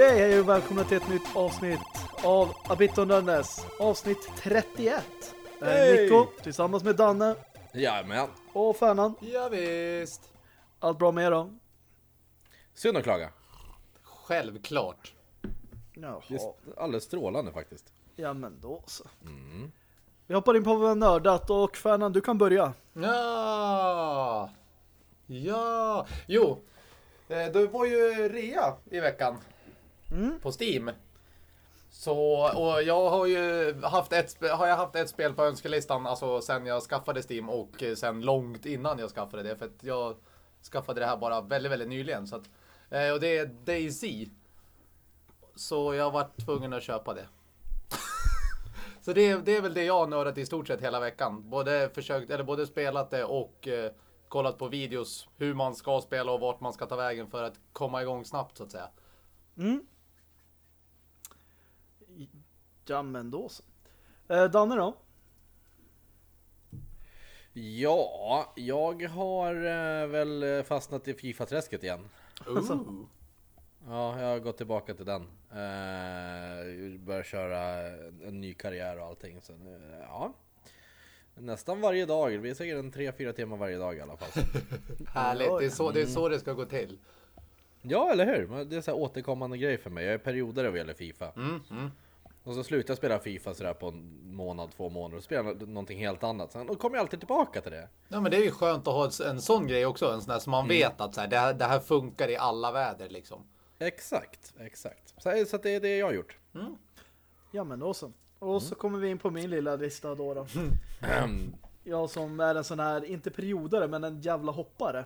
Okej, hej och välkomna till ett nytt avsnitt av Abiton Dönnes. Avsnitt 31. Det här är Hej! Nico tillsammans med Danne Jajamän. och Fernan. Ja, visst. Allt bra med er då? Synd att klaga. Självklart. Jaha, Det är alldeles strålande faktiskt. ja men då så. Mm. Vi hoppar in på vad vi har nördat och Fernan, du kan börja. Ja. Ja. Jo. Eh, Det var ju rea i veckan. På Steam. Så, och jag har ju haft ett, har jag haft ett spel på önskelistan, alltså sen jag skaffade Steam och sen långt innan jag skaffade det. För att jag skaffade det här bara väldigt, väldigt nyligen. Så att, eh, och det är DayZ. Så jag var tvungen att köpa det. Så det, är- det är väl det jag har nördat i stort sett hela veckan. Både försökt, eller både spelat det och eh, kollat på videos hur man ska spela och vart man ska ta vägen för att komma igång snabbt så att säga. Mm. Ja men då så. Eh, Danne då? Ja, jag har eh, väl fastnat i FIFA-träsket igen. Ooh. Ja, jag har gått tillbaka till den. Eh, börjar köra en ny karriär och allting. Så, eh, ja. Nästan varje dag. Vi är säkert en 3-4 timmar varje dag i alla fall. Härligt, det är, så, det är så det ska gå till. ja, eller hur? Det är så här återkommande grej för mig. Jag är perioder vad gäller FIFA. Mm, mm. Och så slutar jag spela FIFA sådär på en månad, två månader och spelar någonting helt annat. Sen då kommer jag alltid tillbaka till det. Ja men det är ju skönt att ha en sån grej också, en sån där som man vet att så här, det, här, det här funkar i alla väder liksom. Exakt, exakt. Så, så att det är det jag har gjort. Ja men då så. Och så kommer vi in på min lilla lista då då. Jag som är en sån här, inte periodare men en jävla hoppare.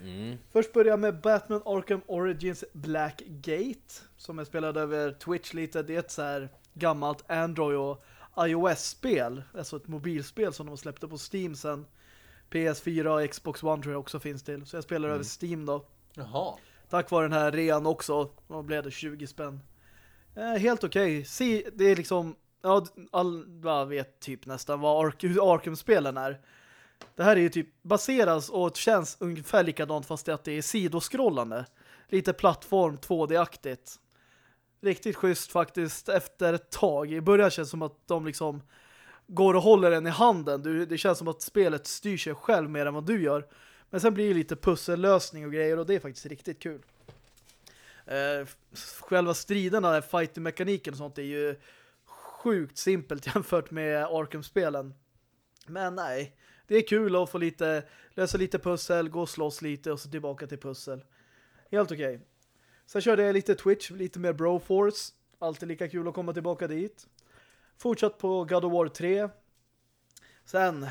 mm. Först börjar jag med Batman Arkham Origins Black Gate som jag spelade över Twitch lite. Det är ett så här gammalt Android och iOS-spel. Alltså ett mobilspel som de släppte på Steam sen. PS4 och Xbox One tror jag också finns till. Så jag spelar över Steam då. Jaha. Tack vare den här rean också. Då blev det 20 spänn. Eh, helt okej. Se, det är liksom... Ja, alla vet typ nästan vad Ark hur Arkham-spelen är. Det här är ju typ baseras och känns ungefär likadant fast det att det är sidoskrollande. Lite plattform 2D-aktigt. Riktigt schysst faktiskt efter ett tag. I början känns det som att de liksom går och håller den i handen. Du, det känns som att spelet styr sig själv mer än vad du gör. Men sen blir det lite pussellösning och grejer och det är faktiskt riktigt kul. Eh, själva striderna, fighting-mekaniken och sånt är ju sjukt simpelt jämfört med Arkham-spelen. Men nej, det är kul att få lite, lösa lite pussel, gå och slåss lite och så tillbaka till pussel. Helt okej. Sen körde jag lite Twitch, lite mer Broforce. Alltid lika kul att komma tillbaka dit. Fortsatt på God of War 3. Sen,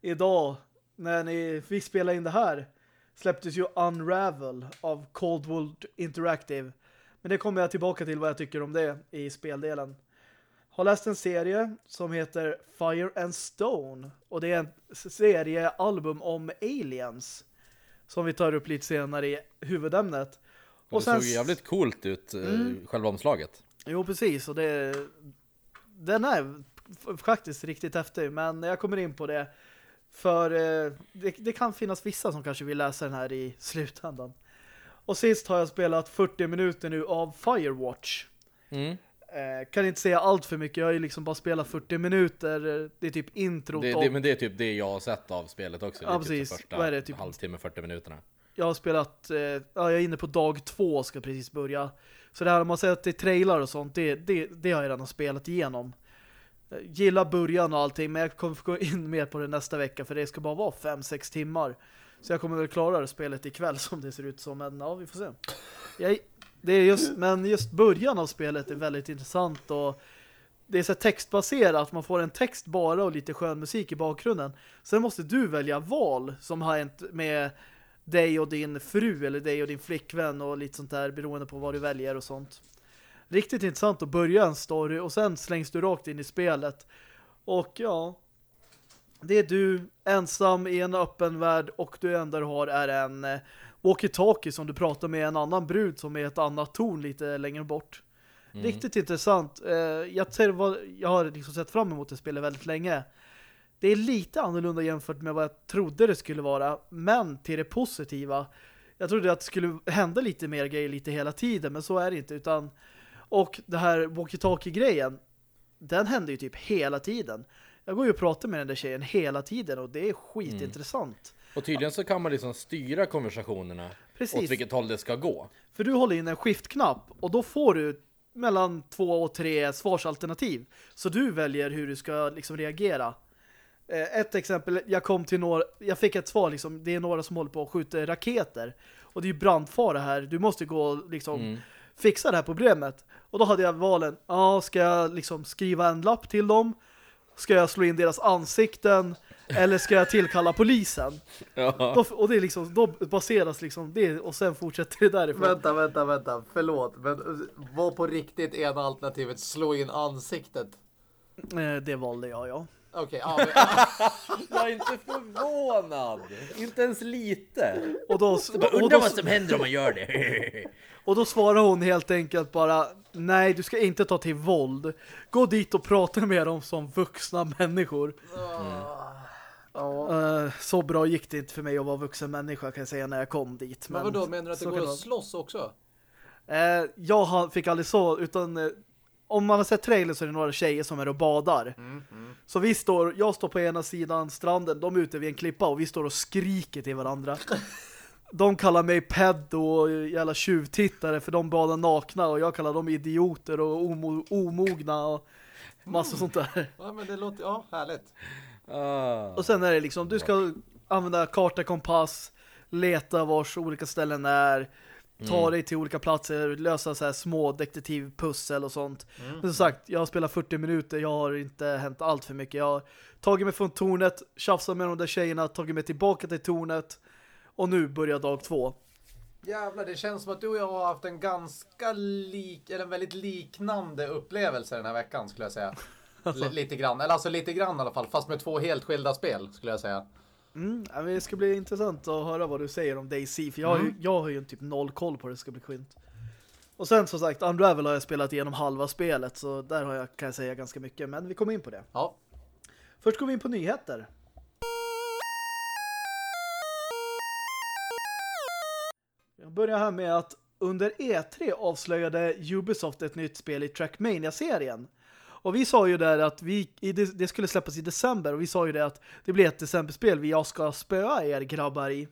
idag, när ni fick spela in det här, släpptes ju Unravel av Cold World Interactive. Men det kommer jag tillbaka till vad jag tycker om det i speldelen. Har läst en serie som heter Fire and Stone. Och det är en seriealbum om aliens. Som vi tar upp lite senare i huvudämnet. Och det såg ju jävligt coolt ut, eh, Mm. själva omslaget. Jo, precis. Och det, den är faktiskt riktigt häftig. Men jag kommer in på det. För eh, det, det kan finnas vissa som kanske vill läsa den här i slutändan. Och sist har jag spelat 40 minuter nu av Firewatch. Mm. Eh, kan inte säga allt för mycket. Jag har ju liksom bara spelat 40 minuter. Det är typ intro. Det, det, men det är typ det jag har sett av spelet också. Ja, typ precis. de första Vad är det, typ? halvtimme, 40 minuterna. Jag har spelat, eh, ja, jag är inne på dag två och ska precis börja. Så det här om man säger att det är trailar och sånt, det, det, det har jag redan spelat igenom. Eh, jag gillar början och allting, men jag kommer få gå in mer på det nästa vecka för det ska bara vara 5-6 timmar. Så jag kommer väl klara det spelet ikväll som det ser ut som, men ja, vi får se. Jag, det är just, men just början av spelet är väldigt intressant och det är så textbaserat, man får en text bara och lite skön musik i bakgrunden. Sen måste du välja val som har hänt med dig och din fru eller dig och din flickvän och lite sånt där beroende på vad du väljer och sånt. Riktigt intressant att börja en story och sen slängs du rakt in i spelet. Och ja, det är du ensam i en öppen värld och det enda du har är en eh, walkie-talkie som du pratar med en annan brud som är ett annat torn lite längre bort. Riktigt intressant. Eh, jag, jag har liksom sett fram emot det spelet väldigt länge. Det är lite annorlunda jämfört med vad jag trodde det skulle vara. Men till det positiva. Jag trodde att det skulle hända lite mer grejer lite hela tiden. Men så är det inte. Utan, och det här walkie-talkie-grejen. Den händer ju typ hela tiden. Jag går ju och pratar med den där tjejen hela tiden. Och det är skitintressant. Och tydligen så kan man liksom styra konversationerna Precis. åt vilket håll det ska gå. För du håller in en skiftknapp och då får du mellan två och tre svarsalternativ. Så du väljer hur du ska liksom reagera. Eh, Ett exempel, jag kom till några, jag fick ett svar liksom, det är några som håller på att skjuta raketer. Och det är ju brandfara här, du måste gå och liksom Mm. fixa det här problemet. Och då hade jag valen, ja, ska jag liksom skriva en lapp till dem? Ska jag slå in deras ansikten? Eller ska jag tillkalla polisen? Ja. Då, och det är liksom, då baseras liksom det och sen fortsätter det därifrån. Vänta, vänta, vänta. Förlåt. Men eh, var på riktigt ena alternativet slå in ansiktet? Eh, Det valde jag, ja. Okej, ja, men, Jag är inte förvånad. Inte ens lite. Och då, Bara, och undrar då, vad som händer om man gör det. och då svarar hon helt enkelt bara Nej, du ska inte ta till våld. Gå dit och prata med dem som vuxna människor. ja. Eh, Så bra gick det inte för mig att vara vuxen människa kan jag säga när jag kom dit. men vadå, menar du att det går att slåss också? Eh, Jag fick aldrig så, utan eh, om man har sett trailern så är det några tjejer som är och badar. Så vi står, jag står på ena sidan stranden, de är ute vid en klippa och vi står och skriker till varandra. De kallar mig pedo och jävla tjuvtittare för de badar nakna och jag kallar dem idioter och omo omogna och massa sånt där. Ja, men det låter, ja, härligt. Ah. Och sen är det liksom, du ska använda karta, kompass, leta vars olika ställen är, ta dig till olika platser, lösa så här små detektivpussel och sånt. Men som sagt, jag har spelat 40 minuter, jag har inte hänt allt för mycket. Jag har tagit mig från tornet, tjafsat med de där tjejerna, tagit mig tillbaka till tornet och nu börjar dag två. Jävlar, det känns som att du och jag har haft en ganska lik, eller en väldigt liknande upplevelse den här veckan skulle jag säga. L- lite grann, eller alltså lite grann i alla fall, fast med två helt skilda spel skulle jag säga. Mm, det ska bli intressant att höra vad du säger om DayZ för jag, har ju, jag har ju typ noll koll på det, det ska bli skint. Och sen som sagt, Unravel har jag spelat igenom halva spelet så där har jag, kan jag säga ganska mycket, men vi kommer in på det. Ja, Först går vi in på nyheter. Jag börjar här med att under E3 avslöjade Ubisoft ett nytt spel i Trackmania-serien. Och vi sa ju där att vi, det, skulle släppas i december och vi sa ju det att det blir ett decemberspel vi jag ska spöa er grabbar i.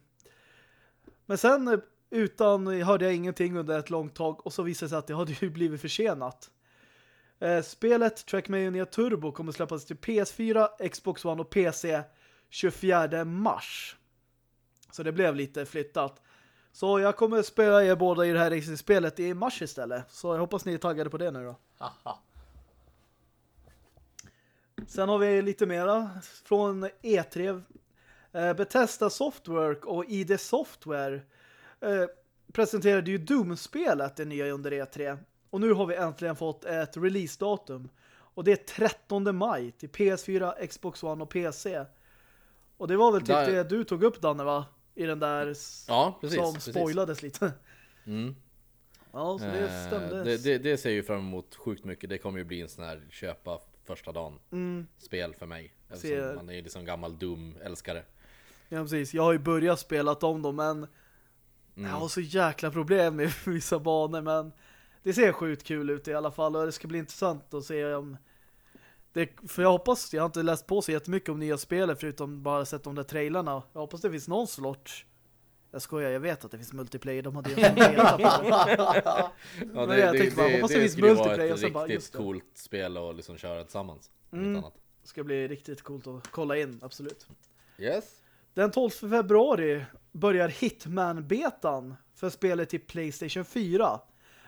Men sen eh, utan eh, hörde jag ingenting under ett långt tag och så visade det sig att det hade ju blivit försenat. Eh, spelet Trackmania Turbo kommer släppas till PS4, Xbox One och PC 24 mars. Så det blev lite flyttat. Så jag kommer spöa er båda i det här racing-spelet i mars istället. Så jag hoppas ni är taggade på det nu då. Aha. Sen har vi lite mera från E3. Eh, Bethesda Softwork och ID Software eh, presenterade ju Doom-spelet, det nya under E3. Och nu har vi äntligen fått ett release-datum. Och det är 13 maj till PS4, Xbox One och PC. Och det var väl typ Där- det du tog upp, Danne, va? I den där Ja, precis. som precis. spoilades lite. Mm. ja, så det Eh, stämde. det, det, det ser ju fram emot sjukt mycket. Det kommer ju bli en sån här köpa första dagen Mm. spel för mig. Eftersom Ser- man är ju liksom gammal Doom-älskare. Ja, precis. Jag har ju börjat spela om dem, men Mm. jag har så jäkla problem med vissa banor, men det ser sjukt kul ut i alla fall och det ska bli intressant att se om det, för jag hoppas, jag har inte läst på så jättemycket om nya spelet förutom bara sett de där trailarna. Jag hoppas det finns någon slott. Jag skojar, jag vet att det finns multiplayer, de hade ju en på det. Ja, Men jag tänkte bara, hoppas det finns skulle ju vara multiplayer och ett sen bara, riktigt det. coolt spel att liksom köra tillsammans. Mm. inte annat. Det ska bli riktigt coolt att kolla in, absolut. Yes. Den 12 februari börjar Hitman-betan för spelet till Playstation 4.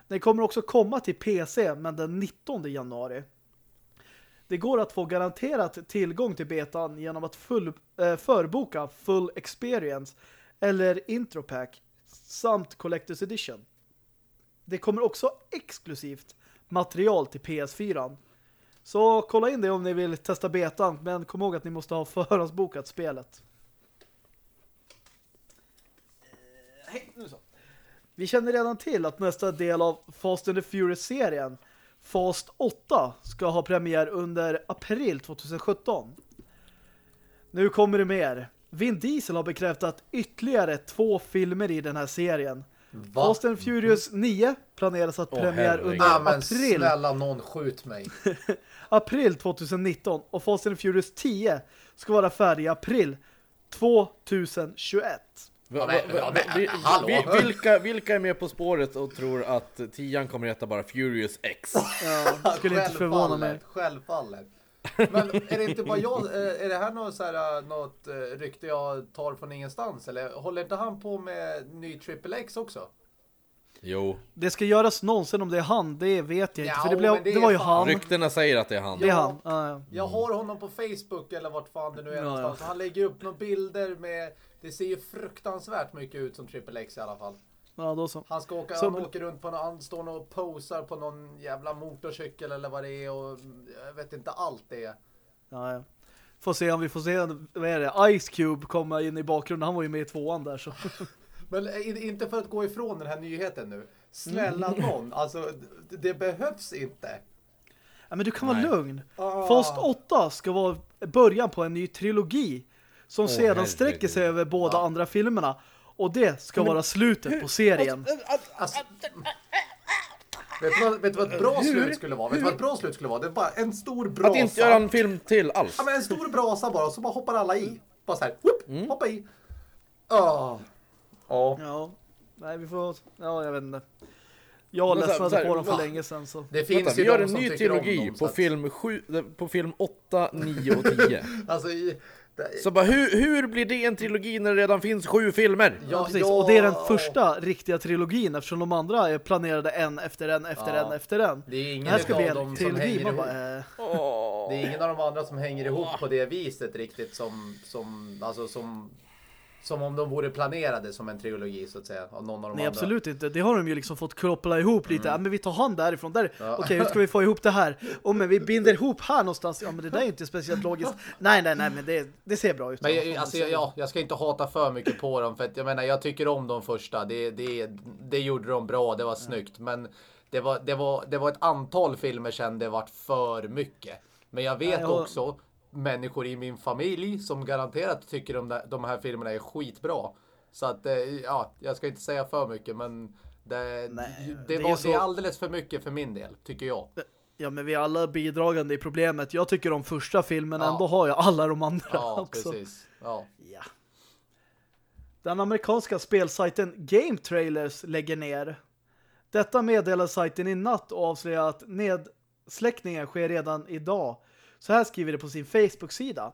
Den kommer också komma till PC, men den 19 januari. Det går att få garanterat tillgång till betan genom att full, eh, förboka Full Experience eller Intro Pack samt Collector's Edition. Det kommer också exklusivt material till PS4. Så kolla in det om ni vill testa betan, men kom ihåg att ni måste ha förhandsbokat spelet. Eh, hej, nu så. Vi känner redan till att nästa del av Fast and the Furious-serien Fast 8 ska ha premiär under april 2017. Nu kommer det mer. Vin Diesel har bekräftat ytterligare två filmer i den här serien. Va? Fast and Furious 9 planeras att Åh, premiär under Ah, men april, snälla någon skjut mig. april 2019 och Fast and Furious 10 ska vara färdig i april 2021. Va, men- va, va, men- vi- vi- vilka, vilka är med på spåret och tror att tian kommer heta bara Furious X? Ja, skulle inte förvåna mig. Självfallet. Men är det inte bara jag, är är det här något, så här, något eh, rykte jag tar från ingenstans? Eller håller inte han på med ny Triple X också? Jo, Det ska göras någonsin om det är han, det vet jag inte. Ja, för det, blev, det det, var ju fan- han. ryktena säger att det är han. Det är han. Ja, ja. Jag har honom på Facebook eller vart fan det nu är Ja, någonstans. ja. Han lägger upp några bilder med, det ser ju fruktansvärt mycket ut som Triple X i alla fall. Ja, då så. Han ska åka, Så- han åker runt på någon, han står och posar på någon jävla motorcykel eller vad det är och jag vet inte allt det är. Ja, ja. Får se om vi får se, vad är det? Ice Cube komma in i bakgrunden. Han var ju med i tvåan där så. Men i- inte för att gå ifrån den här nyheten nu. Snälla Mm. någon, alltså det, behövs inte. Ja, men du kan vara Nej. lugn. Ah. Fast 8 ska vara början på en ny trilogi som sedan herregud. sträcker sig över båda Ja. andra filmerna. Och det ska vara slutet på serien. Alltså, vet, du vad, vet du vad ett bra slut skulle vara? Vet du vad ett bra slut skulle vara? Det är bara en stor brasa. Att inte göra en film till alls. Ja men en stor brasa bara, så bara hoppar alla i. Bara så här, whoop, Mm. hoppa i. Ah. Ja. Ja, nej vi får, ja jag vet inte. Jag ledsnade på dem för va? länge sedan så. Det finns Vänta, vi ju gör de en ny trilogi dem, på film, sju, på film 8, 9 och 10. Alltså, Så bara, hur, hur blir det en trilogi när det redan finns sju filmer? Ja, precis. Och det är den första riktiga trilogin eftersom de andra är planerade en efter en efter Ja. en efter en. Det är Det ingen här ska av bli dem en som trilogi. hänger Man bara, eh, Det är ingen av de andra som hänger ihop på det viset riktigt som, som, alltså som, som om de vore planerade som en trilogi så att säga. Av någon av de nej, andra. absolut inte. Det har de ju liksom fått koppla ihop lite. Ja, men vi tar han därifrån. Där. Ja. Okej, hur ska vi få ihop det här? Och men vi binder ihop här någonstans. Ja, men det där är inte speciellt logiskt. Nej, nej, nej, men det, det ser bra ut. Men jag, alltså, säger. ja, jag ska inte hata för mycket på dem för att jag menar jag tycker om de första. Det, det, det gjorde de bra, det var snyggt. Men det var, det, var, det var ett antal filmer sen det vart för mycket. Men jag vet Nej, jag- också människor i min familj som garanterat tycker de, där, de här filmerna är skitbra. Så att eh, ja, jag ska inte säga för mycket men det, Nej, det, det var, så- det alldeles för mycket för min del, tycker jag. Ja, men vi är alla bidragande i problemet. Jag tycker om första filmen, Ja. ändå har jag alla de andra Ja, också. precis. Ja. Ja. Den amerikanska spelsajten Game Trailers lägger ner. Detta meddelar sajten i natt och avslöjar att nedsläckningen sker redan idag. Så här skriver det på sin Facebook-sida.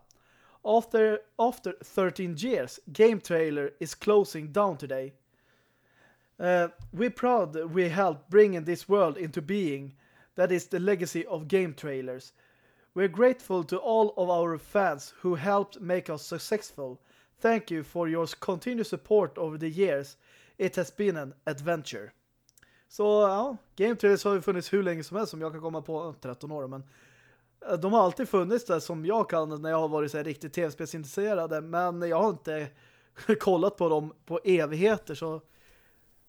After, after 13 years, Game Trailer is closing down today. Eh, uh, we're proud we helped bringing this world into being. That is the legacy of Game Trailers. We're grateful to all of our fans who helped make us successful. Thank you for your continued support over the years. It has been an adventure. Så ja, Game Trailers har ju funnits hur länge som helst som jag kan komma på eh, 13 år, men de har alltid funnits där som jag kan när jag har varit så här riktigt tv-spelsintresserade, men jag har inte kollat på dem på evigheter så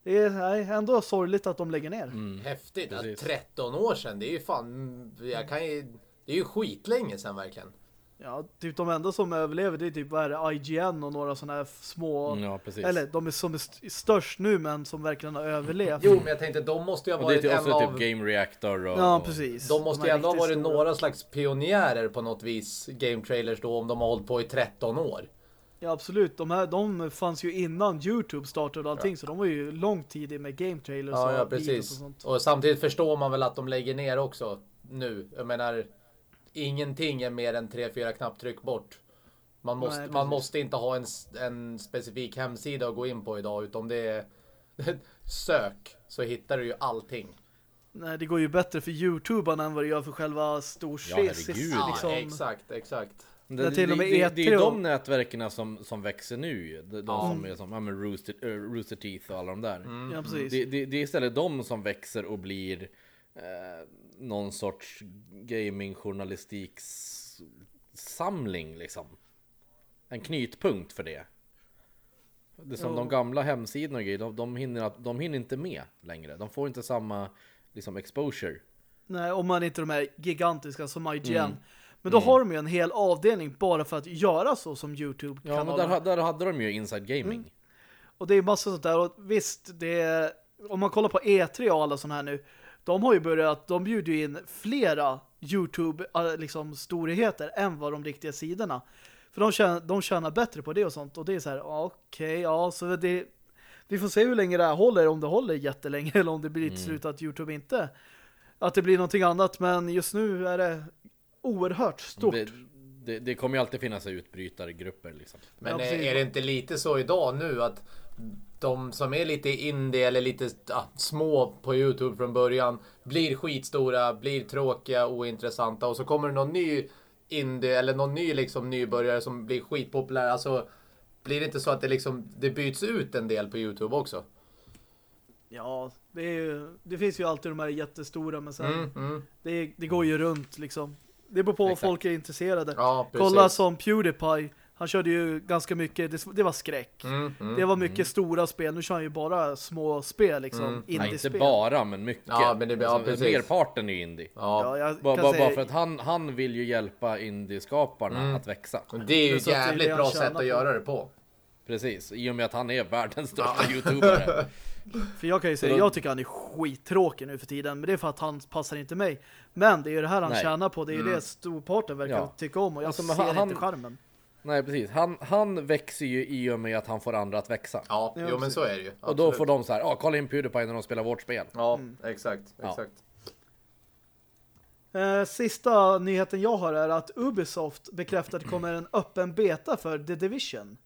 det är ändå sorgligt att de lägger ner. Mm. Häftigt. Att Precis. 13 år sedan, det är ju fan, jag kan ju, det är ju skitlänge sedan verkligen. Ja, typ de enda som överlever det är typ vad är det, IGN och några sådana här små Ja, precis. eller de är som är st- störst nu men som verkligen har överlevt. Jo, men jag tänkte de måste ju ha och det varit är en också av... typ Game Reactor och... Ja, precis. De måste här ju ändå ha varit stora. några slags pionjärer på något vis, Game Trailers då, om de har hållit på i 13 år. Ja, absolut. De här de fanns ju innan YouTube startade och allting så de var ju långt tidigt med game trailers Ja, ja och och precis. sånt. Och samtidigt förstår man väl att de lägger ner också nu. Jag menar, ingenting är mer än 3-4 knapptryck bort. Man måste, Nej, man måste inte ha en, en specifik hemsida att gå in på idag, utan det är sök så hittar du ju allting. Nej, det går ju bättre för YouTuberna än vad det gör för själva stor Ja, liksom. Ja, exakt, exakt. Det, det, till och med det, det är ju E3 och- de nätverken som, som växer nu. De, de Ja. som är som ja, men Rooster, äh, Rooster Teeth och alla de där. Ja, precis. Det, det, det är istället de som växer och blir eh, någon sorts gamingjournalistiks-samling liksom. En knytpunkt för det. Det är som Ja. de gamla hemsidorna och grejer, de, de, hinner, de hinner inte med längre. De får inte samma liksom, exposure. Nej, om man inte är de här gigantiska som IGN. Mm. Men då Mm. har de ju en hel avdelning bara för att göra så som YouTube Ja, men där, där hade de ju Inside Gaming. Mm. Och det är massa sånt där. Och visst, det är, om man kollar på E3 och alla sådana här nu, de har ju börjat, de bjuder ju in flera YouTube äh, liksom än vad de riktiga sidorna. För de tjänar, de tjänar bättre på det och sånt. Och det är så här, okej, ja, så det vi får se hur länge det här håller, om det håller jättelänge eller om det blir till Mm. slut att YouTube inte att det blir någonting annat. Men just nu är det oerhört stort. Det, det, det kommer ju alltid finnas utbrytargrupper liksom. Men Ja, är det inte lite så idag nu att de som är lite indie eller lite ja, små på Youtube från början blir skitstora, blir tråkiga, ointressanta och så kommer det någon ny indie eller någon ny liksom nybörjare som blir skitpopulär. Alltså blir det inte så att det liksom det byts ut en del på Youtube också? Ja, det, är ju, det finns ju alltid de här jättestora men sen Mm, mm. det, det går ju runt liksom. Det beror på vad Exakt. folk är intresserade. Ja. Kolla som Pewdiepie. Han körde ju ganska mycket, det, det var skräck. Mm, mm. Det var mycket stora spel. Nu kör han ju bara små spel liksom. Mm. Nej, inte bara, men mycket. Ja, men det- ja, alltså, precis. merparten är ju indie. Ja, Ja, jag Bara, säga, för att han, han vill ju hjälpa indieskaparna Mm. att växa. det är ju ett jävligt bra sätt att göra det på. Precis, i och med att han är världens största youtubare. För jag kan ju säga, jag tycker han är skittråkig nu för tiden. Men det är för att han passar inte mig. Men det är ju det här han Nej. tjänar på. Det är ju Mm. det storparten verkar Ja. tycka om. Och jag Alltså, ser han- inte charmen. Nej precis, han, han växer ju i och med att han får andra att växa. Ja, Ja, jo men så är det ju. Och då Absolut. får de så här, ja kolla in Pewdiepie när de spelar vårt spel. Ja, exakt. Ja. exakt. Eh, sista nyheten jag har är att Ubisoft det kommer en öppen beta för The Division.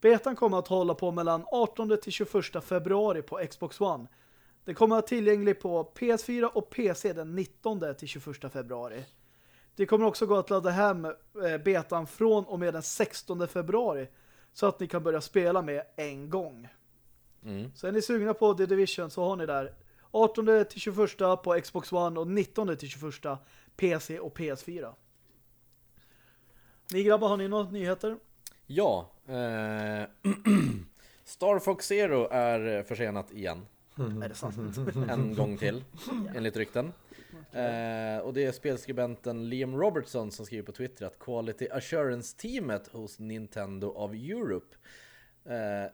Betan kommer att hålla på mellan 18 till 21 februari på Xbox One. Det kommer att vara tillgänglig på PS4 och PC den 19 till 21 februari. Det kommer också gå att ladda hem eh, betan från och med den 16 februari så att ni kan börja spela med en gång. Mm. Så är ni sugna på The Division så har ni där 18 till 21 på Xbox One och 19 till 21 PC och PS4. Ni grabbar, har ni några nyheter? Ja, eh, Star Fox Zero är försenat igen. Är det sant? En gång till, enligt rykten. Eh, och det är spelskribenten Liam Robertson som skriver på Twitter att Quality Assurance-teamet hos Nintendo of Europe eh,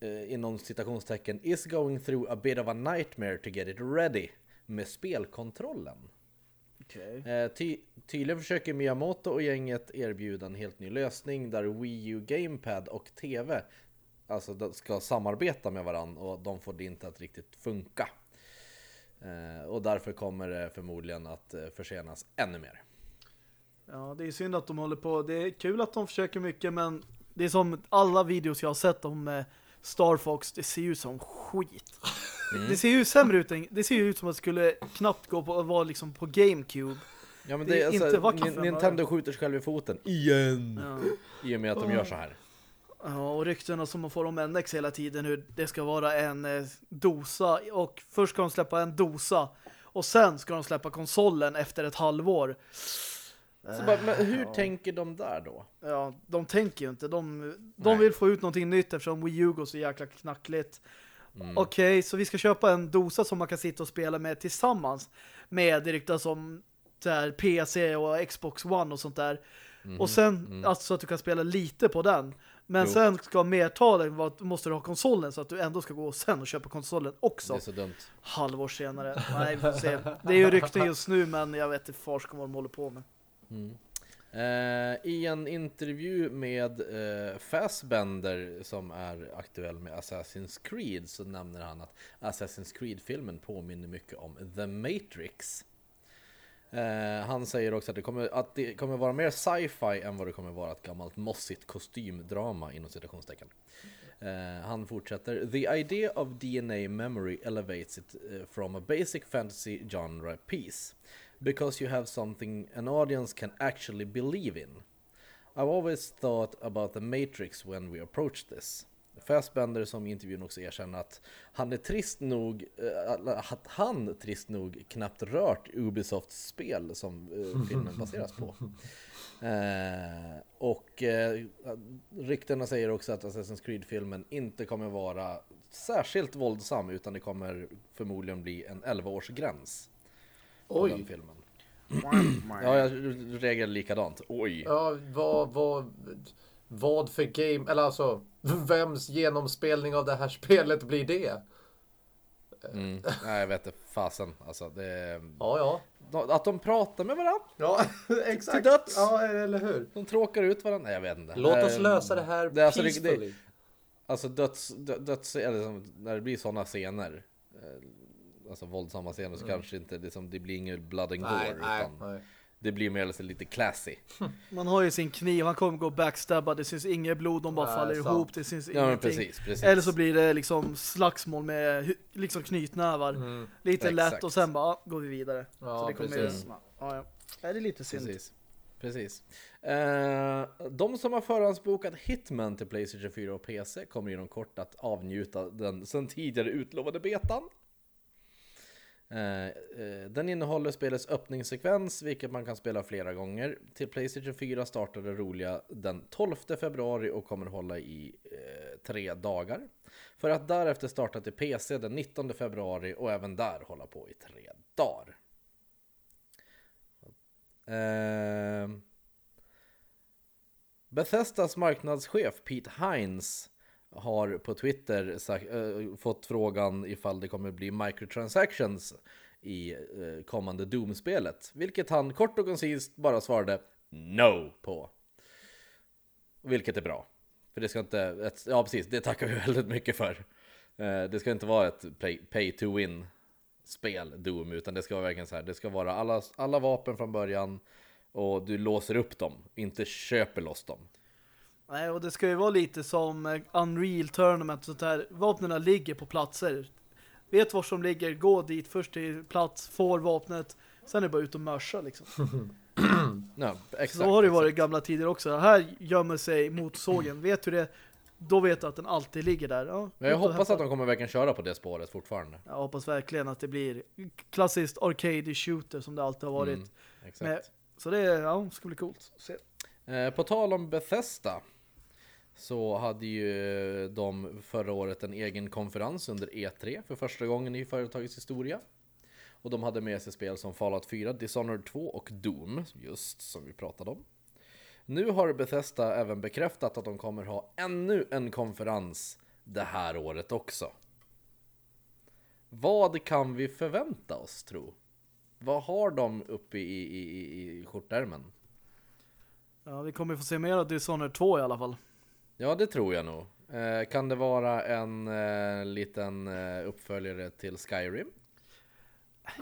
eh, inom citationstecken is going through a bit of a nightmare to get it ready med spelkontrollen. Okej. Eh, ty tydligen försöker Miyamoto och gänget erbjuda en helt ny lösning där Wii U Gamepad och TV alltså ska samarbeta med varandra och de får det inte att riktigt funka. Eh, och därför kommer det förmodligen att eh, försenas ännu mer. Ja, det är synd att de håller på. Det är kul att de försöker mycket, men det är som alla videos jag har sett om eh, Star Fox, det ser ju ut som skit. Mm. Det ser ju sämre ut det ser ju ut som att det skulle knappt gå på vara liksom på GameCube. Ja men Det det, är inte alltså, vackert en Nintendo skjuter sig själv i foten igen. Ja. I och med att de gör så här. Ja, och ryktena som man får om NX hela tiden hur det ska vara en eh, dosa och först ska de släppa en dosa och sen ska de släppa konsolen efter ett halvår. Så bara, men hur Ja. tänker de där då? Ja, de tänker ju inte. De, de Nej. vill få ut någonting nytt eftersom Wii U går så jäkla knackligt. Mm. Okej, så vi ska köpa en dosa som man kan sitta och spela med tillsammans med det ryktas som så här, PC och Xbox One och sånt där. Mhm. Och sen, Mm. alltså så att du kan spela lite på den. Men Jo. sen ska mertalen vara att du måste ha konsolen så att du ändå ska gå sen och köpa konsolen Det också. är så dumt. Halvår senare. Nej, vi får se. Det är ju rykten just nu men jag vet inte farskon vad de håller på med. Mm. Eh, I en intervju med eh, Fassbender som är aktuell med Assassin's Creed så nämner han att Assassin's Creed-filmen påminner mycket om The Matrix. Eh, han säger också att det, kommer, att det kommer vara mer sci-fi än vad det kommer vara ett gammalt mossigt kostymdrama inom citationstecken. Eh, han fortsätter The idea of DNA memory elevates it eh, from a basic fantasy genre piece because you have something an audience can actually believe in. I've always thought about the Matrix when we approach this. Fassbender som i intervjun också erkänner att han är trist nog, eh, att han trist nog knappt rört Ubisofts spel som eh, filmen baseras på. Eh, och eh, ryktena säger också att Assassin's Creed-filmen inte kommer vara särskilt våldsam utan det kommer förmodligen bli en 11-årsgräns. på Oj. den filmen. Ja, jag reagerade likadant. Oj. Ja, vad, vad, vad för game, eller alltså, vems genomspelning av det här spelet blir det? Mm. Nej, jag vet inte. Fasen. Alltså, det... Ja, ja. de- Att de pratar med varandra. Ja, exakt. Till döds. Ja, eller hur? De tråkar ut varandra. Nej, jag vet inte. Låt oss Eh, lösa det här det är alltså- det- det-. Alltså döds, dö- döds eller när det blir sådana scener. eh, Alltså våldsamma scener så kanske inte liksom, det blir inget blood and gore. Mm. Nej, utan nej. Det blir mer eller lite classy. Man har ju sin kniv, han kommer gå backstabba, det syns inget blod, de bara Nej, faller sant. ihop, det syns Ja men ingenting. precis, precis. Eller så blir det liksom slagsmål med liksom knytnävar. Mm. Lite lätt Exakt. och sen bara går vi vidare. Ja, så det kommer precis. ja, ja. Är det är lite synd. Precis. Precis. Eh, de som har förhandsbokat Hitman till Playstation 4 och PC kommer inom kort att avnjuta den sen tidigare utlovade betan. Eh, eh, den innehåller spelets öppningssekvens, vilket man kan spela flera gånger. Till Playstation 4 startar det roliga den 12 februari och kommer hålla i eh, tre dagar. För att därefter starta till PC den 19 februari och även där hålla på i tre dagar. Eh, Bethesdas marknadschef Pete Hines har på Twitter sagt, äh, fått frågan ifall det kommer bli microtransactions i äh, kommande Doom-spelet. Vilket han kort och koncist bara svarade No på. Vilket är bra. För det ska inte, ett, ja precis, det tackar vi väldigt mycket för. Eh, det ska inte vara ett pay, pay to win spel, Doom, utan det ska vara verkligen så här, det ska vara alla, alla vapen från början och du låser upp dem, inte köper loss dem. Nej, och det ska ju vara lite som eh, Unreal Tournament och sånt där. Vapnena ligger på platser. Vet var som ligger, gå dit först till plats, får vapnet, sen är det bara ut och mörsa liksom. Ja, exakt, Så har det varit i exakt. gamla tider också. Här gömmer sig motorsågen. Vet du det? Då vet du att den alltid ligger där. Ja, Men jag hoppas att de kommer verkligen köra på det spåret fortfarande. Jag hoppas verkligen att det blir klassiskt arcade shooter som det alltid har varit. Mm, exakt. Men, så det, ja, ska bli coolt. Se. Eh, på tal om Bethesda så hade ju de förra året en egen konferens under E3 för första gången i företagets historia. Och de hade med sig spel som Fallout 4, Dishonored 2 och Doom, just som vi pratade om. Nu har Bethesda även bekräftat att de kommer ha ännu en konferens det här året också. Vad kan vi förvänta oss tro? Vad har de uppe i, i, i, i skjortärmen? Ja, vi kommer få se mer av Dishonored 2 i alla fall. Ja, det tror jag nog. Eh, kan det vara en eh, liten eh, uppföljare till Skyrim?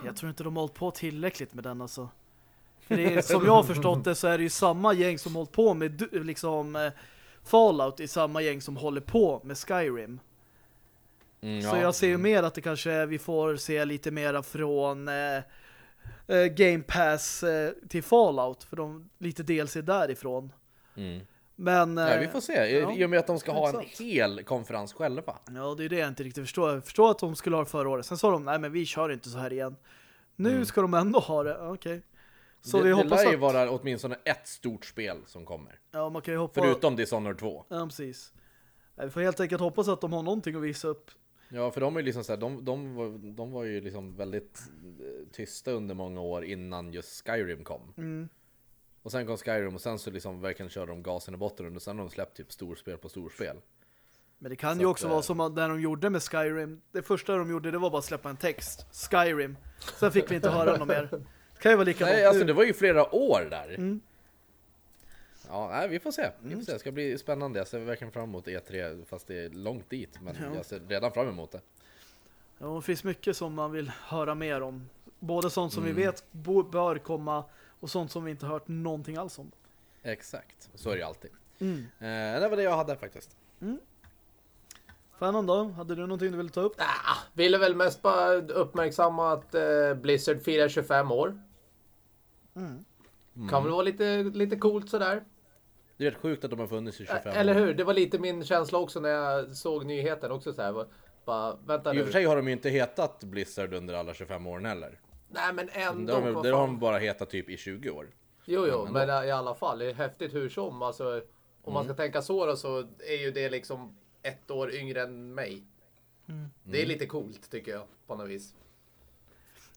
Jag tror inte de har hållit på tillräckligt med den alltså. För det är, som jag har förstått det så är det ju samma gäng som hållit på med liksom Fallout i samma gäng som håller på med Skyrim. Mm, Så jag ser ju mer att det kanske vi får se lite mera från Game Pass till Fallout för de lite DLC därifrån. Mm. Men Ja, eh, vi får se. I- ja, I och med att de ska ha en exakt. hel konferens själva. Ja, det är det jag inte riktigt förstår. Jag förstår att de skulle ha det förra året. Sen sa de, nej men vi kör inte så här igen. Nu ska de ändå ha det. Okej. Så Mm. det, vi det hoppas lär ju att... vara åtminstone ett stort spel som kommer. Ja, man kan ju hoppa... Förutom Dishonored 2. Ja, precis. Vi får helt enkelt hoppas att de har någonting att visa upp. Ja, för de är ju liksom så här, de, de, var, de var ju liksom väldigt eh, tysta under många år innan just Skyrim kom. Mm. Och sen kom Skyrim och sen så liksom verkligen körde de gasen i botten och sen har de släppt typ storspel på storspel. Men det kan Så ju att, också eh, vara som att när de gjorde med Skyrim. Det första de gjorde det var bara att släppa en text. Skyrim. Sen fick vi inte höra något mer. Det kan ju vara likadant Nej, alltså det var ju flera år där. Mm. Ja, nej, vi får se. Vi får se. Det ska bli spännande. Jag ser verkligen fram emot E3, fast det är långt dit. Men Ja. jag ser redan fram emot det. Ja, det finns mycket som man vill höra mer om. Både sånt som Mm. vi vet bör komma och sånt som vi inte hört någonting alls om. Exakt, så är det ju alltid. Mm. Eh, det var det jag hade faktiskt. Fanon då? Hade du någonting du ville ta upp? Ah, ville väl mest bara uppmärksamma att eh, Blizzard firar 25 år. Mm. Kan väl vara lite, lite coolt sådär. Det är rätt sjukt att de har funnits i 25 Eller år. hur? Det var lite min känsla också när jag såg nyheten också så här. Bara- vänta I och för sig har de ju inte hetat Blizzard under alla 25 åren heller. Nej men Det ändå. har, de, det har de bara hetat typ i 20 år. Jo, jo, men men i alla fall. Det är häftigt hur som. Alltså, om man ska Mm. tänka så då så är ju det liksom ett år yngre än mig. Mm. Det är lite coolt tycker jag på något vis.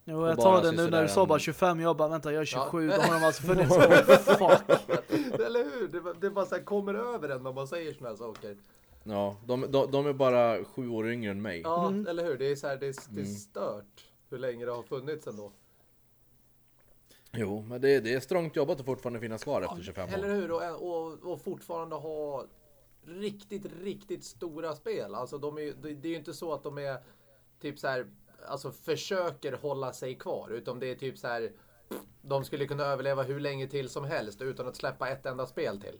Jo, jag tar bara det nu när du sa bara 25, jag bara vänta, jag är 27, Ja. då har de alltså funnits fuck. Eller hur? Det, bara- det bara så här kommer över en när man säger såna här saker. Ja, de, de, de är bara sju år yngre än mig. Ja, Mm. eller hur? Det är, så här, det, är, det är stört hur länge det har funnits ändå. Jo, men det, det är strångt jobbat att fortfarande finnas kvar efter 25 Eller år. hur? Och, och, och fortfarande ha riktigt, riktigt stora spel. Alltså de är, det är ju inte så att de är typ så här, alltså försöker hålla sig kvar. Utan det är typ så här, de skulle kunna överleva hur länge till som helst utan att släppa ett enda spel till.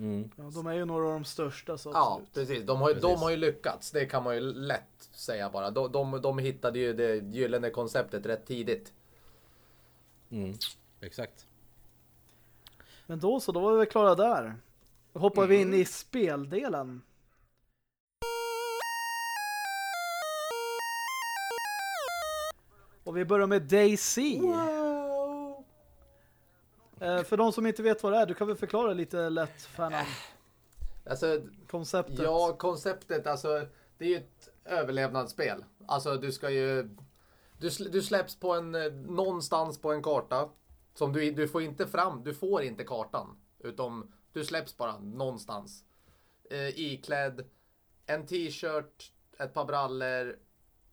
Mm. Ja, de är ju några av de största så Ja, absolut. precis. De har, ju, de Precis. har ju lyckats. Det kan man ju lätt säga bara. De, de, de hittade ju det gyllene konceptet rätt tidigt. Mm. Exakt. Men då så, då var vi klara där. Då hoppar vi Mm. in i speldelen. Och vi börjar med Daisy. Wow! Eh, för de som inte vet vad det är, du kan väl förklara lite lätt fanan Alltså, konceptet. Ja, konceptet alltså. Det är ju ett överlevnadsspel. Alltså du ska ju... Du, du släpps på en, eh, någonstans på en karta. Som du, du får inte fram, du får inte kartan. Utan du släpps bara någonstans. Eh, iklädd en t-shirt, ett par brallor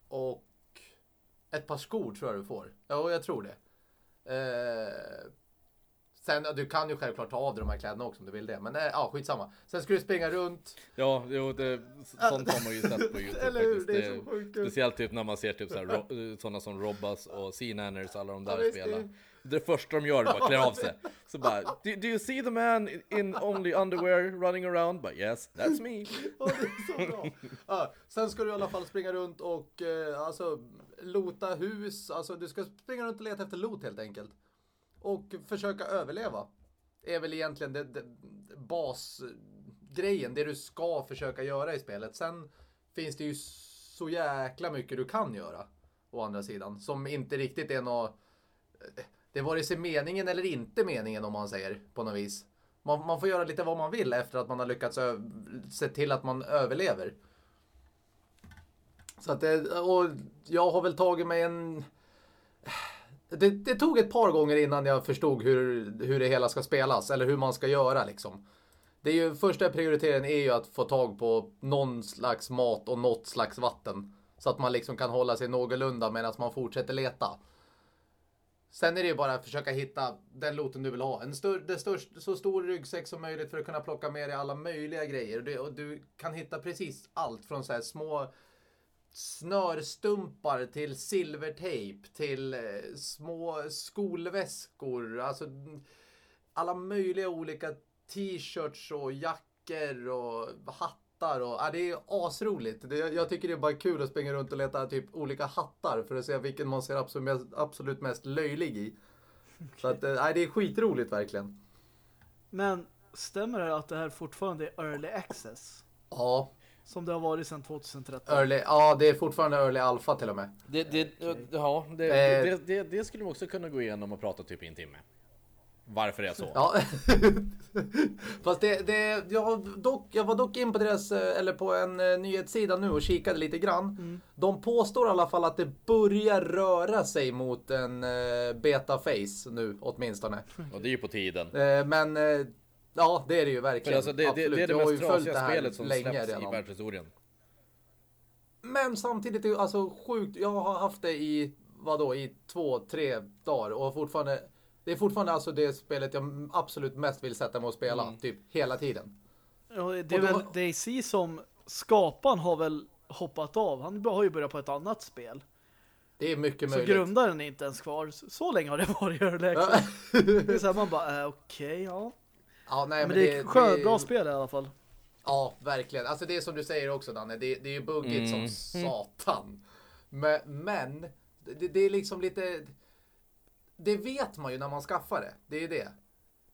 och ett par skor tror jag du får. Ja, jag tror det. Eh, sen, ja, du kan ju självklart ta av dig de här kläderna också om du vill det. Men eh, ja, skitsamma. Sen ska du springa runt. Ja, jo, det, sånt har man ju sett på Youtube Eller hur? Det är så sjukt. Speciellt typ när man ser typ sådana som Robbas och Sea-Nanners, alla de Ja, där visst, spelar. det- Det första de gör är bara klär av sig. Så bara, do, do you see the man in only underwear running around? But yes, that's me. Ja, det är så bra. Ja, sen ska du i alla fall springa runt och eh, alltså, lota hus. Alltså, du ska springa runt och leta efter lot helt enkelt. Och försöka överleva. Är väl egentligen det, det, basgrejen, det du ska försöka göra i spelet. Sen finns det ju så jäkla mycket du kan göra. Å andra sidan. Som inte riktigt är något... Det är vare sig meningen eller inte meningen om man säger på något vis. Man, man får göra lite vad man vill efter att man har lyckats se till att man överlever. Så att det, och jag har väl tagit mig en... Det, det tog ett par gånger innan jag förstod hur, hur det hela ska spelas eller hur man ska göra liksom. Det är ju, första prioriteringen är ju att få tag på någon slags mat och något slags vatten. Så att man liksom kan hålla sig någorlunda medan man fortsätter leta. Sen är det ju bara att försöka hitta den loten du vill ha. En stör, det störst, så stor ryggsäck som möjligt för att kunna plocka med dig alla möjliga grejer. Och, det, och du kan hitta precis allt från så här små snörstumpar till silvertejp till eh, små skolväskor. Alltså mm, alla möjliga olika t-shirts och jackor och hattar. Och, ja, det är asroligt. Det, jag tycker det är bara kul att springa runt och leta typ olika hattar för att se vilken man ser absolut mest, absolut mest löjlig i. Så att, eh, ja, det är skitroligt verkligen. Men stämmer det att det här fortfarande är early access? Ja, Som det har varit sedan 2013? early, ja, det är fortfarande early alpha till och med. Det, det, ja, det, Eh. det, det, det skulle man också kunna gå igenom och prata typ i en timme. Varför det är så. Ja. Fast det, det jag, dock, jag var dock in på deras, eh, eller på en eh, nyhetssida nu och kikade lite grann. De påstår i alla fall att det börjar röra sig mot en eh, beta-face nu åtminstone. Och det är ju på tiden. Men ja, det är det ju verkligen. alltså det, det, Absolut. det är det Jag mest trasiga spelet som länge släpps i redan. världshistorien. Men samtidigt är det alltså sjukt. Jag har haft det i, vadå, i två, tre dagar och fortfarande det är fortfarande alltså det spelet jag absolut mest vill sätta mig och spela, Mm. typ hela tiden. Ja, det är Och då- väl Daisy som skaparen har väl hoppat av. Han har ju börjat på ett annat spel. Det är mycket Så möjligt. grundaren är inte ens kvar. Så- Så länge har det varit early access. Det är så här, man bara, äh, okej, ja. Ja, nej, Men, det är skönt, bra spel i alla fall. Ja, verkligen. Alltså det är som du säger också Danne, det, det är ju buggigt Mm. som satan. Men, men det, det är liksom lite... Det vet man ju när man skaffar det. Det är det. I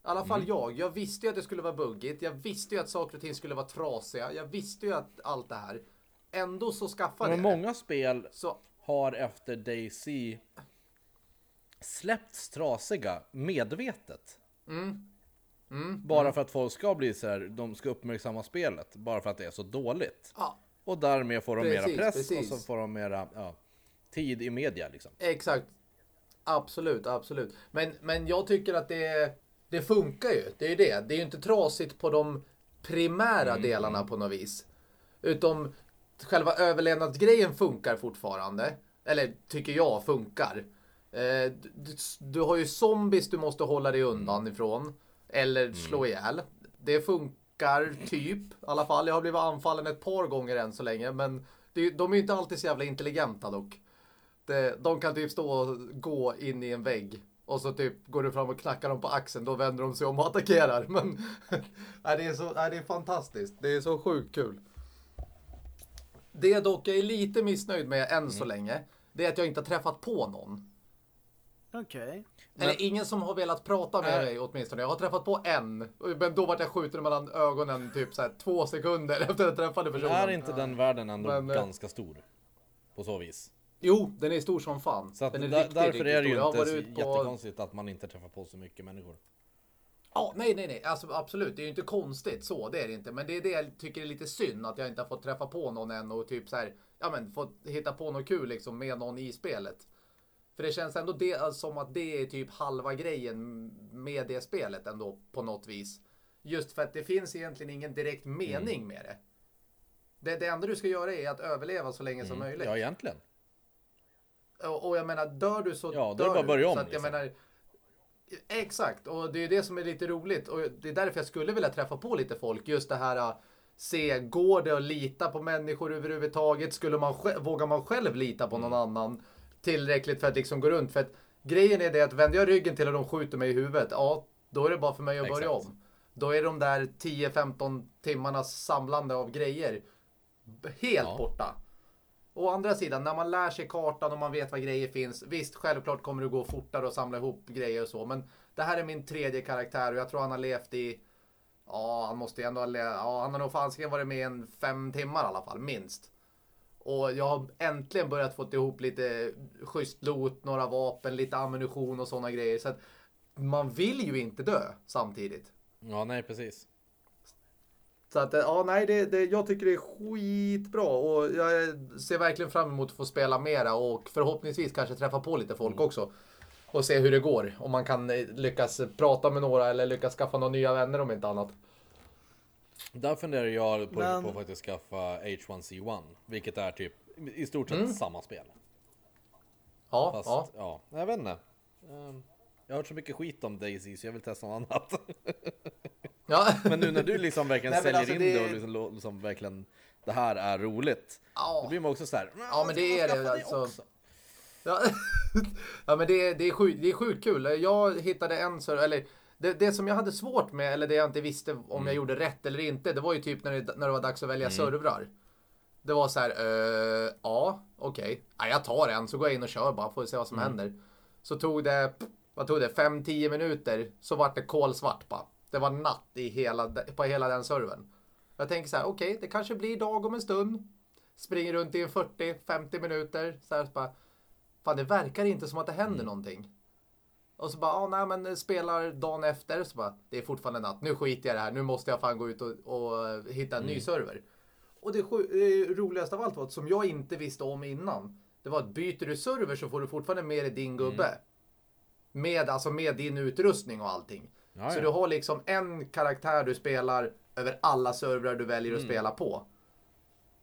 alla fall jag. Jag visste ju att det skulle vara buggigt. Jag visste ju att saker och ting skulle vara trasiga. Jag visste ju att allt det här. Ändå så skaffade Men jag det. många spel Så, har efter Daisy släppts trasiga medvetet. mm, mm, Bara för att folk ska bli så här, de ska uppmärksamma spelet. Bara för att det är så dåligt. ja. Och därmed får de Precis, mera press precis. och så får de mera, ja. tid i media liksom. Exakt. Absolut, absolut. Men, men jag tycker att det, det funkar ju. Det är ju det. Det är ju inte trasigt på de primära Mm. delarna på något vis. Utom själva överlevnadsgrejen funkar fortfarande. Eller tycker jag funkar. Eh, du, du har ju zombies du måste hålla dig undan Mm. ifrån. Eller slå ihjäl. Det funkar typ i alla fall. Jag har blivit anfallen ett par gånger än så länge. Men det, de är ju inte alltid så jävla intelligenta dock. Det, de kan typ stå och gå in i en vägg. Och så typ går du fram och knackar dem på axeln. Då vänder de sig om och attackerar. Men nej, det, är så, nej, det är fantastiskt. Det är så sjukt kul. Det dock jag är lite missnöjd med än så länge. Det är att jag inte har träffat på någon. Okej. Eller ingen som har velat prata med Nej. mig åtminstone. Jag har träffat på en. Men då vart jag skjuten mellan ögonen typ så här två sekunder efter att jag träffade personen. Är inte den världen ändå Men, eh, ganska stor? På så vis. Jo, den är stor som fan. Så att den är där, riktigt, därför riktigt är det ju inte varit så på- jättekonstigt att man inte träffar på så mycket människor. Ja, nej, nej, nej. Alltså, absolut. Det är ju inte konstigt så. Det är det inte. Men det är det jag tycker är lite synd. Att jag inte har fått träffa på någon än och typ så här. Ja, men fått hitta på något kul liksom med någon i spelet. För det känns ändå det, alltså, som att det är typ halva grejen med det spelet ändå på något vis. Just för att det finns egentligen ingen direkt mening Mm. med det. det. Det enda du ska göra är att överleva så länge som möjligt. Mm. Ja, egentligen. Och, och jag menar, dör du så Ja, då är det dör bara att börja du. om, Så att jag liksom. menar, exakt, och det är det som är lite roligt. Och det är därför jag skulle vilja träffa på lite folk. Just det här äh, se, går det att lita på människor överhuvudtaget? Skulle man vågar man själv lita på någon Mm. annan tillräckligt för att liksom gå runt? För att grejen är det att vänder jag ryggen till och de skjuter mig i huvudet, ja, då är det bara för mig att börja Exakt. om. Då är de där 10-15 timmarnas samlande av grejer helt Ja. borta. Å andra sidan, när man lär sig kartan och man vet var grejer finns. Visst, självklart kommer det gå fortare att samla ihop grejer och så. Men det här är min tredje karaktär och jag tror han har levt i... Ja, han måste ju ändå ha le- Ja, han har nog fansken varit med i en fem timmar i alla fall, minst. Och jag har äntligen börjat få ihop lite schysst loot, några vapen, lite ammunition och sådana grejer. Så att man vill ju inte dö samtidigt. Ja, nej precis. Så att, ja, nej, det, det, jag tycker det är skitbra och jag ser verkligen fram emot att få spela mera och förhoppningsvis kanske träffa på lite folk också. Och se hur det går. Om man kan eh, lyckas prata med några eller lyckas skaffa några nya vänner om inte annat. Där funderar jag på, Men- på att faktiskt skaffa H1C1. Vilket är typ i stort sett Mm. samma spel. Ja, Fast, ja. ja. jag vet inte. Ehm, Jag har hört så mycket skit om Daisy så jag vill testa något annat. ja. Men nu när du liksom verkligen Nej, säljer alltså in det- det och liksom, liksom verkligen det här är roligt. Ja. Då blir man också så här. Ja, men det är det, skaffa alltså. Ja, ja men det, är- det, är sjukt, det är sjukt kul. Jag hittade en så eller det, det som jag hade svårt med, eller det jag inte visste om Mm. jag gjorde rätt eller inte, det var ju typ när det, när det var dags att välja servrar. Det var så här, eh, ja, okej. Ja, jag tar en, så går jag in och kör bara, får se vad som Mm. händer. Så tog det, vad tog det, 5-10 minuter, så vart det kolsvart bara. Det var natt i hela, på hela den servern. Jag tänker så här, okej, det kanske blir dag om en stund. Springer runt i en 40-50 minuter. Så här, så bara, fan det verkar inte som att det händer Mm. någonting. Och så bara, ah, nej men spelar dagen efter. Så bara, det är fortfarande natt. Nu skiter jag i det här. Nu måste jag fan gå ut och, och eh, hitta en ny Mm. server. Och det, det roligaste av allt var att som jag inte visste om innan. Det var att byter du server så får du fortfarande med dig din gubbe. Mm. Med, alltså med din utrustning och allting. Ja, Så du har liksom en karaktär du spelar över alla servrar du väljer att Mm. spela på.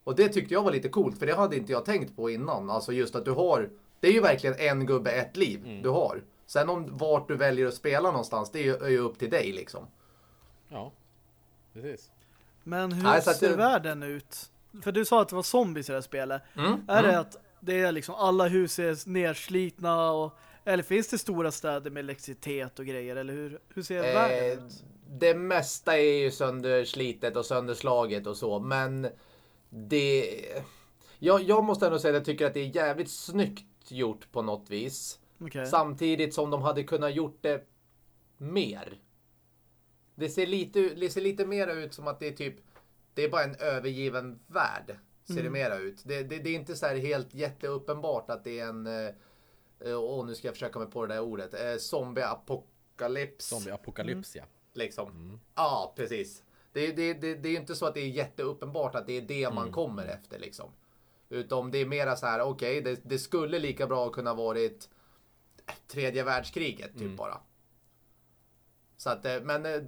Och det tyckte jag var lite coolt, för det hade inte jag tänkt på innan. Alltså just att du har, det är ju verkligen en gubbe, ett liv Mm. du har. Sen om vart du väljer att spela någonstans, det är ju, är ju upp till dig liksom. Ja, precis. Men hur Nej, ser det- världen ut? För du sa att det var zombies i det här spelet. Mm, Är mm. det att det är liksom alla hus är nerslitna och eller finns det stora städer med elektricitet och grejer eller hur, hur ser världen Eh, ut? det mesta är ju sönderslitet och sönderslaget och så, men det... Jag, jag måste ändå säga att jag tycker att det är jävligt snyggt gjort på något vis. Okej. Samtidigt som de hade kunnat gjort det mer. Det ser lite, det ser lite mer ut som att det är typ, det är bara en övergiven värld. Ser det mera ut. Det, det, det är inte så här helt jätteuppenbart att det är en, eh, åh nu ska jag försöka mig på det där ordet, eh, zombie-apokalyps. Zombie-apokalyps ja. Liksom. Ja, precis. Det, det, det, det är ju inte så att det är jätteuppenbart att det är det man kommer efter liksom. Utom det är mera så här, okej, det, det skulle lika bra kunna varit tredje världskriget typ bara. Så att, eh, men, eh,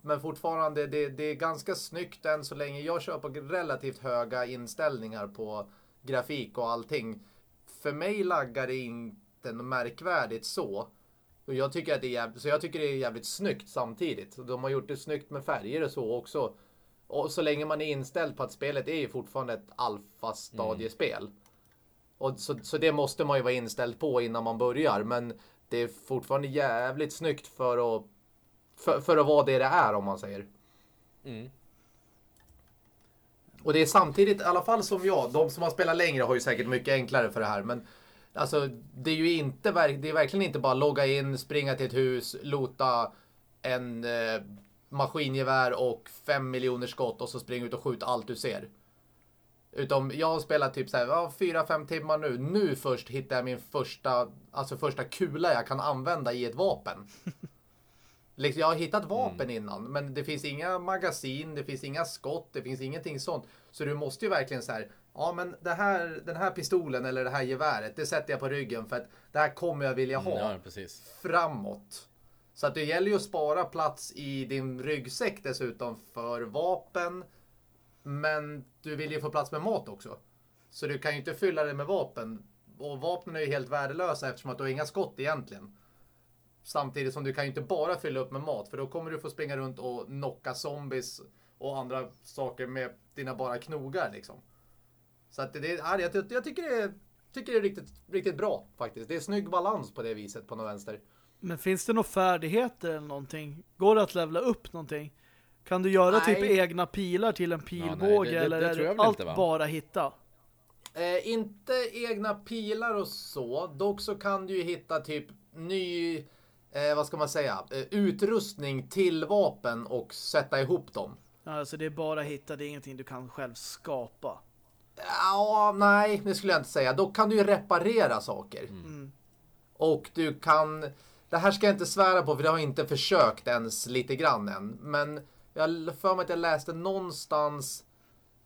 men fortfarande, det, det är ganska snyggt än så länge. Jag kör på relativt höga inställningar på grafik och allting. För mig laggar det inte märkvärdigt så. Och jag tycker att det är jävligt, så jag tycker det är jävligt snyggt samtidigt. De har gjort det snyggt med färger och så också. Och så länge man är inställd på att spelet är ju fortfarande ett alfa-stadiespel. Och så, så det måste man ju vara inställd på innan man börjar. Men det är fortfarande jävligt snyggt för att, för, för att vara det det är om man säger. Mm. Och det är samtidigt, i alla fall som jag, de som har spelat längre har ju säkert mycket enklare för det här. Men alltså, det är ju inte, det är verkligen inte bara logga in, springa till ett hus, lota en eh, maskingevär och fem miljoner skott och så springa ut och skjuta allt du ser. Utom jag har spelat typ så här, ja, fyra, fem timmar nu. Nu först hittar jag min första, alltså första kula jag kan använda i ett vapen. Liksom, jag har hittat vapen innan, men det finns inga magasin, det finns inga skott, det finns ingenting sånt. Så du måste ju verkligen så här, ja men det här, den här pistolen eller det här geväret, det sätter jag på ryggen för att det här kommer jag vilja ha Mm, Ja, precis. framåt. Så att det gäller ju att spara plats i din ryggsäck dessutom för vapen. Men du vill ju få plats med mat också. Så du kan ju inte fylla det med vapen. Och vapnen är ju helt värdelösa eftersom att du har inga skott egentligen. Samtidigt som du kan ju inte bara fylla upp med mat för då kommer du få springa runt och knocka zombies och andra saker med dina bara knogar liksom. Så att det, är, jag, jag tycker det är, tycker det är riktigt, riktigt bra faktiskt. Det är snygg balans på det viset på något vänster. Men finns det några färdigheter eller någonting? Går det att levla upp någonting? Kan du göra typ Nej. egna pilar till en pilbåge nej, det- det- eller det är tror jag det allt inte, va? bara hitta? Eh, inte egna pilar och så. Dock så kan du ju hitta typ ny, eh, vad ska man säga, eh, utrustning till vapen och sätta ihop dem. Alltså det är bara hitta, det är ingenting du kan själv skapa. Ja, nej, det skulle jag inte säga. Då kan du ju reparera saker. Och du kan... Det här ska jag inte svära på för det har jag inte försökt ens lite grann än. Men jag har för mig att jag läste någonstans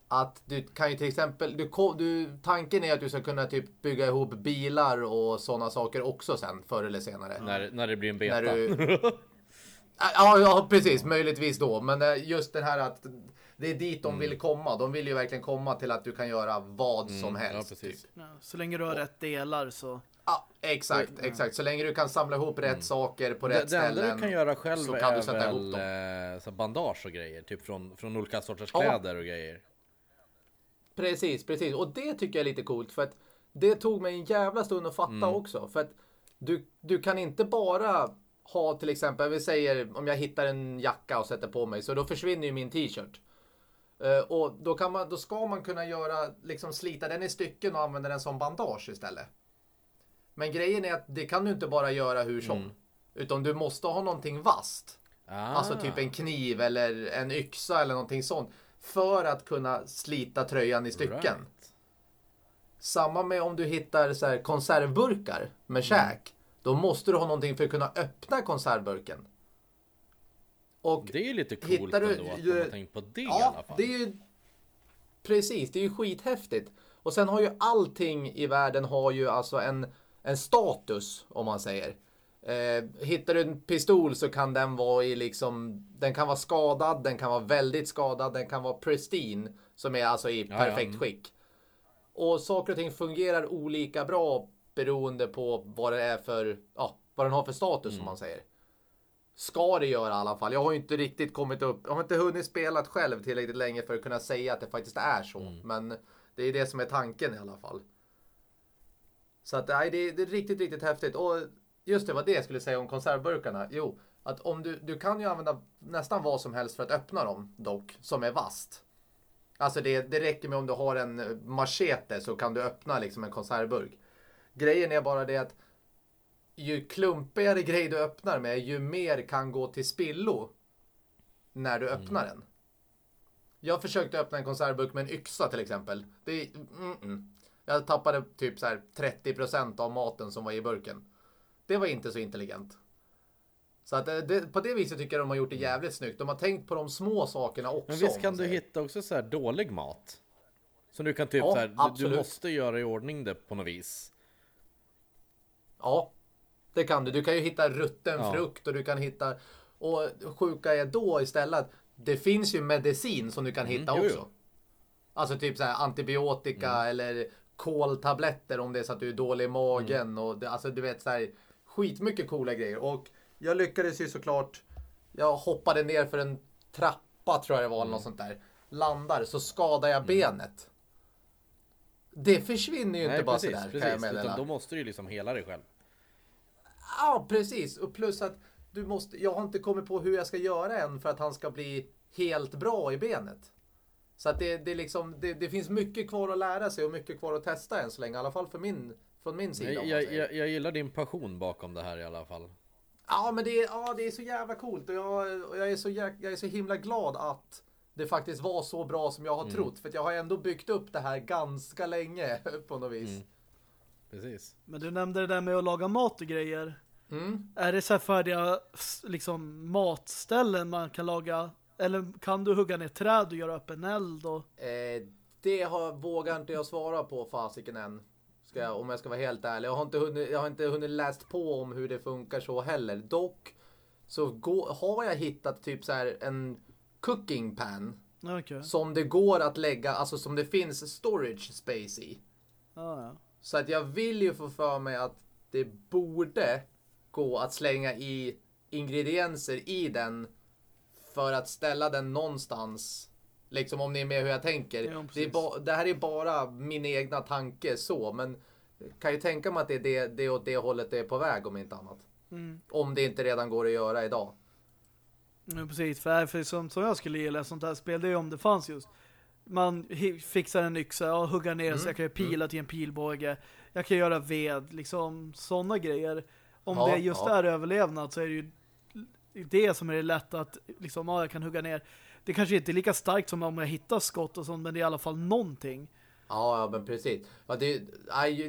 att du kan ju till exempel... Du, du, tanken är att du ska kunna typ bygga ihop bilar och sådana saker också sen, förr eller senare. När, när det blir en beta. När du... Ja, ja, precis. Möjligtvis då. Men eh, just det här att det är dit de vill komma. De vill ju verkligen komma till att du kan göra vad som ja, helst. precis. Typ. Ja, så länge du har rätt delar så... Ja, exakt, exakt. Så länge du kan samla ihop rätt saker på Det, rätt det enda ställen. du kan göra själv så kan du är sätta ihop väl dem. eh, så bandage och grejer. Typ från, från olika sorters Ja. kläder och grejer. Precis, precis. Och det tycker jag är lite coolt för att det tog mig en jävla stund att fatta Mm. också. För att du, du kan inte bara ha till exempel, vi säger om jag hittar en jacka och sätter på mig så då försvinner ju min t-shirt. Eh, och då, kan man, då ska man kunna göra, liksom slita den i stycken och använda den som bandage istället. Men grejen är att det kan du inte bara göra hur som. Mm. Utan du måste ha någonting vasst. Ah. Alltså typ en kniv eller en yxa eller någonting sånt. För att kunna slita tröjan i stycken. Right. Samma med om du hittar så här konservburkar med käk. Då måste du ha någonting för att kunna öppna konservburken. Och Det är ju lite coolt du- ändå att de har tänkt på det i ja, alla fall. det är ju precis, det är ju skithäftigt. Och sen har ju allting i världen har ju alltså en, en status om man säger. Eh, hittar du en pistol så kan den vara i liksom, den kan vara skadad, den kan vara väldigt skadad, den kan vara pristine som är alltså i ja, perfekt mm. skick. Och saker och ting fungerar olika bra beroende på vad det är för, ja, vad den har för status Mm. som man säger. Ska det göra i alla fall. Jag har ju inte riktigt kommit upp, jag har inte hunnit spela själv tillräckligt länge för att kunna säga att det faktiskt är så. Mm. Men det är det som är tanken i alla fall. Så att nej, det, är- det är riktigt, riktigt häftigt. Och just det, vad det jag skulle säga om konservburkarna. Jo, att om du, du kan ju använda nästan vad som helst för att öppna dem dock, som är vast. Alltså det, det räcker med om du har en machete så kan du öppna liksom en konservburk. Grejen är bara det att ju klumpigare grej du öppnar med, ju mer kan gå till spillo när du öppnar den. Jag försökte öppna en konservburk med en yxa till exempel. Det är, mm, mm. Jag tappade typ så här 30% av maten som var i burken. Det var inte så intelligent. Så att det, det, på det viset tycker jag de har gjort det jävligt snyggt. De har tänkt på de små sakerna också. Men visst kan du hitta också så här dålig mat? Så du kan typ Ja, så här, du, du absolut. måste göra i ordning det på något vis. Ja, det kan du. Du kan ju hitta rutten Ja. frukt och du kan hitta... Och sjuka är då istället, det finns ju medicin som du kan hitta Mm, jo, också. jo. Alltså typ så här antibiotika Mm. eller koltabletter om det är så att du är dålig i magen. Mm. Och alltså du vet så här skitmycket coola grejer. Och jag lyckades ju såklart, jag hoppade ner för en trappa tror jag det var eller något Mm. sånt där. Landar så skadar jag benet. Det försvinner ju inte bara precis, sådär kan jag precis. meddela. Utan då måste du ju liksom hela dig själv. Ja, precis. Och plus att du måste, jag har inte kommit på hur jag ska göra än för att han ska bli helt bra i benet. Så att det, det, liksom, det, det finns mycket kvar att lära sig och mycket kvar att testa än så länge. I alla fall för min, från min sida. Jag, jag, jag, jag gillar din passion bakom det här i alla fall. Ja, men det är, ja, det är så jävla coolt och jag, och jag, är så jäk, jag är så himla glad att det faktiskt var så bra som jag har trott. För att jag har ändå byggt upp det här ganska länge på något vis. Precis. Men du nämnde det där med att laga mat och grejer. Mm. Är det så här färdiga liksom matställen man kan laga? Eller kan du hugga ner träd och göra upp en eld? Och... Eh, det har, vågar inte jag svara på fasiken än. Ska jag, om jag ska vara helt ärlig. Jag har, inte hunnit, jag har inte hunnit läst på om hur det funkar så heller. Dock så gå, har jag hittat typ så här en cooking pan. Okej. Som det går att lägga, alltså som det finns storage space i. Ja, ja. Så att jag vill ju få för mig att det borde gå att slänga i ingredienser i den för att ställa den någonstans. Liksom om ni är med hur jag tänker. Ja, det, det här är bara min egna tanke så, men kan ju tänka mig att det är det, det åt det hållet det är på väg om inte annat. Mm. Om det inte redan går att göra idag. Ja, precis. För, för som, som jag skulle gilla sånt här spel, det är om det fanns just. Man fixar en yxa och huggar ner så jag kan pila till en pilbåge. Jag kan göra ved, liksom sådana grejer. Om Ja, det just ja. är överlevnad så är det ju det som är det lätt att liksom, ja, jag kan hugga ner. Det kanske inte är lika starkt som om jag hittar skott och sånt, men det är i alla fall någonting. Ja, ja men precis. Ja, det,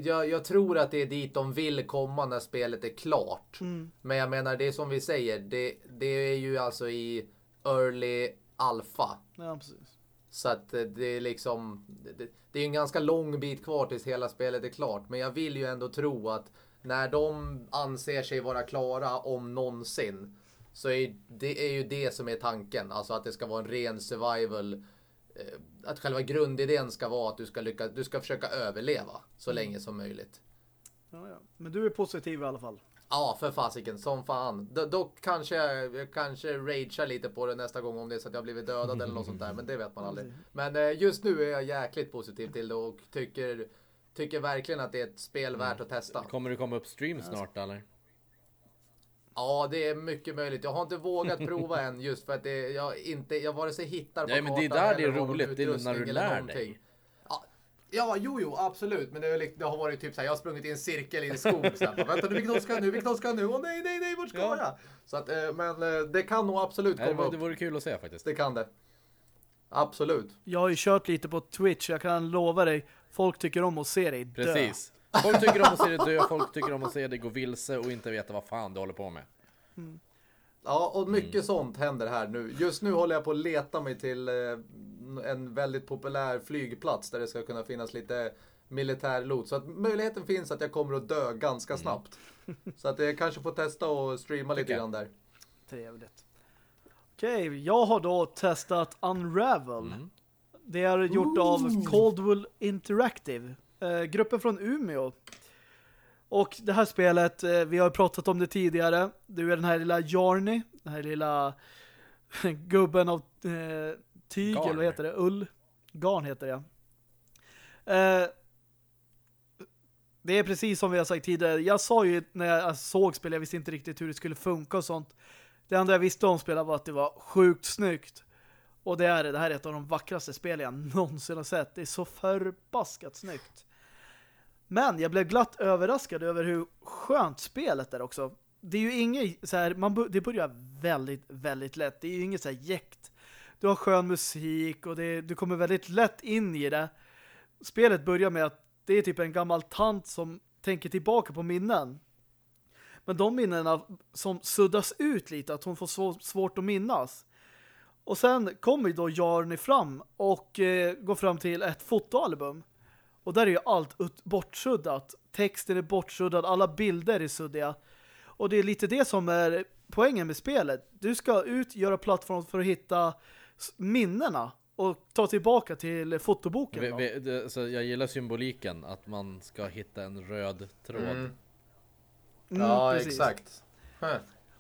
jag, jag tror att det är dit de vill komma när spelet är klart. Men jag menar, det är som vi säger, det, det är ju alltså i early alpha. Ja, precis. Så att eh, det är liksom, det, det är en ganska lång bit kvar tills hela spelet är klart. Men jag vill ju ändå tro att när de anser sig vara klara om någonsin så är det är ju det som är tanken. Alltså att det ska vara en ren survival. eh, Att själva grundidén ska vara att du ska, lycka, du ska försöka överleva så länge som möjligt. Ja, ja. Men du är positiv i alla fall. Ja, för fasiken, som fan. D- dock kanske jag, kanske ragear lite på det nästa gång om det är så att jag blivit dödad eller något sånt där. Men det vet man aldrig. Men eh, just nu är jag jäkligt positiv till det och tycker, tycker verkligen att det är ett spel värt att testa. Kommer det komma upp stream snart eller? Ja, det är mycket möjligt. Jag har inte vågat prova än just för att det, jag inte, jag vare sig hittar på Nej, men det är där det är roligt. Det är när du eller lär någonting. dig. Ja, Ja, jo, jo, absolut. Men det, är, det har varit typ så här, jag har sprungit i en cirkel i en skog. Så här, bara, Vänta nu, vilken håll ska jag nu? Vilken håll ska jag nu? Åh nej, nej, nej, vart ska Ja. jag? Så att, eh, men eh, det kan nog absolut Nej, det, komma vore, det upp. vore kul att se faktiskt. Det kan det. Absolut. Jag har ju kört lite på Twitch, jag kan lova dig, folk tycker om att se dig dö. Precis. Folk tycker om att se dig dö, folk tycker om att se dig gå vilse och inte veta vad fan du håller på med. Ja, och mycket Mm. sånt händer här nu. Just nu håller jag på att leta mig till eh, en väldigt populär flygplats där det ska kunna finnas lite militär loot. Så att möjligheten finns att jag kommer att dö ganska Mm. snabbt. Så att jag kanske får testa och streama lite grann där. Trevligt. Okej, jag har då testat Unravel. Mm. Det är gjort av Coldwell Interactive. Eh, gruppen från Umeå. Och det här spelet, eh, vi har pratat om det tidigare. Du är den här lilla Jarny, den här lilla gubben av eh, tyg, Garn. eller vad heter det? Ull. Garn heter det. Eh, det är precis som vi har sagt tidigare. Jag sa ju när jag såg spel, jag visste inte riktigt hur det skulle funka och sånt. Det enda jag visste om spelet var att det var sjukt snyggt. Och det är det. Det här är ett av de vackraste spel jag någonsin har sett. Det är så förbaskat snyggt. Men jag blev glatt överraskad över hur skönt spelet är också. Det är ju inget så här, man, det börjar väldigt, väldigt lätt. Det är ju inget så här jäkt. Du har skön musik och det, du kommer väldigt lätt in i det. Spelet börjar med att det är typ en gammal tant som tänker tillbaka på minnen. Men de minnena som suddas ut lite, att hon får så svårt att minnas. Och sen kommer då Jarny fram och eh, går fram till ett fotoalbum. Och där är ju allt bortsuddat. Texten är bortsuddad, alla bilder är suddiga. Och det är lite det som är poängen med spelet. Du ska ut, göra plattform för att hitta minnena och ta tillbaka till fotoboken. Vi, vi, det, så jag gillar symboliken att man ska hitta en röd tråd. Mm. Mm, ja, precis. exakt.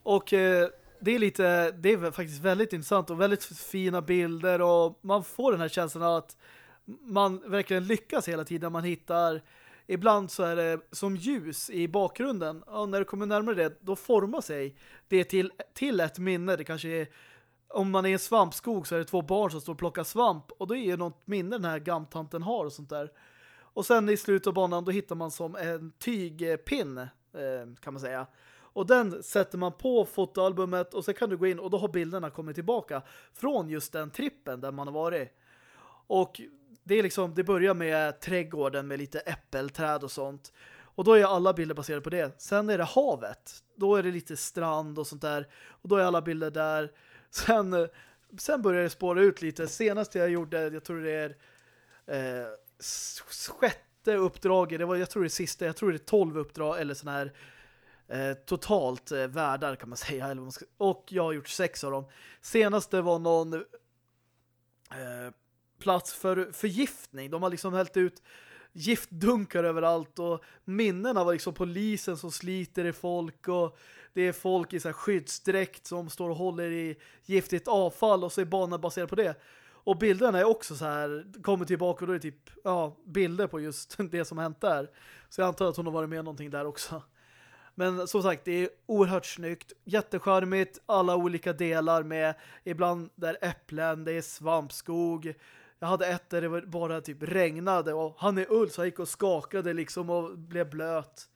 Och eh, det är lite det är faktiskt väldigt intressant och väldigt fina bilder och man får den här känslan att man verkligen lyckas hela tiden. Man hittar ibland så är det som ljus i bakgrunden. Och när du kommer närmare det, då formar sig det till, till ett minne. Det kanske är om man är i en svampskog så är det två barn som står och plockar svamp och då är det något minne den här gamtanten har och sånt där. Och sen i slutet av banan då hittar man som en tygpinn eh, kan man säga. Och den sätter man på fotoalbumet och sen kan du gå in och då har bilderna kommit tillbaka från just den trippen där man har varit. Och det är liksom, det börjar med trädgården med lite äppelträd och sånt. Och då är alla bilder baserade på det. Sen är det havet. Då är det lite strand och sånt där. Och då är alla bilder där. Sen, eh, sen börjar det spåra ut lite. Senast jag gjorde, jag tror det är eh, sjätte uppdraget. Det var, jag tror det sista, jag tror det är tolv uppdrag eller sån här eh, totalt eh, världar kan man säga. Eller ska, och jag har gjort sex av dem. Senaste var någon eh, plats för förgiftning. De har liksom hällt ut giftdunkar överallt och minnena var liksom polisen som sliter i folk och det är folk i så här skyddsdräkt som står och håller i giftigt avfall och så är banan baserad på det. Och bilderna är också så här, kommer tillbaka och då är det typ ja, bilder på just det som hänt där. Så jag antar att hon har varit med någonting där också. Men som sagt, det är oerhört snyggt. Jättecharmigt, alla olika delar med ibland där äpplen, det är svampskog. Jag hade ett där det bara typ regnade och han är ull så han gick och skakade liksom och blev blöt.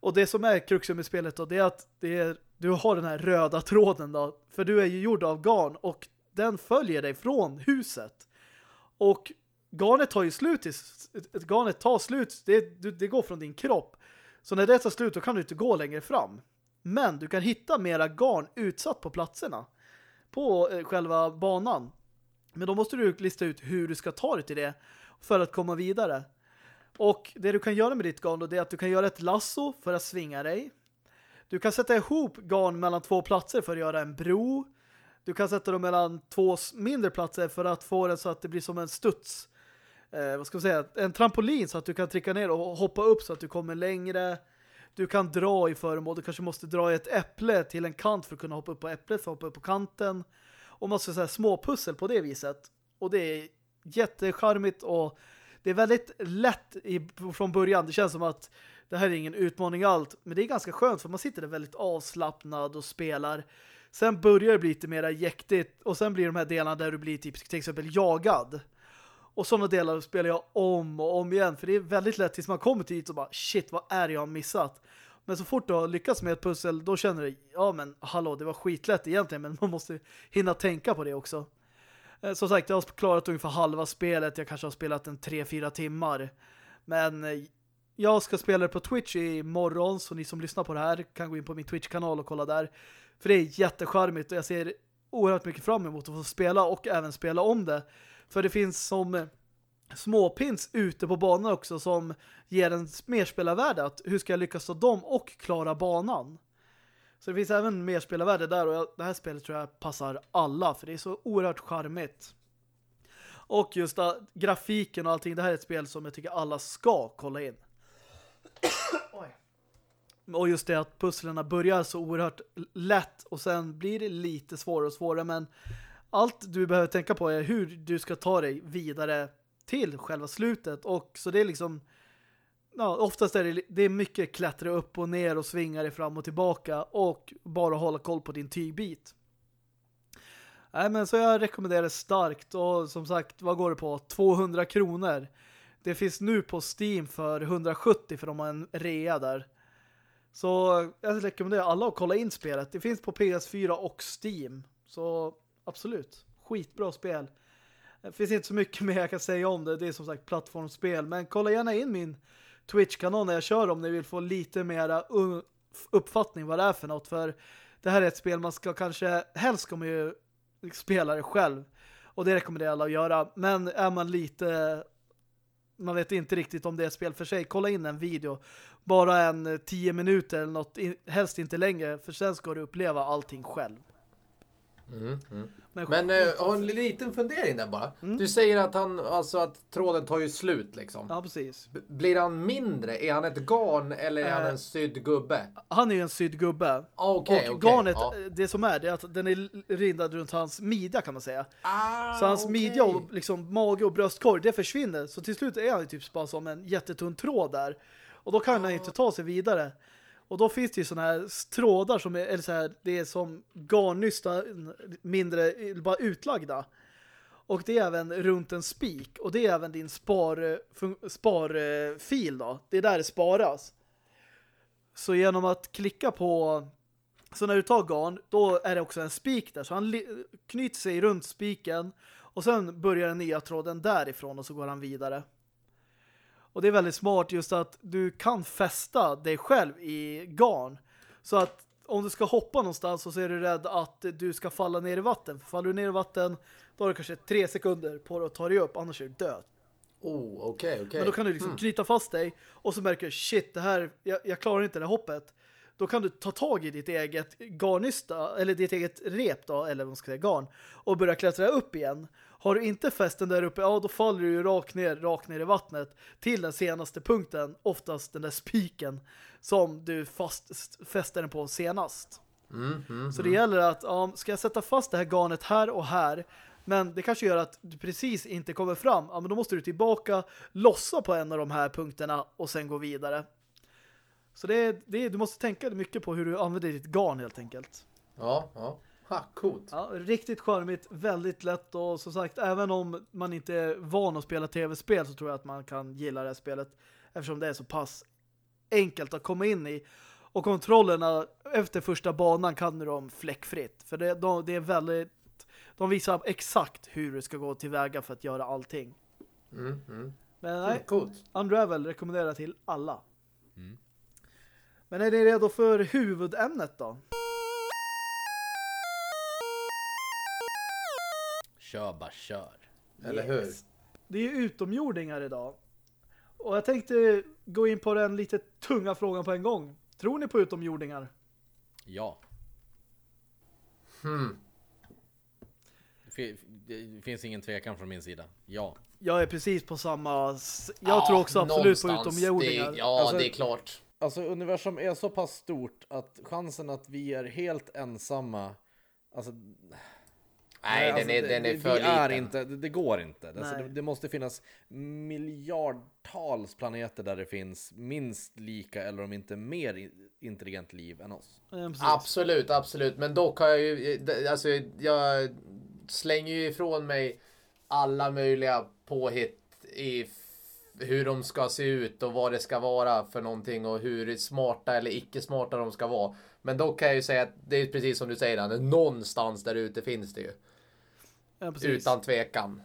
Och det som är kruxen med spelet då, det är att det är, du har den här röda tråden då. För du är ju gjord av garn och den följer dig från huset. Och garnet tar ju slut. Garnet tar slut. Det, det går från din kropp. Så när det tar slut då kan du inte gå längre fram. Men du kan hitta mera garn utsatt på platserna. På eh, själva banan. Men då måste du lista ut hur du ska ta dig till det för att komma vidare. Och det du kan göra med ditt garn då, det är att du kan göra ett lasso för att svinga dig. Du kan sätta ihop garn mellan två platser för att göra en bro. Du kan sätta dem mellan två mindre platser för att få det så att det blir som en studs. Eh, vad ska man säga? En trampolin så att du kan trycka ner och hoppa upp så att du kommer längre. Du kan dra i föremål. Du kanske måste dra i ett äpple till en kant för att kunna hoppa upp på äpplet för att hoppa upp på kanten. Och man ska säga småpussel på det viset. Och det är jättecharmigt och det är väldigt lätt i, från början. Det känns som att det här är ingen utmaning allt. Men det är ganska skönt för man sitter där väldigt avslappnad och spelar. Sen börjar det bli lite mer jäktigt. Och sen blir de här delarna där du blir typ, till exempel jagad. Och sådana delar spelar jag om och om igen. För det är väldigt lätt tills man kommer till dit och bara shit, vad är det jag har missat? Men så fort du har lyckats med ett pussel, då känner du, ja men hallå, det var skitlätt egentligen, men man måste hinna tänka på det också. Eh, som sagt, jag har klarat ungefär halva spelet. Jag kanske har spelat en 3-4 timmar. Men eh, jag ska spela det på Twitch imorgon så ni som lyssnar på det här kan gå in på min Twitch-kanal och kolla där. För det är jättecharmigt och jag ser oerhört mycket fram emot att få spela och även spela om det. För det finns som eh, småpins ute på banan också som ger en merspelarvärde att hur ska jag lyckas ta dem och klara banan. Så det finns även mer spelarvärde där och jag, det här spelet tror jag passar alla för det är så oerhört charmigt. Och just uh, grafiken och allting, det här är ett spel som jag tycker alla ska kolla in. och just det att pusslerna börjar så oerhört lätt och sen blir det lite svårare och svårare men allt du behöver tänka på är hur du ska ta dig vidare till själva slutet och så det är liksom ja, oftast är det, det är mycket klättra upp och ner och svinga dig fram och tillbaka och bara hålla koll på din tygbit. Nej, men så jag rekommenderar det starkt och som sagt, vad går det på? 200 kronor. Det finns nu på Steam för 170 för de har en rea där. Så jag rekommenderar alla att kolla in spelet. Det finns på PS4 och Steam. Så absolut, skitbra spel. Det finns inte så mycket mer jag kan säga om det. Det är som sagt plattformsspel. Men kolla gärna in min Twitch-kanal när jag kör om ni vill få lite mera uppfattning vad det är för något. För det här är ett spel man ska kanske, helst ska man ju det själv. Och det rekommenderar alla att göra. Men är man lite man vet inte riktigt om det är ett spel för sig. Kolla in en video. Bara en tio minuter eller något. Helst inte längre. För sen ska du uppleva allting själv. Mm, mm. Men, Men eh, har en liten fundering där bara. Mm. Du säger att han, alltså att tråden tar ju slut liksom. Ja, precis. B- Blir han mindre? Är han ett garn eller är han Eh, en sydd gubbe? Han är ju en sydd gubbe. Ah, Okej, och okej, garnet, ja. det som är, det är att den är rindad runt hans midja kan man säga. Ah, Så hans okej. midja och liksom mage och bröstkorg, det försvinner. Så till slut är han ju typ bara som en jättetunn tråd där. Och då kan han inte ta sig vidare. Och då finns det ju sådana här trådar som är, eller så här, det är som garnnystar mindre, bara utlagda. Och det är även runt en spik. Och det är även din spar, eh, sparfil eh, då. Det är där det sparas. Så genom att klicka på så när du tar garn, då är det också en spik där. Så han knyter sig runt spiken och sen börjar den nya tråden därifrån och så går han vidare. Och det är väldigt smart just att du kan fästa dig själv i garn. Så att om du ska hoppa någonstans så är du rädd att du ska falla ner i vatten. För faller du ner i vatten, då har du kanske tre sekunder på dig att ta dig upp, annars är du död. Oh, okej, okej. Men då kan du liksom Mm. knyta fast dig och så märker du, shit, det här, jag, jag klarar inte det här hoppet. Då kan du ta tag i ditt eget garnysta, eller ditt eget rep då, eller vad man ska säga, garn, och börja klättra upp igen. Har du inte fästen där uppe, ja då faller du ju rakt ner, rakt ner i vattnet till den senaste punkten, oftast den där spiken som du fast, fäster den på senast. Mm, mm, Så det gäller att, ja, ska jag sätta fast det här garnet här och här men det kanske gör att du precis inte kommer fram. Ja, men då måste du tillbaka, lossa på en av de här punkterna och sen gå vidare. Så det är, det är, du måste tänka mycket på hur du använder ditt garn helt enkelt. Ja, ja. Ha, coolt. Ja, riktigt charmigt, väldigt lätt och som sagt, även om man inte är van att spela tv-spel så tror jag att man kan gilla det här spelet eftersom det är så pass enkelt att komma in i. Och kontrollerna efter första banan kan du dem fläckfritt. För det, de, det är väldigt de visar exakt hur du ska gå tillväga för att göra allting. Mm, mm. Men nej, Mm, coolt. Unravel rekommenderar till alla. Mm. Men är ni redo för huvudämnet då? Kör bara kör. Eller hur? Det är ju utomjordingar idag. Och jag tänkte gå in på den lite tunga frågan på en gång. Tror ni på utomjordingar? Ja. Hmm. Det fi- Det finns ingen tvekan från min sida. Ja. Jag är precis på samma... Jag Ja, tror också absolut på utomjordingar. Det, ja, Alltså- det är klart. Alltså universum är så pass stort att chansen att vi är helt ensamma Alltså, Nej, alltså, den är, det- den är för vi är liten. inte, det, det går inte. Alltså, Nej. det, det måste finnas miljardtals planeter där det finns minst lika eller om inte mer intelligent liv än oss. Precis. Absolut, absolut. Men dock har jag ju, alltså jag slänger ju ifrån mig alla möjliga påhitt i hur de ska se ut och vad det ska vara för någonting och hur smarta eller icke smarta de ska vara. Men dock kan jag ju säga att det är precis som du säger, Anne, någonstans där ute finns det ju. Ja. Utan tvekan.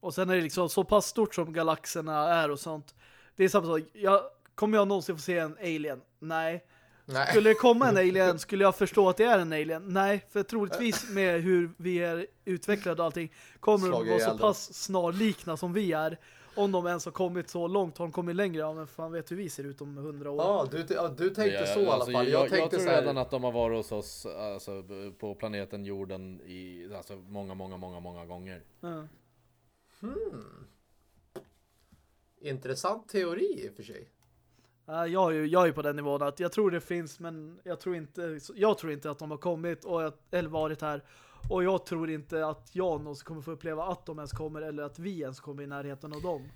Och sen är det liksom så pass stort som galaxerna är och sånt. Det är samma sak. Jag, kommer jag någonsin få se en alien? Nej. Nej. Skulle det komma en alien, skulle jag förstå att det är en alien? Nej, för troligtvis med hur vi är utvecklade och allting kommer de vara så pass snarlikna som vi är. Om de ens har kommit så långt, har de kommit längre? Ja, men fan vet hur vi ser ut om hundra år. Ja, du, ja, du tänkte Ja, så i alla alltså, fall. Jag, Jag, tänkte tror så här. redan att de har varit hos oss alltså, på planeten jorden i alltså, många, många, många, många gånger. Ja. Intressant teori i och för sig. Ja, Jag är, ju, jag är på den nivån att jag tror det finns men jag tror inte jag tror inte att de har kommit och jag, eller varit här och jag tror inte att jag någonsin kommer få uppleva att de ens kommer eller att vi ens kommer i närheten av dem.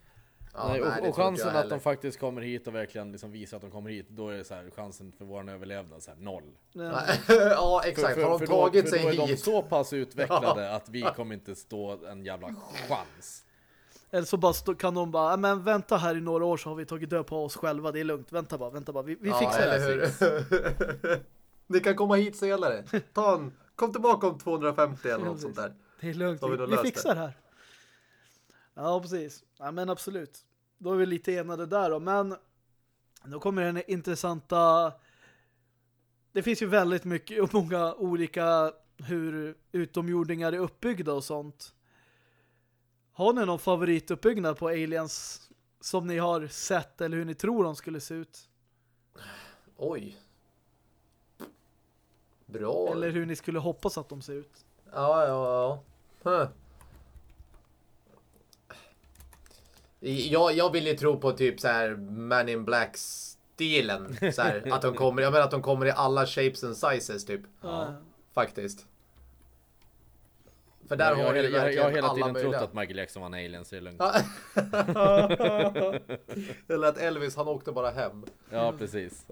Ja, Nej, och, och chansen att de faktiskt kommer hit och verkligen liksom visar att de kommer hit, då är det så här, chansen för vår överlevnad så här, noll. Ja. ja, exakt. har de tagit då, sig för då är de hit? så pass utvecklade att vi kommer inte stå en jävla chans. Eller så bara stå, kan de bara, "Ja, men vänta här i några år så har vi tagit död på oss själva, det är lugnt, vänta bara, vänta bara, vi, vi Ja, fixar det. eller hur? Ni kan komma hit senare. Ta en, kom tillbaka om 250 eller något sånt där. Det är lugnt, vi vi, fixar det här. Ja, precis. Ja, men absolut. Då är vi lite enade där då. Men då kommer den intressanta... Det finns ju väldigt mycket och många olika hur utomjordingar är uppbyggda och sånt. Har ni någon favorituppbyggnad på aliens som ni har sett eller hur ni tror de skulle se ut? Oj. Bra. Eller hur ni skulle hoppas att de ser ut? Ja, ja, ja. Huh. Jag, jag vill ju tro på typ så här Man in Black-stilen. Att de kommer, jag menar att de kommer i alla shapes and sizes typ. Ja. Faktiskt. För där jag, har jag, jag, jag, verkligen har hela tiden möjliga. trott att Michael Jackson var en alien så det är lugnt. Eller att Elvis, han åkte bara hem. Ja, precis.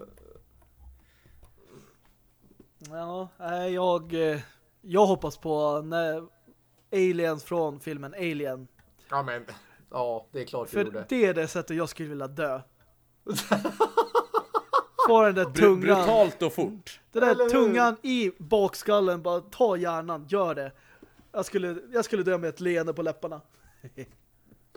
Ja, jag, eh, jag hoppas på när aliens från filmen Alien. Ja, men. Ja, det är klart du För gjorde. det är det sättet jag skulle vilja dö. Få den där Br tungan. brutalt och fort. Den där Eller hur? tungan i bakskallen. Bara ta hjärnan, gör det. Jag skulle, jag skulle dö med ett leende på läpparna.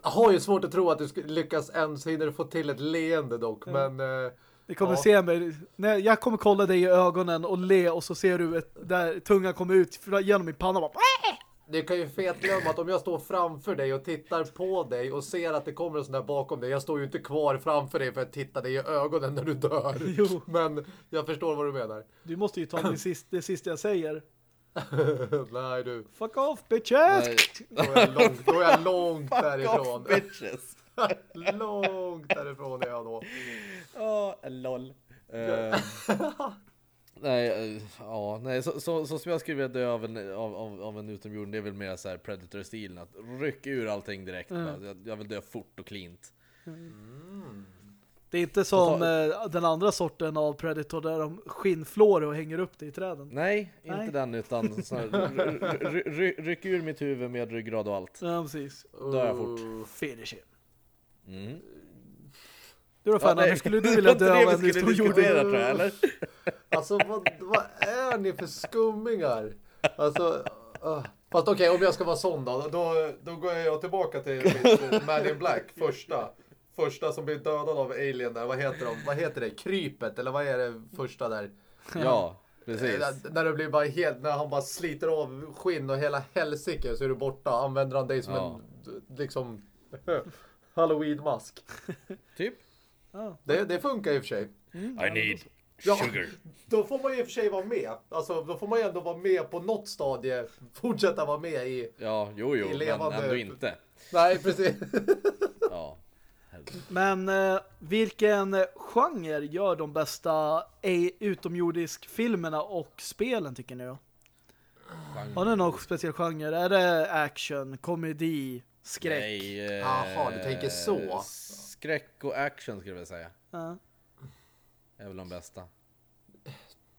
Jag har ju svårt att tro att du lyckas ens hinner få till ett leende dock. Men eh, Ni kommer Ja. se mig. Nej, jag kommer kolla dig i ögonen och le och så ser du ett, där tungan kommer ut genom min panna. Bara, du kan ju fetglömma att om jag står framför dig och tittar på dig och ser att det kommer en sån där bakom dig. Jag står ju inte kvar framför dig för att titta dig i ögonen när du dör. Jo. Men jag förstår vad du menar. du måste ju ta det sista, det sista jag säger. Nej du. Fuck off, bitches! Nej. Då är jag långt, då är jag långt därifrån. bitches. långt därifrån är jag då. Ja, lol. Eh, nej, eh, ja, nej, så, så, så som jag skulle vilja dö av en, av, av, av en utomjording, det är väl mer så här Predator-stilen. Att rycka ur allting direkt. bara. Jag, jag vill dö fort och cleant. Det är inte som eh, den andra sorten av Predator där de skinnflår och hänger upp det i träden. Nej, inte Nej. den utan så här, ry, ry, ry, ryck ur mitt huvud med ryggrad och allt. Ja, precis. Dör jag fort. Uh, Finish him. Mm. Du då Fernan, nej. hur skulle du vilja dö av en utomjording? diskutera, tror jag, eller? Alltså vad, vad är ni för skummingar? Alltså, uh. Fast okej, om jag ska vara sån då, då, då går jag tillbaka till mitt eh, Man in Black, första. Första som blir dödad av alien där, vad heter de? Vad heter det? Krypet, eller vad är det första där? Ja, precis. Eh, När, när det blir bara helt, när han bara sliter av skinn och hela helsike så är du borta. Använder han dig som Ja. en, liksom, halloween-mask. Typ. Ja. Det, det funkar i och för sig. I need Ja. sugar. Då får man ju i och för sig vara med. Alltså, då får man ju ändå vara med på något stadie. Fortsätta vara med i... Ja, jo, jo, I men levande- ändå inte. Nej, precis. Ja. Men eh, vilken genre gör de bästa a- utomjordisk-filmerna och spelen tycker ni då? Har ni någon speciell genre? Är det action, komedi, skräck? Nej, eh, Jaha, du tänker så. Skräck och action skulle jag vilja säga. Ja. Är väl de bästa.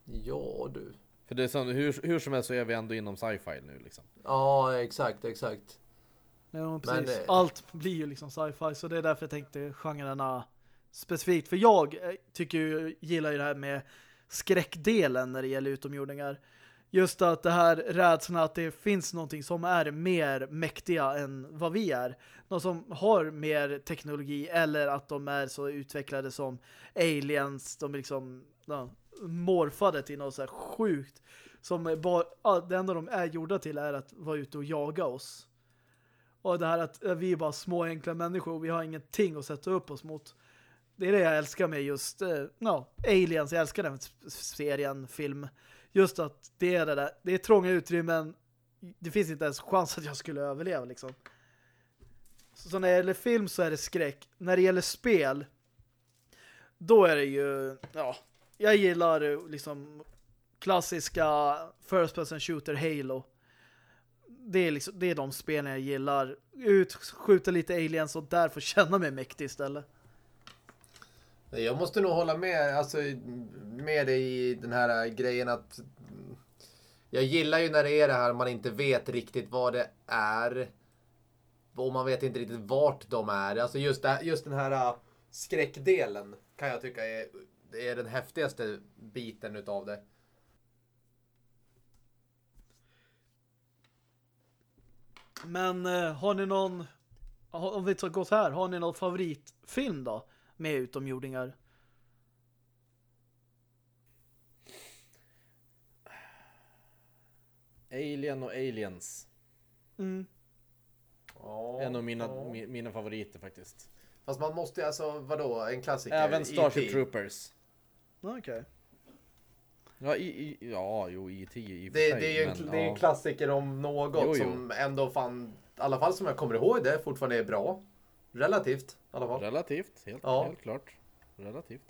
Ja, du. För det är som, hur, hur som helst så är vi ändå inom sci-fi nu liksom. Ja, exakt, exakt. Ja, precis. Men, eh, Allt blir ju liksom sci-fi så det är därför jag tänkte genrerna specifikt. För jag eh, tycker ju, gillar ju det här med skräckdelen när det gäller utomjordingar. Just att det här rädslan att det finns någonting som är mer mäktiga än vad vi är. Någon som har mer teknologi eller att de är så utvecklade som aliens. De är liksom ja, morfade till något så här sjukt. Som bara, ja, det enda de är gjorda till är att vara ute och jaga oss. Och det här att vi är bara små enkla människor och vi har ingenting att sätta upp oss mot. Det är det jag älskar med just eh, no, Aliens. Jag älskar den serien, film. Just att det är det där. Det är trånga utrymmen. Det finns inte ens chans att jag skulle överleva liksom. Så, när det gäller film så är det skräck. När det gäller spel då är det ju ja, jag gillar liksom klassiska first person shooter Halo det är, liksom, det är de spelen jag gillar. Ut, skjuta lite aliens och där få känna mig mäktig istället. Jag måste nog hålla med, alltså, med dig i den här grejen att jag gillar ju när det är det här man inte vet riktigt vad det är. Och man vet inte riktigt vart de är. Alltså just, det, just den här äh, skräckdelen kan jag tycka är, är den häftigaste biten utav det. Men äh, har ni någon om vi tar gå så här, har ni någon favoritfilm då med utomjordingar? Alien och Aliens. Mm. Ja, En av mina, ja. mi- mina favoriter faktiskt. Fast man måste ju alltså, vadå, en klassiker? Även Starship E.T.. Troopers. Okej. Ja, i, i, ja jo, E.T. i och för Det, sig, det är ju men, en, det är en klassiker om något Jo, jo. som ändå fan, i alla fall som jag kommer ihåg det, fortfarande är bra. Relativt i alla fall. Relativt, helt, Ja. helt klart. Relativt.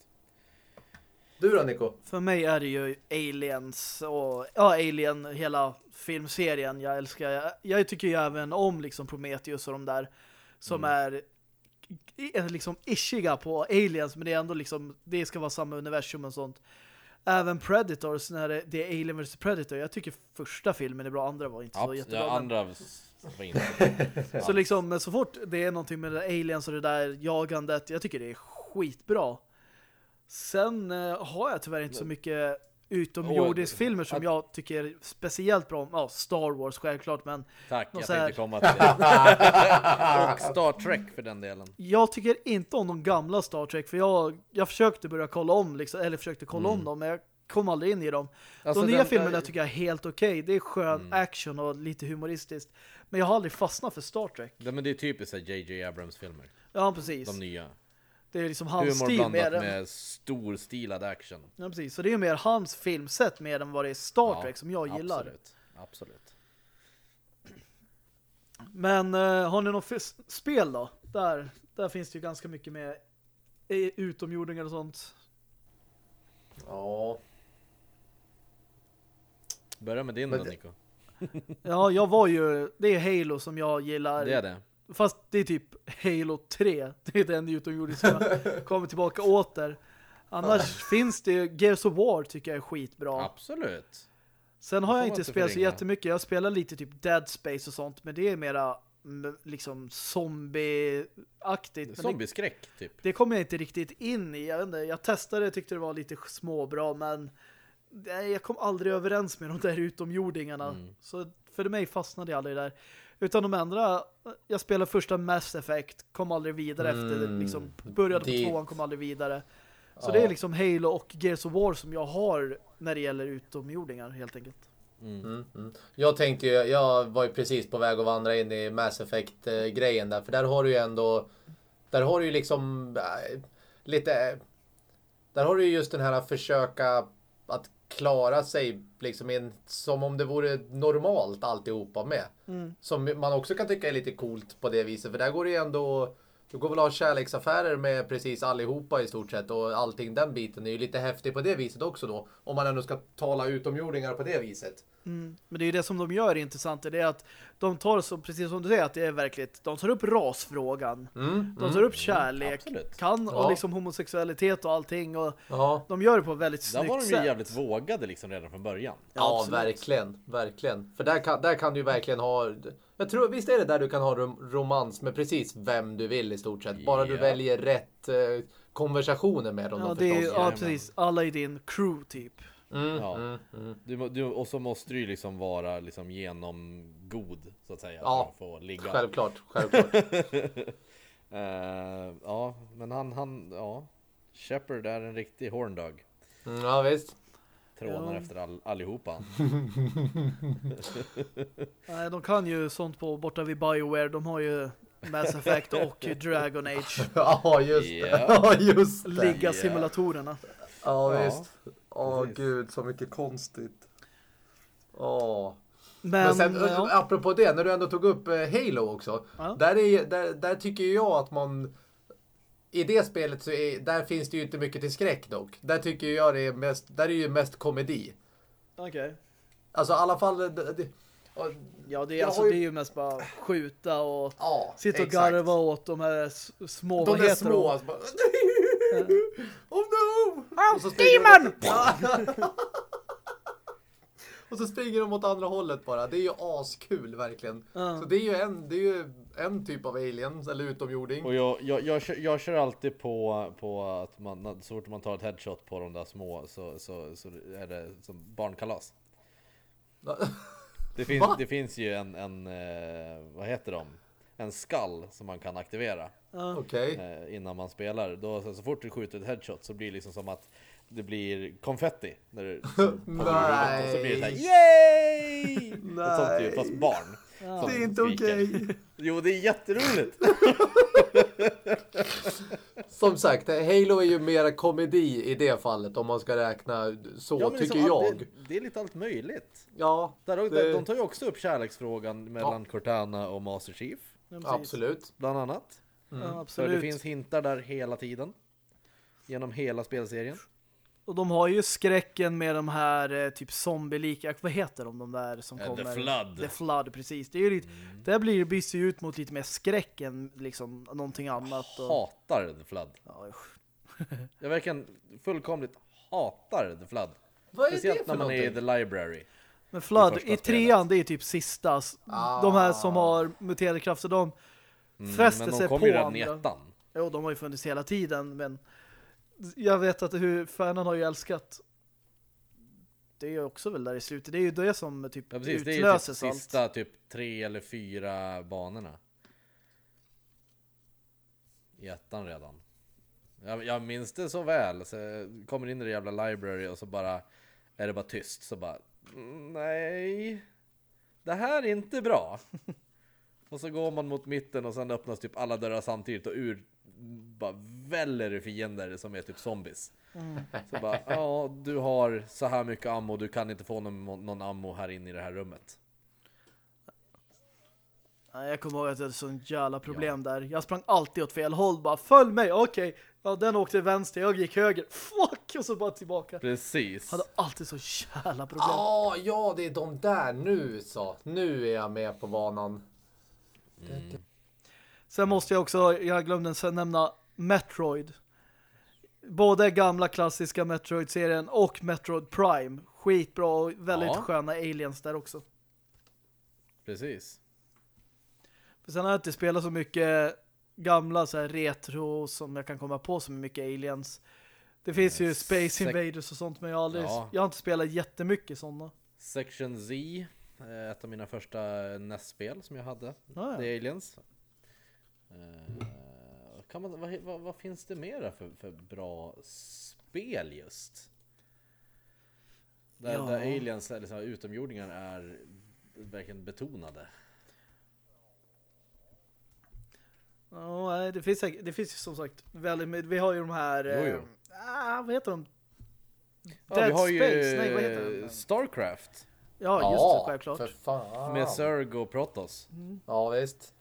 Du då Nico? För mig är det ju Aliens och ja, Alien, hela filmserien jag älskar. Jag, jag tycker ju även om liksom Prometheus och de där som Mm. är liksom ischiga på Aliens men det är ändå liksom, det ska vara samma universum och sånt. Även Predators, när det, det är Alien vs Predator. Jag tycker första filmen är bra, andra var inte så Abs- jättebra. ja, men- andra var Så liksom, så fort det är någonting med det där aliens och det där jagandet, jag tycker det är skitbra. Sen eh, har jag tyvärr inte så mycket utomjordisk filmer som jag tycker är speciellt bra om. Ja, Star Wars självklart, men Tack, jag här- tänkte komma till det. Och Star Trek för den delen. jag tycker inte om de gamla Star Trek, för jag, jag försökte börja kolla om, liksom, eller försökte kolla om dem, men jag kom aldrig in i dem. Alltså, de nya den- filmerna tycker jag är helt okej. Det är skön Mm. action och lite humoristiskt. Men jag har aldrig fastnat för Star Trek. Ja, men det är typiskt J.J. Abrams filmer. Ja, precis. De nya. Det är liksom hans Humor stil blandat med den. med storstilad action. Ja, precis. Så det är mer hans filmsätt mer än vad det är Star Ja, Trek som jag gillar. Absolut. Absolut. Men eh, har ni något spel då? Där, där finns det ju ganska mycket med utomjordingar och sånt. Ja, Börja med din Men då Nico. Ja, jag var ju... Det är Halo som jag gillar. Det är det. Fast det är typ Halo 3. Det är den utomjordiska kommer tillbaka åter. Annars finns det ju... Gears of War tycker jag är skitbra. Absolut. Sen har jag inte spelat så jättemycket. Jag spelar lite typ Dead Space och sånt. Men det är mera mm, liksom zombie-aktigt. Zombieskräck typ. det kommer jag inte riktigt in i. Jag, inte, jag testade tyckte det var lite småbra. Men nej, jag kom aldrig överens med de där utomjordingarna. Mm. Så för mig fastnade jag aldrig där. Utan de andra, jag spelade första Mass Effect, kom aldrig vidare Mm. efter, liksom, började på Det- tvåan, kom aldrig vidare. Så Ja. det är liksom Halo och Gears of War som jag har när det gäller utomjordingar helt enkelt. Mm. Mm, mm. Jag tänkte ju, jag var ju precis på väg att vandra in i Mass Effect-grejen där. För där har du ju ändå, där har du ju liksom äh, lite, där har du ju just den här att försöka klara sig liksom in, som om det vore normalt alltihopa med. Mm. Som man också kan tycka är lite coolt på det viset. För där går det ju ändå, du går väl att ha kärleksaffärer med precis allihopa i stort sett. Och allting den biten är ju lite häftig på det viset också då. Om man ändå ska tala utomjordingar på det viset. Mm. Men det är ju det som de gör intressant, det är att de tar så, precis som du säger, att det är verkligt, de tar upp rasfrågan. Mm, De tar upp kärlek, absolut. kan Ja. och liksom homosexualitet och allting och Ja, de gör det på ett väldigt Där snyggt var de ju sätt. jävligt vågade liksom redan från början. ja, absolut. verkligen. Verkligen. För där kan, där kan du verkligen ha... Jag tror, visst är det där du kan ha rom, romans med precis vem du vill i stort sett. Bara du Ja. väljer rätt eh, konversationer med dem Ja, då det är, ja, precis. Alla i din crew typ. Mm, Ja. mm, mm. Du, du, och så måste du ju liksom vara liksom genomgod så att säga. Ja, För att få ligga. Självklart, självklart. Eh, ja, men han, han, ja. Shepard är en riktig horndog. Mm, ja, visst. Trånar Ja. efter all, allihopa. Nej, de kan ju sånt på borta vid BioWare. De har ju Mass Effect och Dragon Age. Ja, just det. Ja, just det. Ligga simulatorerna. Ja, Ja, visst. Åh, precis. gud, så mycket konstigt. Åh. Men, Men, sen, ja, apropå det, när du ändå tog upp eh, Halo också. Ja. Där, är, där, där tycker jag att man... I det spelet så är, där finns det ju inte mycket till skräck dock. Där tycker jag det är mest, där är ju mest komedi. okej. Alltså i alla fall... Det, det, och- Ja, det är, alltså, ju- det är ju mest bara skjuta och ja, sitta och exakt. garva åt de här små, De vad är heter små. de? Oh no! Och så springer Demon! de- Och så springer de åt andra hållet bara. Det är ju askul verkligen. Ja. Så det är ju en, det är ju en typ av alien eller utomjording. Och jag, jag, jag, kör, jag kör alltid på, på att man, så fort man tar ett headshot på de där små så, så, så är det som barnkalas. Det finns, Va? det finns ju en, en eh, vad heter de? En skall som man kan aktivera Ja. Okej. eh, innan man spelar. Då, så, så fort du skjuter ett headshot så blir det liksom som att det blir konfetti. När det, Nej. Och så blir det så här, yay! Ett sånt ljud, Nej. fast barn. som Det är inte okej. Jo, det är jätteroligt. Som sagt, Halo är ju mera komedi i det fallet om man ska räkna så, Ja, men tycker liksom, jag. Det, det är lite allt möjligt. Ja, Där, det- de tar ju också upp kärleksfrågan mellan Cortana och Master Chief, Ja. Absolut. bland annat. Ja, För absolut. det finns hintar där hela tiden. Genom hela spelserien. Och de har ju skräcken med de här eh, typ zombie-lika, vad heter de de där som Eh, The kommer? Flood. The Flood, precis. Det är ju lite, där blir det byts ju ut mot lite mer skräck än liksom någonting annat. Och, Hatar The Flood. ja. Jag verkligen fullkomligt hatar The Flood. Vad är det Speciellt för när man är i någonting? The Library. Men Flood, i spelet. trean, det är typ sista. Ah. De här som har muterade krafter, de Mm, fäster men de sig på ju redan i andra. ettan. Jo, de har ju funnits hela tiden, men jag vet att hur fanen har ju älskat det är ju också väl där i slutet. Det är ju det som typ Ja, precis. Det är ju utlöses typ allt. sista typ tre eller fyra banorna. I ettan redan. Jag, jag minns det så väl. Så kommer in i det jävla library och så bara är det bara tyst. Så bara, "Mm, nej. Det här är inte bra. och så går man mot mitten och sen öppnas typ alla dörrar samtidigt och ur bara väller det fiender som är typ zombies. Så bara, ja du har så här mycket ammo, du kan inte få någon, någon ammo här inne i det här rummet. Nej, jag kommer ihåg att det var ett sånt jävla problem där. Jag sprang alltid åt fel håll. Bara, följ mig, okej. Ja, den åkte vänster, jag gick höger. Fuck! Och så bara tillbaka. Precis. Hade alltid så jävla problem. Ja, ja, det är de där nu så. Nu är jag med på banan. Sen måste jag också, jag glömde sen nämna Metroid. Både gamla klassiska Metroid-serien och Metroid Prime. Skitbra och väldigt Ja. sköna aliens där också. Precis. För sen har jag inte spelat så mycket gamla så här retro som jag kan komma på som är mycket aliens. Det finns ju Eh, Space Invaders och sånt men jag har aldrig, Ja. jag har inte spelat jättemycket sådana. Section Z, eh, ett av mina första NES-spel som jag hade. Ah, ja. Det är Aliens. Eh, Kan man, vad, vad, vad finns det mera för, för bra spel just? Där, Ja. där aliens, här, utomjordingar är verkligen betonade. Ja, nej, det finns det finns ju som sagt väldigt mycket. Vi har ju de här Jo, jo. ah, vad heter de? Ja, Dead vi har ju Space, nej vad heter den? Starcraft Ja, just det, självklart. för fan. med Zerg och Protoss. Ja, visst.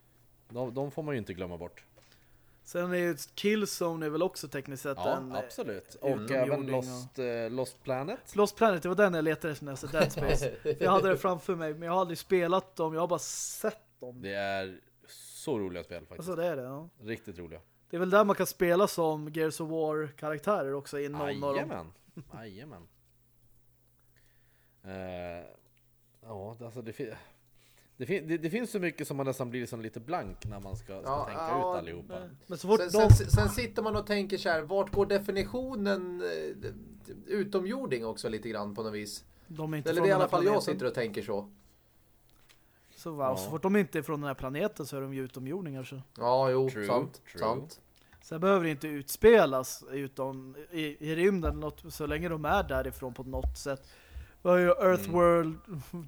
De, de får man ju inte glömma bort. Sen är ju Killzone är väl också tekniskt sett Ja, en... eh, absolut. Och utomjording även och- Lost, eh, Lost Planet. Lost Planet, det var den jag letade efter när jag sa Dead Space. Jag hade det framför mig, men jag har aldrig spelat dem, jag har bara sett dem. Det är så roliga spel faktiskt. Alltså det är det, ja. Riktigt roliga. Det är väl där man kan spela som Gears of War-karaktärer också i någon av dem. Jajamän. Eh, ja, alltså det, det, fin- det, det finns så mycket som man nästan blir liksom lite blank när man ska, ska Ja, tänka ja, ut allihopa. Men så fort Sen, de... sen, sen sitter man och tänker så här, vart går definitionen eh, utomjording också lite grann på något vis? de är inte Eller det är i alla fall jag planeten. sitter och tänker så. Så, wow, Ja. så fort de inte är från den här planeten så är de ju utomjordingar. Så. Ja, jo, True, sant, true. sant. Sen behöver det inte utspelas utom i, i rymden något, så länge de är därifrån på något sätt. Vi har ju Earthworld,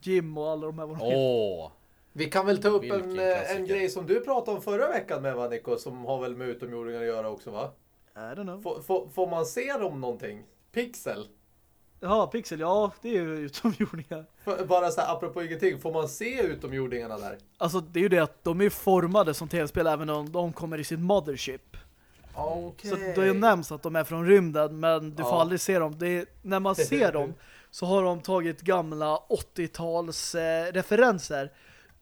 Jim och alla de här. Åh! Vi kan väl ta upp Vilken en, eh, klassiker. en grej som du pratade om förra veckan med va Nico, som har väl med utomjordingar att göra också va? I don't know. Får man se dem någonting? Pixel? Ja, Pixel, ja, det är ju utomjordingar. Bara så här, apropå ingenting, får man se utomjordingarna där? Alltså det är ju det att de är formade som tv-spel även om de kommer i sitt mothership. Okej. Så det nämns att de är från rymden men du får Ja. aldrig se dem. Är, när man ser dem så har de tagit gamla 80-tals eh, referenser.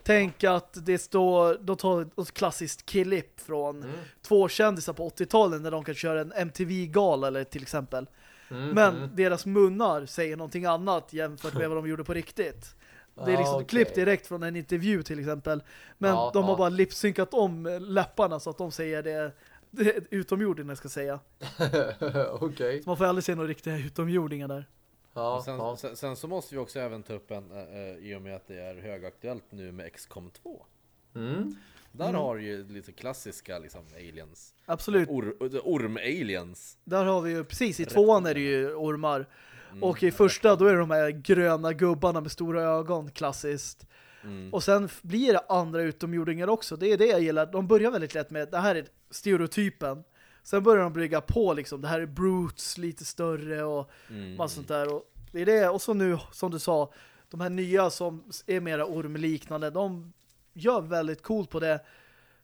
Tänk att det står, de tar ett klassiskt klipp från Mm. två kändisar på 80-talet när de kan köra en MTV-gala eller till exempel. Mm, Men mm. deras munnar säger någonting annat jämfört med vad de gjorde på riktigt. Det är Ah, liksom okej. klipp direkt från en intervju till exempel. Men Ja, de har ja. bara lipsynkat om läpparna så att de säger det, det utomjordingar ska säga. Okej. Så man får aldrig se några riktiga utomjordingar där. Ja, sen, sen, sen så måste vi också även ta upp en, eh, i och med att det är högaktuellt nu med XCOM 2. Mm. Där har du ju lite klassiska liksom aliens. Absolut. Or, Orm-aliens. Där har vi ju, precis i tvåan är det ju ormar. Och i första då är det de här gröna gubbarna med stora ögon, klassiskt. Mm. Och sen blir det andra utomjordingar också. Det är det jag gillar. De börjar väldigt lätt med, det här är stereotypen. Sen börjar de brygga på liksom, det här är brutes lite större och Mm. massa sånt där. Och det är det. Och så nu, som du sa, de här nya som är mera ormliknande, de gör väldigt coolt på det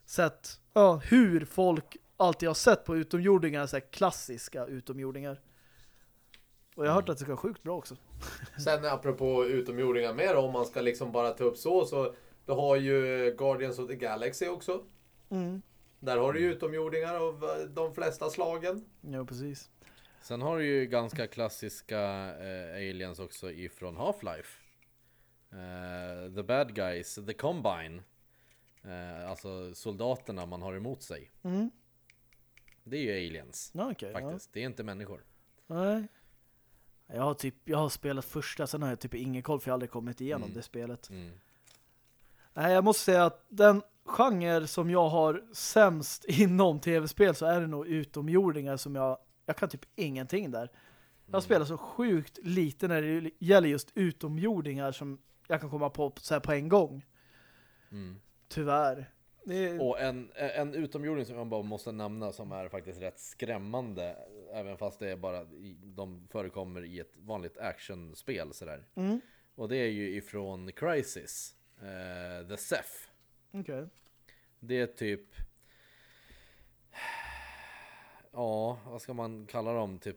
sätt, ja, hur folk alltid har sett på utomjordingar, så här klassiska utomjordingar. Och jag har hört att det ska vara sjukt bra också. Sen apropå utomjordingar mer om man ska liksom bara ta upp så så du har ju Guardians of the Galaxy också. Mm. Där har du ju utomjordingar av eh, de flesta slagen. Ja, precis. Sen har du ju ganska klassiska eh, aliens också ifrån Half-Life. Eh, the bad guys, the combine. Eh, alltså soldaterna man har emot sig. Mm. Det är ju aliens. Ja, okej. ja. Faktiskt. Det är inte människor. Nej. Jag har typ, jag har spelat första, sen har jag typ ingen koll för jag har aldrig kommit igenom Mm. det spelet. Mm. Nej, jag måste säga att den genre som jag har sämst inom tv-spel så är det nog utomjordingar som jag, jag kan typ ingenting där. Jag spelar så sjukt lite när det gäller just utomjordingar som jag kan komma på så här på en gång. Mm. Tyvärr. Är, Och en, en utomjording som jag bara måste nämna som är faktiskt rätt skrämmande. Även fast det är bara, de förekommer i ett vanligt actionspel sådär. mm, Och det är ju ifrån Crisis. Eh, The Ceph. okej. Det är typ... Ja, vad ska man kalla dem? Typ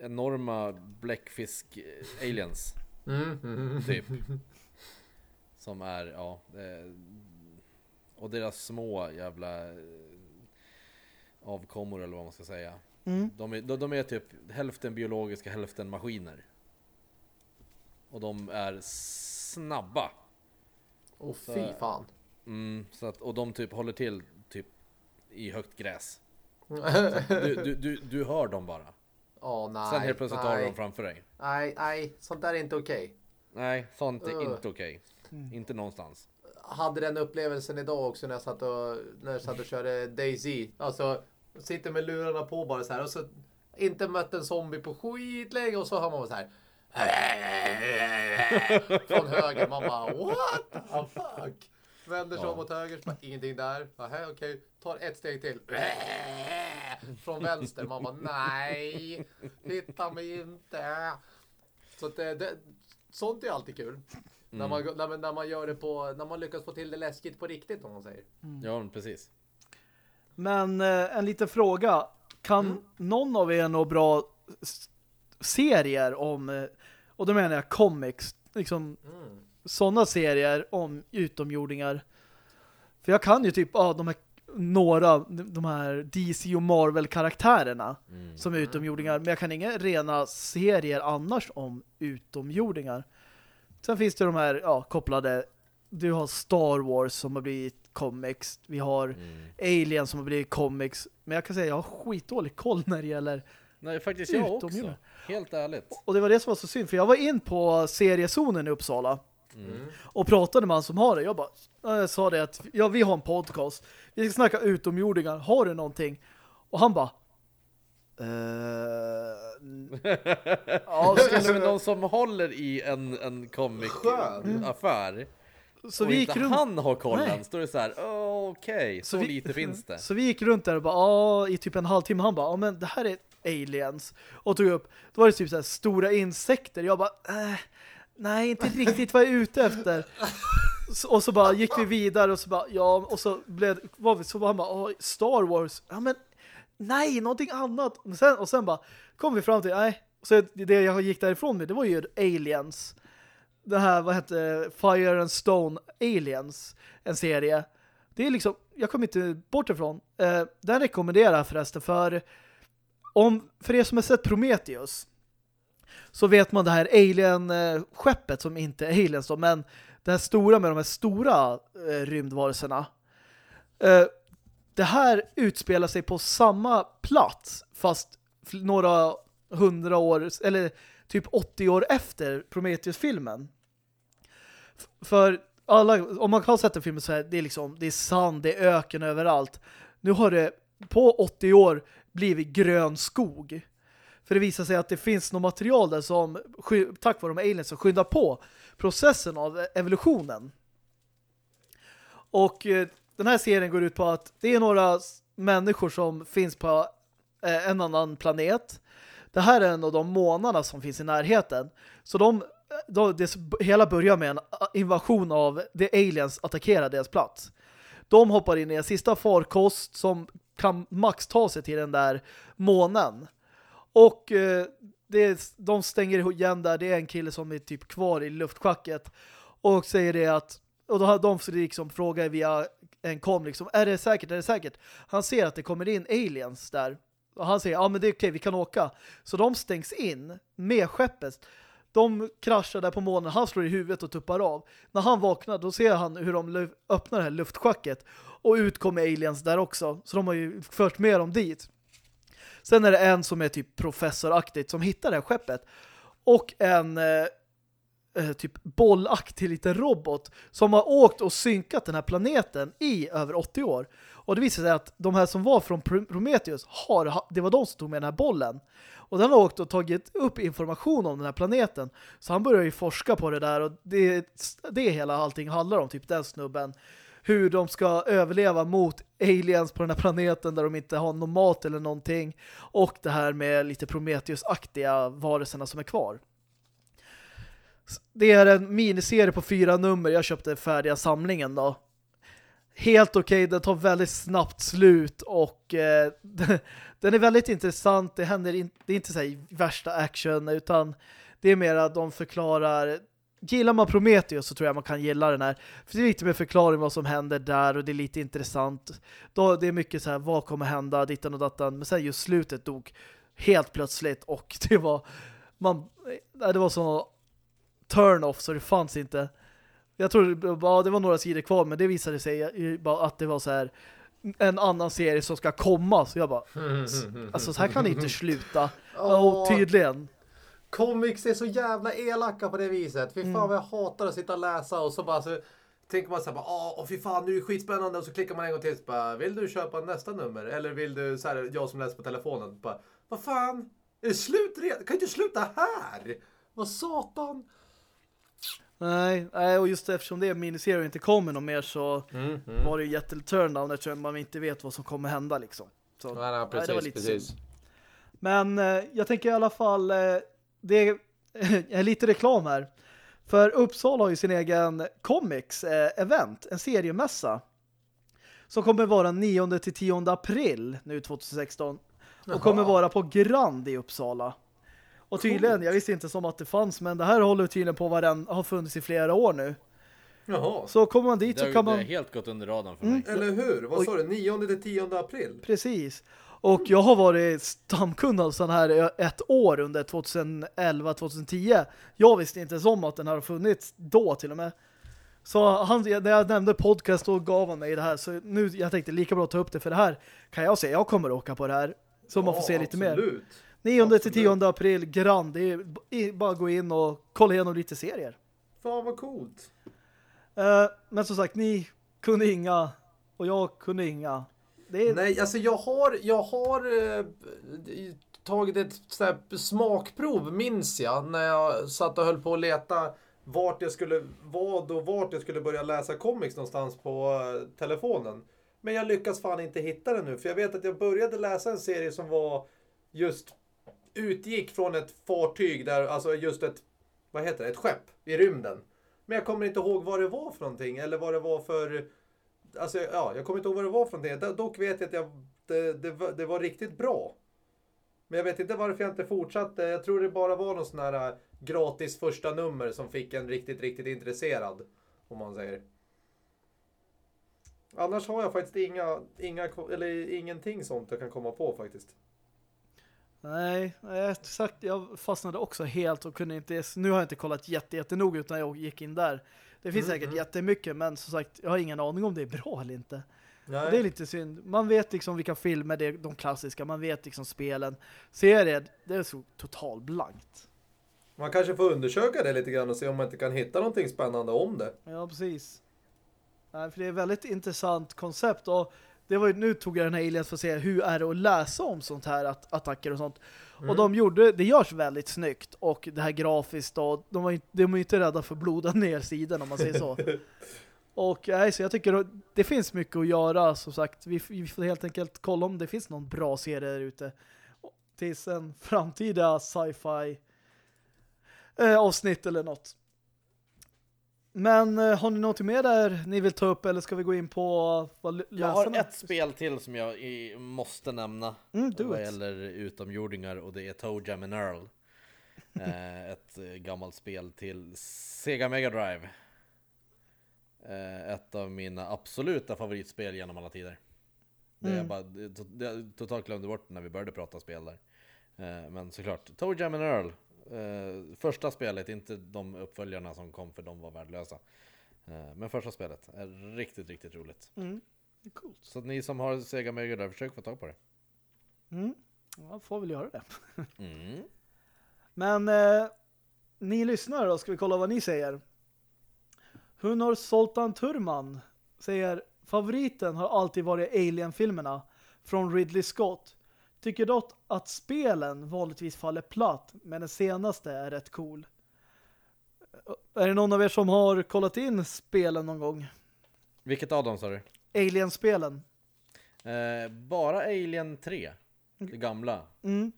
enorma bläckfisk-aliens. Mm. Mm. Typ. Som är, ja. Och deras små jävla eh, avkommor eller vad man ska säga. Mm. De är, de, de är typ hälften biologiska, hälften maskiner. Och de är snabba. Och fy fan. Mm, så att, och de typ håller till typ i högt gräs. Du, du, du, du hör dem bara. Åh nej. Sen helt plötsligt har du nej. dem framför dig. Nej, nej, sånt där är inte okej. Nej, sånt är Ugh. inte okej. Inte någonstans. Hade den upplevelsen idag också när jag satt och, när jag satt och körde Daisy. Alltså, sitter med lurarna på bara så här och så inte mött en zombie på skitlänge och så hör man så här. Från höger. Man bara what the fuck? Vänder sig Ja. om åt höger, bara, ingenting där. Nähä, okej. Tar ett steg till. Från vänster. Man bara nej, hitta mig inte. Så att det, det, sånt är alltid kul. När, man, när, man- när man gör det på, när man lyckas få till det läskigt på riktigt om man säger. Ja, men precis. Men eh, en liten fråga. Kan Mm. någon av er nå bra serier om, eh, och då menar jag comics, liksom Mm. Sådana serier om utomjordingar? För jag kan ju typ, ja, de här några, de här DC och Marvel-karaktärerna Mm. som är utomjordingar, men jag kan inga rena serier annars om utomjordingar. Sen finns det de här, ja, kopplade, du har Star Wars som har blivit comics, vi har Mm. Alien som har blivit comics. Men jag kan säga jag har skitdålig koll när det gäller Nej, faktiskt jag också. Helt ärligt. och det var det som var så synd för jag var in på seriezonen i Uppsala Mm. och pratade med han som har det. Jag bara jag sa det att ja, vi har en podcast. Vi ska snacka utomjordingar. Har du någonting? Och han bara eh, ja, du- någon som håller i en, en comic-affär. så och vi gick inte runt han har kollen. Står det så här, "Åh, okej, så, vi- lite finns det. Så vi gick runt där och bara, i typ en halvtimme. Han bara, ja men det här är aliens. Och tog upp, då var det typ så här stora insekter. Jag bara, äh, nej, inte riktigt vad jag är ute efter. Så, och så bara gick vi vidare och så bara, ja, och så blev var vi, så var han bara, "Åh, Star Wars. Ja men, nej, någonting annat. Och sen, och sen bara, kom vi fram till, nej. Så det jag gick därifrån med, det var ju aliens. Det här, vad hette Fire and Stone Aliens, en serie. Det är liksom, jag kommer inte bort ifrån. Eh, den rekommenderar jag förresten för om, för er som har sett Prometheus så vet man det här alien-skeppet som inte är aliens då, men det här stora med de här stora eh, rymdvarelserna. Eh, det här utspelar sig på samma plats fast några hundra år eller typ 80 år efter Prometheus-filmen. För alla, om man har sett en film så här, det är liksom, det är sand, det är öken överallt. Nu har det på 80 år blivit grön skog. För det visar sig att det finns något material där som, tack vare de aliens, som skyndar på processen av evolutionen. Och eh, den här serien går ut på att det är några människor som finns på eh, en annan planet. Det här är en av de månaderna som finns i närheten. Så de, eh, de det hela börjar med en invasion av de aliens attackerar deras plats. De hoppar in i en sista farkost som kan max ta sig till den där månen. Och eh, det, de stänger igen där. Det är en kille som är typ kvar i luftschacket och säger det att och då har de liksom frågar via en kom liksom, är det säkert, är det säkert? Han ser att det kommer in aliens där. Och han säger, ja men det är okej, vi kan åka. Så de stängs in med skeppet. De kraschar där på månen, han slår i huvudet och tuppar av. När han vaknar, då ser han hur de öppnar det här luftschacket. Och ut kommer aliens där också. Så de har ju fört med dem dit. Sen är det en som är typ professoraktigt som hittar det här skeppet. Och en eh, eh typ bollaktig liten robot som har åkt och synkat den här planeten i över 80 år. Och det visar sig att de här som var från Prometheus har, det var de som tog med den här bollen. Och den har åkt och tagit upp information om den här planeten. Så han börjar ju forska på det där och det, det hela allting handlar om, typ den snubben. Hur de ska överleva mot aliens på den här planeten där de inte har någon mat eller någonting. Och det här med lite Prometheus-aktiga varelserna som är kvar. Det är en miniserie på fyra nummer. Jag köpte färdiga samlingen då. Helt okej, okay. den tar väldigt snabbt slut och eh, den är väldigt intressant. Det händer in, det är inte så värsta action utan det är mer att de förklarar gillar man Prometheus så tror jag man kan gilla den här. För det är lite mer förklaring vad som händer där och det är lite intressant. Då, det är mycket så här, vad kommer hända, dittan och dattan. Men sen just slutet dog helt plötsligt och det var man, det var så turn-off så det fanns inte. Jag tror bara det var några sidor kvar men det visade sig bara att det var så här en annan serie som ska komma så jag bara alltså så här kan det inte sluta. Och tydligen. Comics är så jävla elaka på det viset. Fy fan mm. vad jag hatar att sitta och läsa och så bara så tänker man så här bara, åh fy fan nu är det skitspännande och så klickar man en gång till och bara, vill du köpa nästa nummer? Eller vill du, så här, jag som läser på telefonen, bara, vad fan? Är det slut redan? Kan inte sluta här? Vad satan? Nej, nej, och just eftersom det är miniserie och inte kommer någon mer så mm, mm. var det ju jätteturn eftersom man inte vet vad som kommer hända liksom. Så, nej, nej, precis, nej, precis. Men eh, jag tänker i alla fall eh, det är lite reklam här. För Uppsala har ju sin egen comics-event, eh, en seriemässa. Som kommer vara 9-10 april nu 2016. Jaha. Och kommer vara på Grand i Uppsala. Och tydligen, jag visste inte som att det fanns, men det här håller tydligen på vad den har funnits i flera år nu. Jaha. Så kommer man dit det så kan man... Det har helt gått under radarn för mig. Mm. Eller hur? Vad sa du? 9 till 10 april? Precis. Och jag har varit stamkund av sån här ett år under 2011-2010. Jag visste inte ens om att den har funnits då till och med. Så han, när jag nämnde podcast då gav han mig det här. Så nu jag tänkte lika bra ta upp det för det här kan jag säga. Jag kommer åka på det här. Så ja, man får se lite absolut. mer. 9 till 10 april, Grand. Det är bara gå in och kolla igenom lite serier. Fan vad coolt. Uh, men som sagt, ni kunde inga och jag kunde inga. Är... Nej, alltså jag har, jag har eh, tagit ett sådär smakprov, minns jag, när jag satt och höll på att leta vart jag skulle, vad och vart jag skulle börja läsa comics någonstans på eh, telefonen. Men jag lyckas fan inte hitta den nu, för jag vet att jag började läsa en serie som var just utgick från ett fartyg där, alltså just ett, vad heter det, ett skepp i rymden. Men jag kommer inte ihåg vad det var för någonting eller vad det var för Alltså, ja, jag kommer inte ihåg vad det var för någonting. Dock vet jag att jag, det, det, var, det var riktigt bra. Men jag vet inte varför jag inte fortsatte. Jag tror det bara var någon sån här äh, gratis första nummer som fick en riktigt, riktigt intresserad. Om man säger. Annars har jag faktiskt inga, inga, eller ingenting sånt jag kan komma på faktiskt. Nej, exakt. Jag fastnade också helt och kunde inte... Nu har jag inte kollat jätte, jättenoga utan jag gick in där. Det finns mm, säkert mm. jättemycket men som sagt, jag har ingen aning om det är bra eller inte. Det är lite synd. Man vet liksom vilka filmer det är, de klassiska. Man vet liksom spelen. Serier, det är så total blankt. Man kanske får undersöka det lite grann och se om man inte kan hitta någonting spännande om det. Ja, precis. Nej, för det är ett väldigt intressant koncept och det var ju, nu tog jag den här aliens för att se hur är det att läsa om sånt här att, attacker och sånt. Mm. Och de gjorde, det görs väldigt snyggt och det här grafiskt och de var de var inte rädda för bloda ner sidan om man säger så. och nej, så jag tycker det finns mycket att göra som sagt. Vi, vi får helt enkelt kolla om det finns någon bra serie där ute. Tills en framtida sci-fi eh, avsnitt eller något. Men eh, har ni något mer där ni vill ta upp eller ska vi gå in på vad Jag har ett spel till som jag måste nämna Mm, vad it. gäller utomjordingar och det är Toe Jam and Earl. eh, ett eh, gammalt spel till Sega Mega Drive. Ett av mina absoluta favoritspel genom alla tider. Det är Mm. bara, det, to- det, jag totalt glömde bort när vi började prata spel där. Men såklart, Toe Jam and Earl. Eh, första spelet, inte de uppföljarna som kom för de var värdelösa. Eh, men första spelet är riktigt, riktigt roligt. Mm. Coolt. Så ni som har Sega Mega Drive, försök få tag på det. Mm. Ja, får väl göra det. Mm. Men eh, ni lyssnar då, ska vi kolla vad ni säger. Hunor Soltan Turman säger favoriten har alltid varit Alien-filmerna från Ridley Scott. Tycker dock att spelen vanligtvis faller platt, men den senaste är rätt cool. Är det någon av er som har kollat in spelen någon gång? Vilket av dem sa du? Alien-spelen? Eh, bara Alien 3, det gamla. Mm.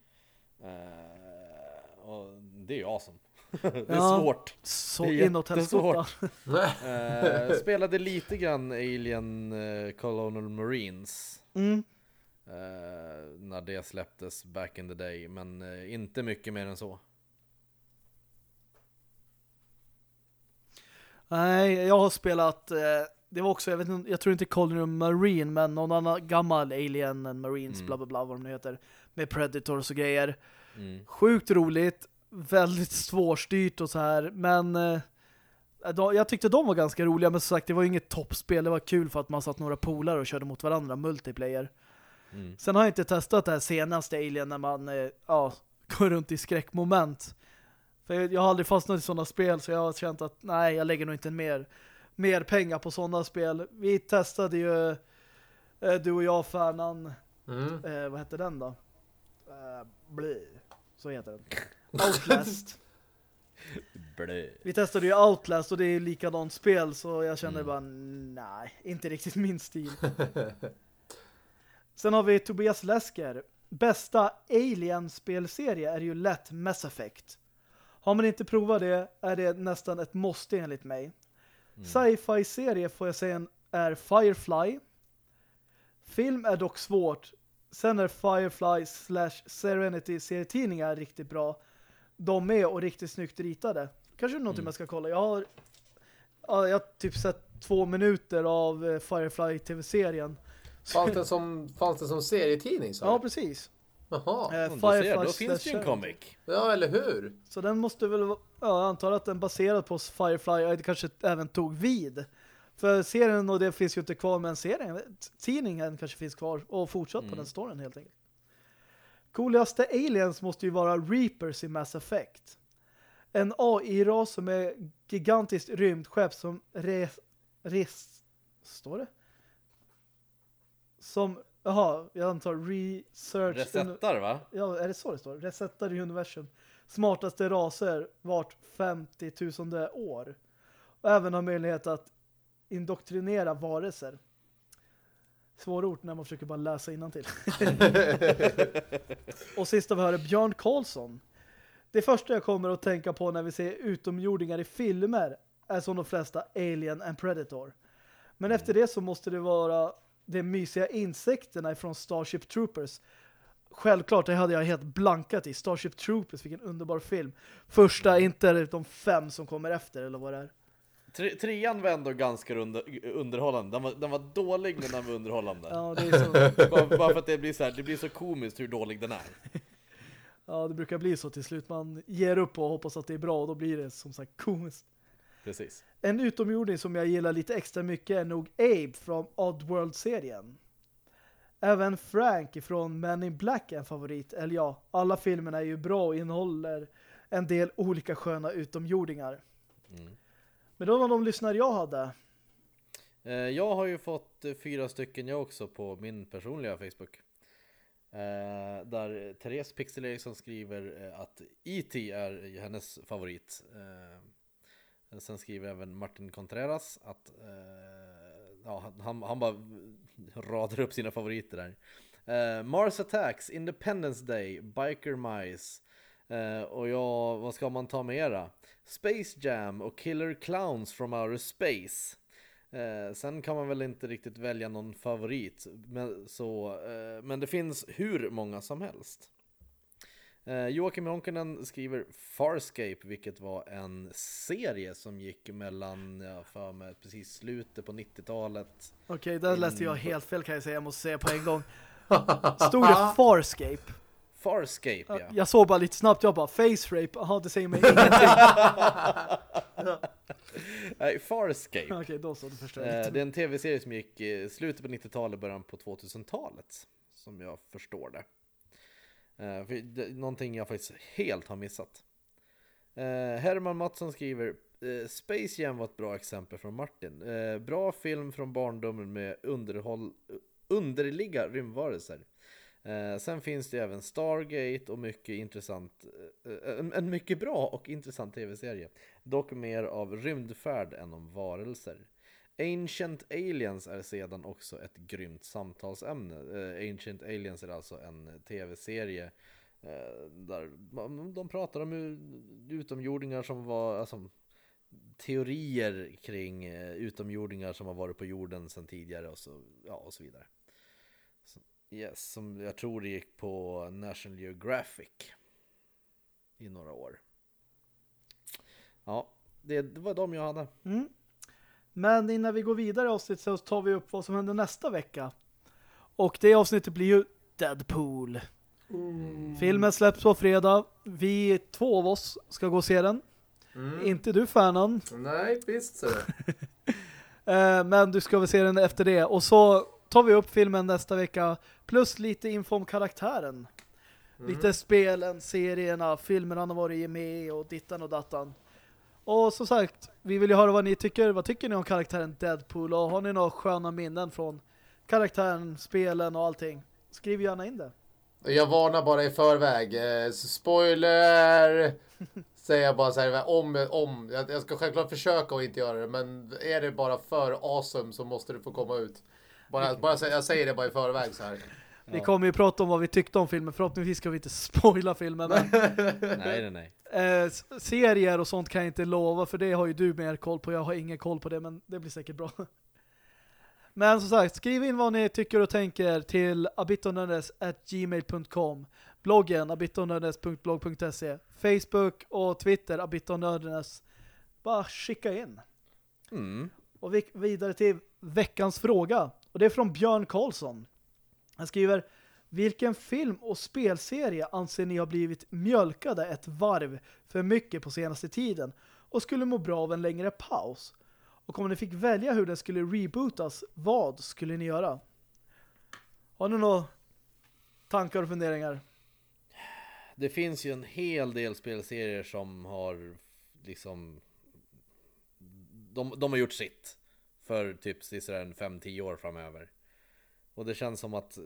Eh, och det är ju awesome. det är Ja. svårt. Så Det är inåt helskotta. Eh, spelade lite grann Alien eh, Colonial Marines. Mm. Eh, när det släpptes back in the day. Men eh, inte mycket mer än så. Nej, jag har spelat eh, det var också, jag vet inte, jag tror inte Colonial Marine men någon annan gammal Alien and Marines Mm. bla bla bla vad de nu heter med Predators och grejer. Mm. Sjukt roligt, väldigt svårstyrt och så här men eh, de, jag tyckte de var ganska roliga men som sagt det var ju inget toppspel, det var kul för att man satt några polare och körde mot varandra multiplayer. Mm. Sen har jag inte testat det här senaste Alien när man eh, ja, går runt i skräckmoment. För jag, har aldrig fastnat i sådana spel så jag har känt att nej, jag lägger nog inte mer, mer pengar på sådana spel. Vi testade ju eh, du och jag Färnan Mm. eh, vad heter den då? Eh, bli. Så heter den. Outlast. Blö. Vi testade ju Outlast och det är ju likadant spel så jag kände Mm. bara nej, inte riktigt min stil. Sen har vi Tobias Lesker. Bästa Alien-spelserie är ju lätt Mass Effect. Har man inte provat det är det nästan ett måste enligt mig. Sci-fi-serie får jag säga är Firefly. Film är dock svårt. Sen är Firefly slash Serenity serietidningar riktigt bra. De är och riktigt snyggt ritade. Kanske någonting Mm. man ska kolla. Jag har, ja, jag har typ sett två minuter av eh, Firefly tv-serien. Fanns det som, fanns det som serietidning så? Ja, precis. Jaha. Eh, ser, då finns det ju en comic. Ja, eller hur? Så den måste väl ja, jag antar att den baserad på Firefly och det kanske även tog vid. För serien och det finns ju inte kvar men serien, tidningen kanske finns kvar och fortsatt på Mm. den storyn helt enkelt. Coolaste aliens måste ju vara Reapers i Mass Effect. En AI-ras som är gigantiskt rymdskepp som res, res står det? Som, jaha, jag antar research Resettar va? Ja, är det så det står? Resetar i universum. Smartaste raser vart 50 000 år. Och även har möjlighet att indoktrinera varelser. Svåra ord när man försöker bara läsa innantill. Och sista vi hör är Björn Karlsson. Det första jag kommer att tänka på när vi ser utomjordingar i filmer är som de flesta Alien and Predator. Men efter det så måste det vara de mysiga insekterna från Starship Troopers. Självklart, det hade jag helt blankat i. Starship Troopers, vilken underbar film. Första, inte de fem som kommer efter, eller vad det är. Tre, trean var ändå ganska under, underhållande. Den var, den var dålig men den var underhållande. Ja, det, är så, Bara, bara för att det blir så här, det blir så komiskt hur dålig den är. ja, det brukar bli så till slut. Man ger upp och hoppas att det är bra och då blir det som sagt komiskt. Precis. En utomjording som jag gillar lite extra mycket är nog Abe från Oddworld-serien. Även Frank från Men in Black är en favorit. Eller ja, alla filmerna är ju bra och innehåller en del olika sköna utomjordingar. Mm. Men då var de lyssnare jag hade. Eh, Jag har ju fått eh, fyra stycken jag också på min personliga Facebook. Eh, där Therese Pixel Eriksson skriver att E.T. är hennes favorit. Sen skriver även Martin Contreras att eh, ja, han- han, bara radar upp sina favoriter där. Eh, Mars Attacks, Independence Day, Biker Mice. Eh, och ja, vad ska man ta mera? Space Jam och Killer Clowns from Outer Space. Eh, sen kan man väl inte riktigt välja någon favorit, men, så, eh, men det finns hur många som helst. Eh, Joakim Jonkanen skriver Farscape, vilket var en serie som gick mellan, ja, för mig, precis slutet på 90-talet. Okej, där läste jag helt fel kan jag säga. Jag måste säga på en gång. Stod det Farscape? Farscape, ja. Jag såg bara lite snabbt. Jag bara, face rape. Jaha, det säger mig ingenting. Nej, Farscape. Okej, då så. Då förstår Eh, det är en tv-serie som gick i slutet på 90-talet, början på 2000-talet. Som jag förstår det. Eh, för det. Någonting jag faktiskt helt har missat. Eh, Herman Mattsson skriver eh, Space Jam var ett bra exempel från Martin. Eh, bra film från barndomen med underhåll, underliga rymdvarelser. Eh, sen finns det även Stargate och mycket intressant, eh, en, en mycket bra och intressant tv-serie. Dock mer av rymdfärd än om varelser. Ancient Aliens är sedan också ett grymt samtalsämne. Eh, Ancient Aliens är alltså en tv-serie eh, där de pratar om utomjordingar som var, alltså teorier kring eh, utomjordingar som har varit på jorden sedan tidigare och så, ja, och så vidare. Så, yes, som jag tror det gick på National Geographic i några år. Ja, det, det var de jag hade. Mm. Men innan vi går vidare i avsnittet så tar vi upp vad som händer nästa vecka. Och det avsnittet blir ju Deadpool. Filmen släpps på fredag. Vi två av oss ska gå och se den. Mm. Inte du, Färnan. Nej, visst så. Eh, men du ska väl se den efter det. Och så tar vi upp filmen nästa vecka. Plus lite info om karaktären. Lite spelen, serierna, filmerna han har varit med och dittan och dattan. Och som sagt, vi vill ju höra vad ni tycker. Vad tycker ni om karaktären Deadpool? Och har ni några sköna minnen från karaktären, spelen och allting? Skriv gärna in det. Jag varnar bara i förväg. Eh, spoiler! Säger jag bara så här, om, om. Jag, ska självklart försöka att inte göra det, men är det bara för awesome så måste det få komma ut. Bara, bara, jag säger det bara i förväg så här. Vi kommer ju prata om vad vi tyckte om filmen. Förhoppningsvis ska vi inte spoila filmen. Men, Nej, nej, nej. Eh, serier och sånt kan jag inte lova för det har ju du mer koll på. Jag har ingen koll på det men det blir säkert bra. Men som sagt, skriv in vad ni tycker och tänker till abitonördes@gmail.com bloggen abitonördes.blog.se Facebook och Twitter abitonördes bara skicka in. Mm. Och vi vidare till veckans fråga. Och det är från Björn Karlsson. Han skriver vilken film och spelserie anser ni har blivit mjölkade ett varv för mycket på senaste tiden och skulle må bra av en längre paus? Och om ni fick välja hur den skulle rebootas, vad skulle ni göra? Har ni några tankar och funderingar? Det finns ju en hel del spelserier som har liksom de, de har gjort sitt för typ sådär 5-10 år framöver. Och det känns som att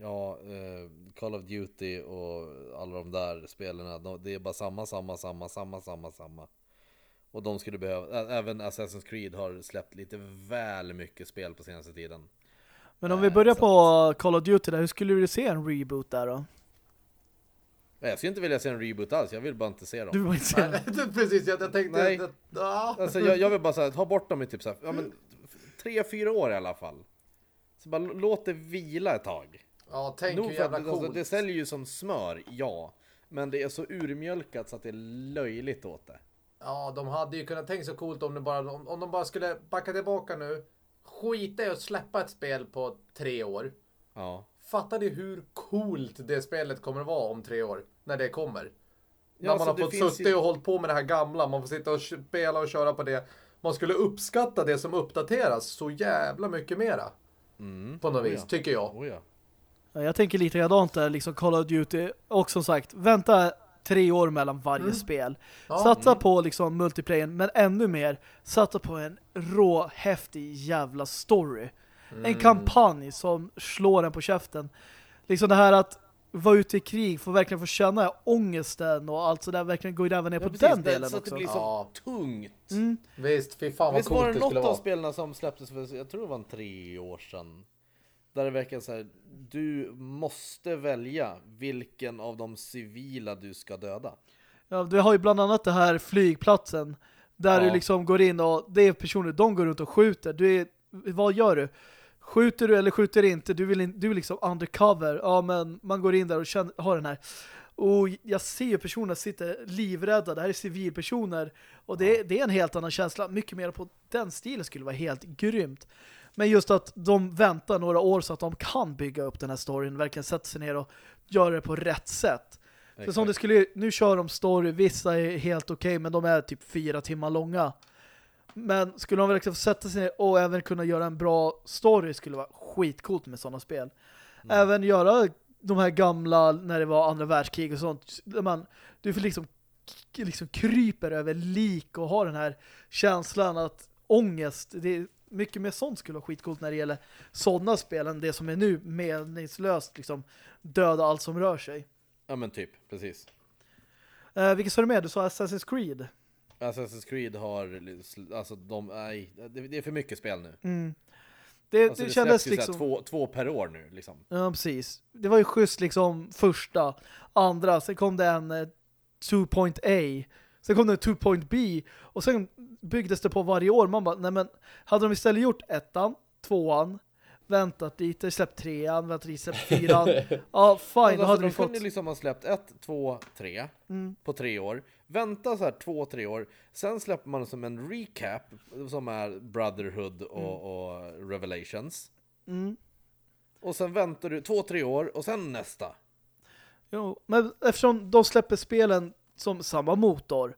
ja, eh, Call of Duty och alla de där spelarna, de, det är bara samma, samma, samma, samma, samma, samma. Och de skulle behöva, ä- även Assassin's Creed har släppt lite väl mycket spel på senaste tiden. Men om vi Eh, börjar så på Call of Duty där, hur skulle du se en reboot där då? Jag skulle inte vilja se en reboot alls, jag vill bara inte se dem. Du vill inte se den. Precis, jag, jag tänkte... Nej. att- ja. Alltså jag, jag vill bara säga, ta bort dem i typ så här, ja men tre, fyra år i alla fall. Så bara låt det vila ett tag. ja, tänk Nog hur att jävla det, alltså, coolt. det säljer ju som smör, ja. Men det är så urmjölkat så att det är löjligt åt det. Ja, de hade ju kunnat tänka så coolt om, det bara, om, om de bara skulle backa tillbaka nu. Skita i att släppa ett spel på tre år. Ja. Fattar ni hur coolt det spelet kommer att vara om tre år? När det kommer. Ja, när man så har fått suttit ju- och hållit på med det här gamla. Man får sitta och spela och köra på det. Man skulle uppskatta det som uppdateras så jävla mycket mera. Mm. På något Oh vis, ja. tycker jag. Oh ja. Ja, jag tänker lite likadant där, liksom Call of Duty. Och som sagt, vänta tre år mellan varje spel. Mm. Ja. Satsa på liksom multiplayer, men ännu mer satsa på en rå, häftig jävla story. Mm. En kampanj som slår en på käften. Liksom det här att vara ute i krig, få verkligen få känna ångesten och allt sådär, verkligen gå även ner Ja, på precis, den det- delen så att det också. blir så Ja. tungt. Mm. Visst, fy fan vad Visst var coolt det det något skulle av vara. spelarna som släpptes för, jag tror det var en tre år sedan. Där det verkar så här, du måste välja vilken av de civila du ska döda. Ja, du har ju bland annat det här flygplatsen där Ja. du liksom går in och det är personer, de går runt och skjuter. Du är, vad gör du? Skjuter du eller skjuter inte? Du vill, in, du är liksom undercover. Ja, men man går in där och känner, har den här och jag ser ju personer sitter livrädda. Det här är civilpersoner. Och det, det är en helt annan känsla. Mycket mer på den stilen skulle vara helt grymt. Men just att de väntar några år så att de kan bygga upp den här storyn. Verkligen sätta sig ner och göra det på rätt sätt. För som det skulle, nu kör de story, vissa är helt okej men de är typ fyra timmar långa. Men skulle de verkligen få sätta sig ner och även kunna göra en bra story skulle vara skitcoolt med sådana spel. Även göra de här gamla när det var andra världskrig och sånt. Där man, du får liksom, liksom kryper över lik och har den här känslan att ångest, det är mycket mer sånt skulle vara skitcoolt när det gäller sådana spel än det som är nu meningslöst liksom döda allt som rör sig. Ja men typ, precis. Eh, vilka sa du med? Du sa Assassin's Creed. Assassin's Creed har, alltså de, nej, det är för mycket spel nu. Mm. Det, Alltså det, det, kändes liksom... två, två per år nu liksom. Ja, precis. Det var ju schysst liksom första, andra, sen kom det en eh, 2.A, sen kom det en 2.B och sen byggdes det på varje år. Man bara, nej men, hade de istället gjort ettan, tvåan, väntat lite, släppt trean, väntat lite, släppt fyran. ja, fine, Alltså, då hade de vi fått... kunde liksom ha släppt ett, två, tre Mm. på tre år. Vänta så här två, tre år. Sen släpper man som en recap som är Brotherhood och, och Revelations. Mm. Och sen väntar du två, tre år och sen nästa. Jo, men eftersom de släpper spelen som samma motor,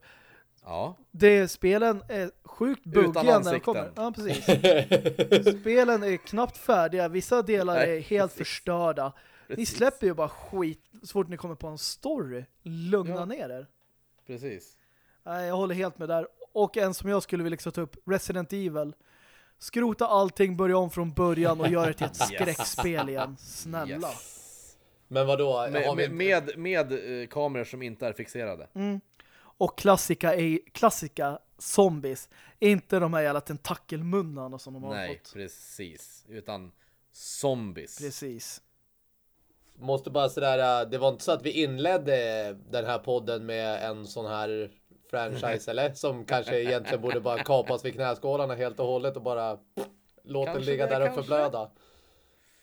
Ja, det spelen är sjukt buggiga när de kommer. Ja, precis. Spelen är knappt färdiga. Vissa delar Nej, är helt precis. förstörda. Ni precis. släpper ju bara skit så fort ni kommer på en story. Lugna Ja. ner er. Precis. Nej, jag håller helt med där. Och en som jag skulle vilja ta upp, Resident Evil. Skrota allting, börja om från början och göra det till ett skräckspel igen. Snälla. Yes. Men vadå? har Med, med, med, med eh, kameror som inte är fixerade. Mm. Och klassika, är, klassika zombies. Inte de här jävla tentakelmunnarna som de har Nej, fått. precis. Utan zombies. Precis. Måste bara sådär, äh, det var inte så att vi inledde den här podden med en sån här franchise eller? Som kanske egentligen borde bara kapas vid knäskålarna helt och hållet och bara pff, låta den ligga där och förblöda.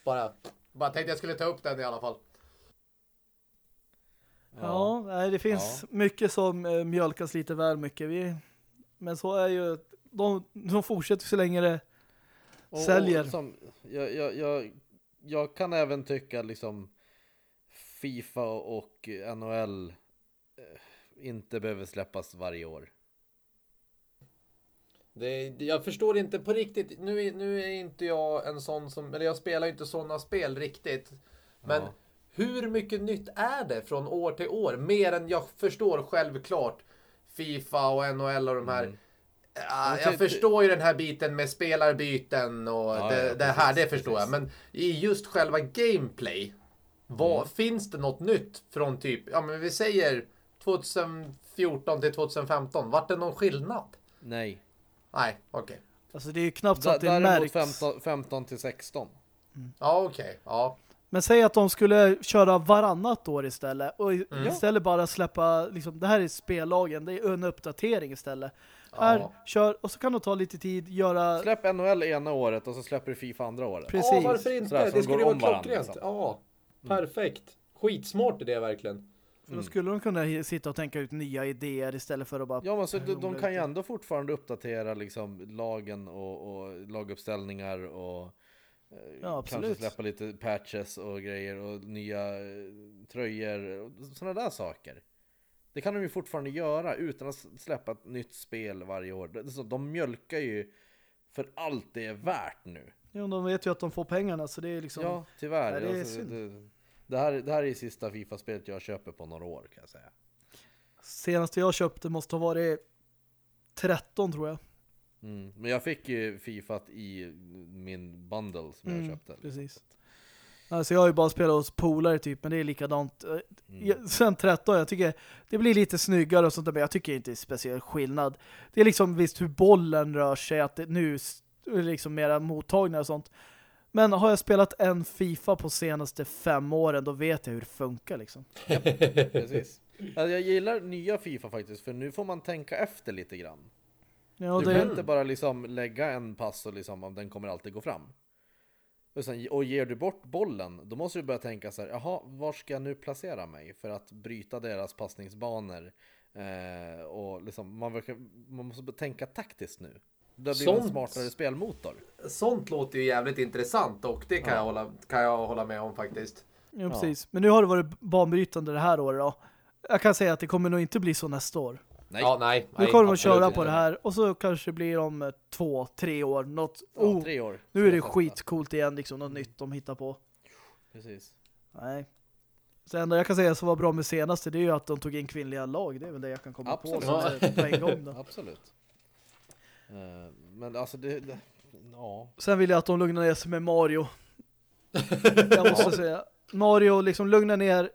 Bara, bara tänkte jag skulle ta upp den i alla fall. Ja, nej, det finns mycket som eh, mjölkas lite väl mycket. Vi, men så är ju de, de fortsätter så länge det Och- säljer. Och som, jag, jag, jag, jag kan även tycka liksom Fifa och NHL eh, inte behöver släppas varje år. Det, jag förstår inte på riktigt. Nu, är- nu är inte jag en sån som, eller jag spelar ju inte såna spel riktigt. Men Ja. Hur mycket nytt är det från år till år? Mer än jag förstår självklart Fifa och NHL och de här. Mm. Ja, jag förstår ju den här biten med spelarbyten och Ja, det, ja, det här, det precis, förstår jag. precis. Men i just själva gameplay, vad, Mm. finns det något nytt från typ, ja men vi säger 2014 till 2015? Vart det någon skillnad? Nej. Nej, okej. Alltså det är ju knappt så att det däremot märks. 15, 15 till 16. Ja, okej. Ja. Men säg att de skulle köra varannat år istället och Mm. istället bara släppa liksom, det här är spellagen, det är en uppdatering istället. Här, Ja. kör, och så kan de ta lite tid, göra Släpp NHL ena året och så släpper du Fifa andra året. Precis. Ja, varför inte? Sådär, så det de skulle vara klockrent. liksom. Ja, perfekt. Skitsmart är det verkligen. för då skulle de kunna sitta och tänka ut nya idéer istället för att bara Ja men så de, de kan ju ändå fortfarande uppdatera liksom lagen och, och laguppställningar och eh, Ja, kanske absolut. släppa lite patches och grejer och nya eh, tröjor och sådana där saker. Det kan de ju fortfarande göra utan att släppa ett nytt spel varje år. De mjölkar ju för allt det är värt nu. Jo, de vet ju att de får pengarna så det är liksom Ja, tyvärr. Nej, det är Alltså, synd. det, det, här, det här är sista FIFA-spelet jag köper på några år kan jag säga. Senaste jag köpte måste ha varit 13 tror jag. Mm. Men jag fick ju Fifa i min bundle som jag Mm, köpte. precis. Alltså jag har ju bara spelat hos polare typ, men det är likadant. Eh, Mm. jag- Sen 13, jag tycker det blir lite snyggare och sånt där, men jag tycker inte det är speciell skillnad. Det är liksom visst hur bollen rör sig, att det nu är liksom mera mottagningar och sånt. Men har jag spelat en FIFA på senaste fem åren, då vet jag hur det funkar liksom. Precis. Alltså, jag gillar nya Fifa faktiskt, för nu får man tänka efter lite grann. Ja, du det, kan inte bara liksom lägga en pass och liksom, om den kommer alltid gå fram. Och, sen, och ger du bort bollen, då måste du börja tänka så här, jaha, var ska jag nu placera mig för att bryta deras passningsbanor? Eh, och liksom, man, verkar, man måste börja tänka taktiskt nu. Det blir en Sånt. smartare spelmotor. Sånt låter ju jävligt intressant och det kan, Ja. jag, hålla, kan jag hålla med om faktiskt. ja, precis. Men nu har det varit banbrytande det här året då. Jag kan säga att det kommer nog inte bli så nästa år. Nej, Ja, nej. Nu nej, kommer de att köra inte. på det här och så kanske det blir om eh, två, tre år. Något, ja, oh, tre år. nu är det skitcoolt igen, liksom något nytt de hittar på. Precis. Nej. Så det enda jag kan säga som var bra med senaste det är ju att de tog in kvinnliga lag. Det är väl det jag kan komma Absolut. på är på en gång då. Absolut. Eh, men alltså det, det ja. Sen vill jag att de lugnar ner sig med Mario. Jag måste säga. Mario liksom lugna ner.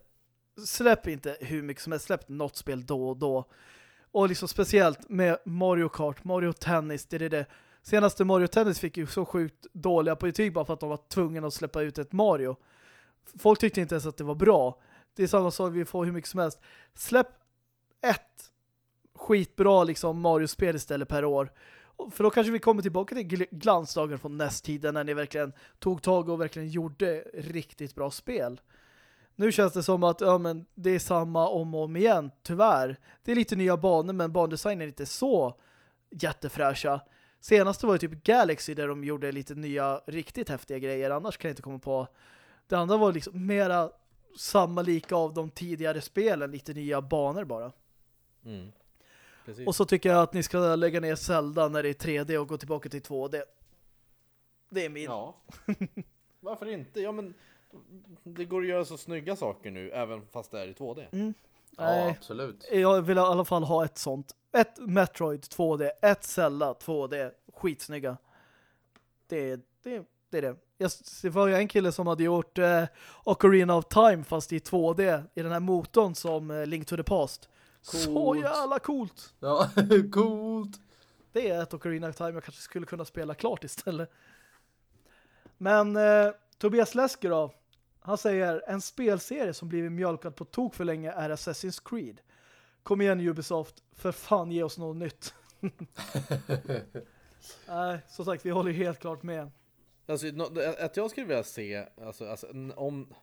Släpp inte hur mycket som helst. Släpp något spel då och då. Och liksom speciellt med Mario Kart, Mario Tennis, det är det. Senaste Mario Tennis fick ju så sjukt dåliga betyg bara för att de var tvungna att släppa ut ett Mario. Folk tyckte inte ens att det var bra. Det är samma sak vi får hur mycket som helst. Släpp ett skitbra liksom Mario-spel istället per år. För då kanske vi kommer tillbaka till glansdagen från nästtiden när ni verkligen tog tag och verkligen gjorde riktigt bra spel. Nu känns det som att ja, men det är samma om och om igen, tyvärr. Det är lite nya banor men bandesignen är inte så jättefräscha. Senaste var ju typ Galaxy där de gjorde lite nya, riktigt häftiga grejer. Annars kan jag inte komma på. Det andra var liksom mera samma lika av de tidigare spelen, lite nya banor bara. Mm. Och så tycker jag att ni ska lägga ner Zelda när det är 3D och gå tillbaka till 2D. Det är min. Ja. Varför inte? Ja men det går att göra så snygga saker nu även fast det är i 2D. Mm. Ja, Nej, absolut. jag vill i alla fall ha ett sånt. Ett Metroid 2D, ett Zelda 2D. Skitsnygga. Det är det. Det, är det. Jag, det var ju en kille som hade gjort eh, Ocarina of Time fast i 2D i den här motorn som eh, Link to the Past. Så Coolt. jävla coolt! Ja, coolt. Det är ett Ocarina of Time jag kanske skulle kunna spela klart istället. Men eh, Tobias Lesker då, han säger en spelserie som blivit mjölkad på tok för länge är Assassin's Creed. Kom igen Ubisoft, för fan ge oss något nytt. Nej, som sagt, vi håller helt klart med. Alltså, att jag skulle vilja se, alltså, alltså om...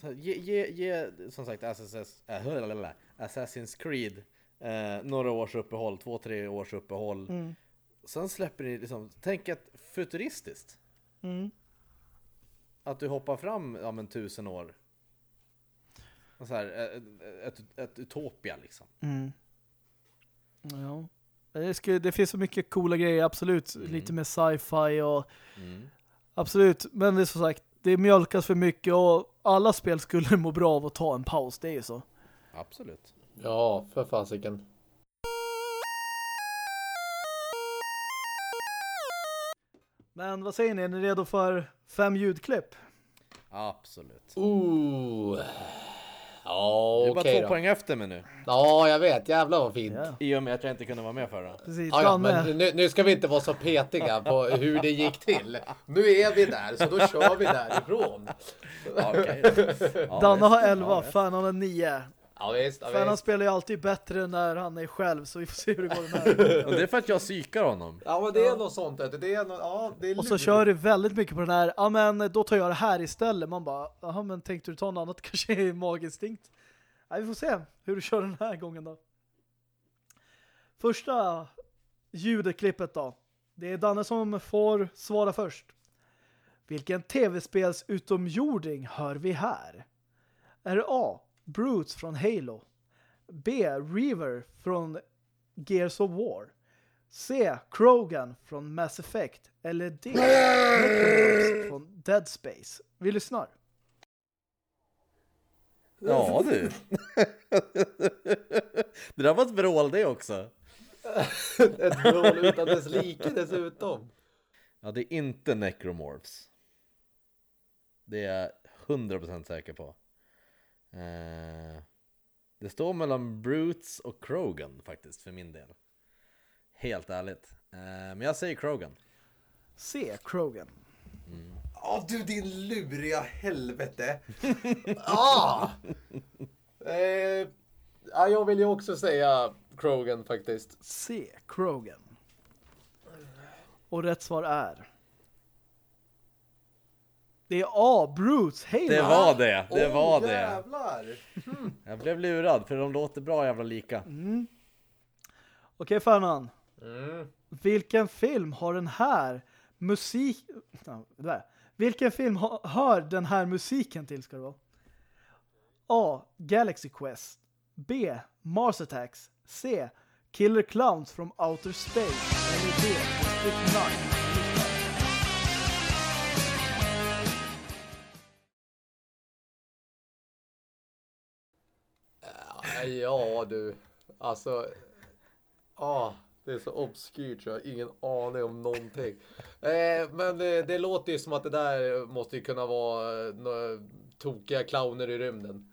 Ge, ge, ge som sagt Assassin's, äh, Assassin's Creed eh, några års uppehåll, två, tre års uppehåll. Mm. Sen släpper ni liksom, tänk ett futuristiskt. Mm. Att du hoppar fram, ja men tusen år. Så här, ett, ett, ett utopia liksom. Mm. Ja. Det, ska, det finns så mycket coola grejer, absolut. Mm. Lite med sci-fi och Mm. Absolut, men det är som sagt, det mjölkas för mycket och alla spel skulle må bra av att ta en paus, det är ju så. Absolut. Ja, för fasiken. Men vad säger ni, är ni redo för fem ljudklipp? Absolut. Ooh. Ja, Du är bara okej två då. poäng efter mig nu. Ja, jag vet. Jävlar vad fint. Ja, I och med att jag inte kunde vara med förra. precis. Ja, ja, Danne, men nu, nu ska vi inte vara så petiga på hur det gick till. Nu är vi där, så då kör vi därifrån. Ja, okej. Ja, Danne har visst. 11, Ja, visst. fan har 9. Ja, visst. Ja, Fan han spelar ju alltid bättre när han är själv, så vi får se hur det går. Och det är för att jag psykar honom. Ja, men det är något sånt. Det är något, ja, det är Och så lurigt. kör du väldigt mycket på den här, ja men då tar jag det här istället. Man bara, jaha men tänkte du ta något annat kanske är maginstinkt. Ja, vi får se hur du kör den här gången då. Första ljudklippet då. Det är Danne som får svara först. Vilken tv-spels utomjording hör vi här? Är det A. Brutes från Halo? B. Reaver från Gears of War? C. Krogan från Mass Effect? Eller D. Necromorphs från Dead Space? Vi lyssnar. Ja du. det där var ett vrål det också. Ett vrål utan dess like dessutom. Ja, det är inte Necromorphs. Det är jag 100% säker på. Eh, det står mellan Brutes och Krogan faktiskt för min del. Helt ärligt. Eh, men jag säger Krogan. C. Krogan. Ja du din luriga helvete. ah! eh, ja, jag vill ju också säga Krogan faktiskt. C. Krogan. Och rätt svar är... Det är A. Bruce. Hej Det var det, det Åh, var det. jävlar. Jag blev lurad för de låter bra jävla lika. Okej Fernan. Mm. Vilken film har den här musik... Där. Vilken film hör den här musiken till ska det vara? A. Galaxy Quest. B. Mars Attacks. C. Killer Clowns from Outer Space. Eller D. District 9. Ja du. Alltså. Ja. Det är så obskyrt så jag har ingen aning om någonting. Eh, men det, det låter ju som att det där måste ju kunna vara eh, några tokiga clowner i rymden.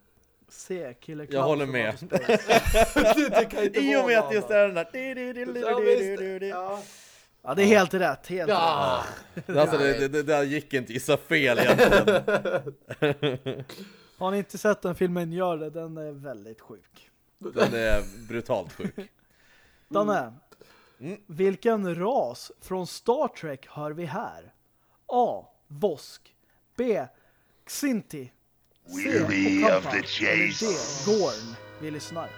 Killer Clowns Jag håller med. Outer Space. det kan inte I och med att just det är den där... Ja. Ja. Det är helt rätt. Helt rätt. Ja. Alltså det, det, det där gick inte gissa fel egentligen. Har ni inte sett den filmen, gör det. Den är väldigt sjuk. Den är brutalt sjuk. Danne, Mm. vilken ras från Star Trek hör vi här? A. Vosk B. Xinti C. Weary of the chase. D. Gorn. Vi lyssnar.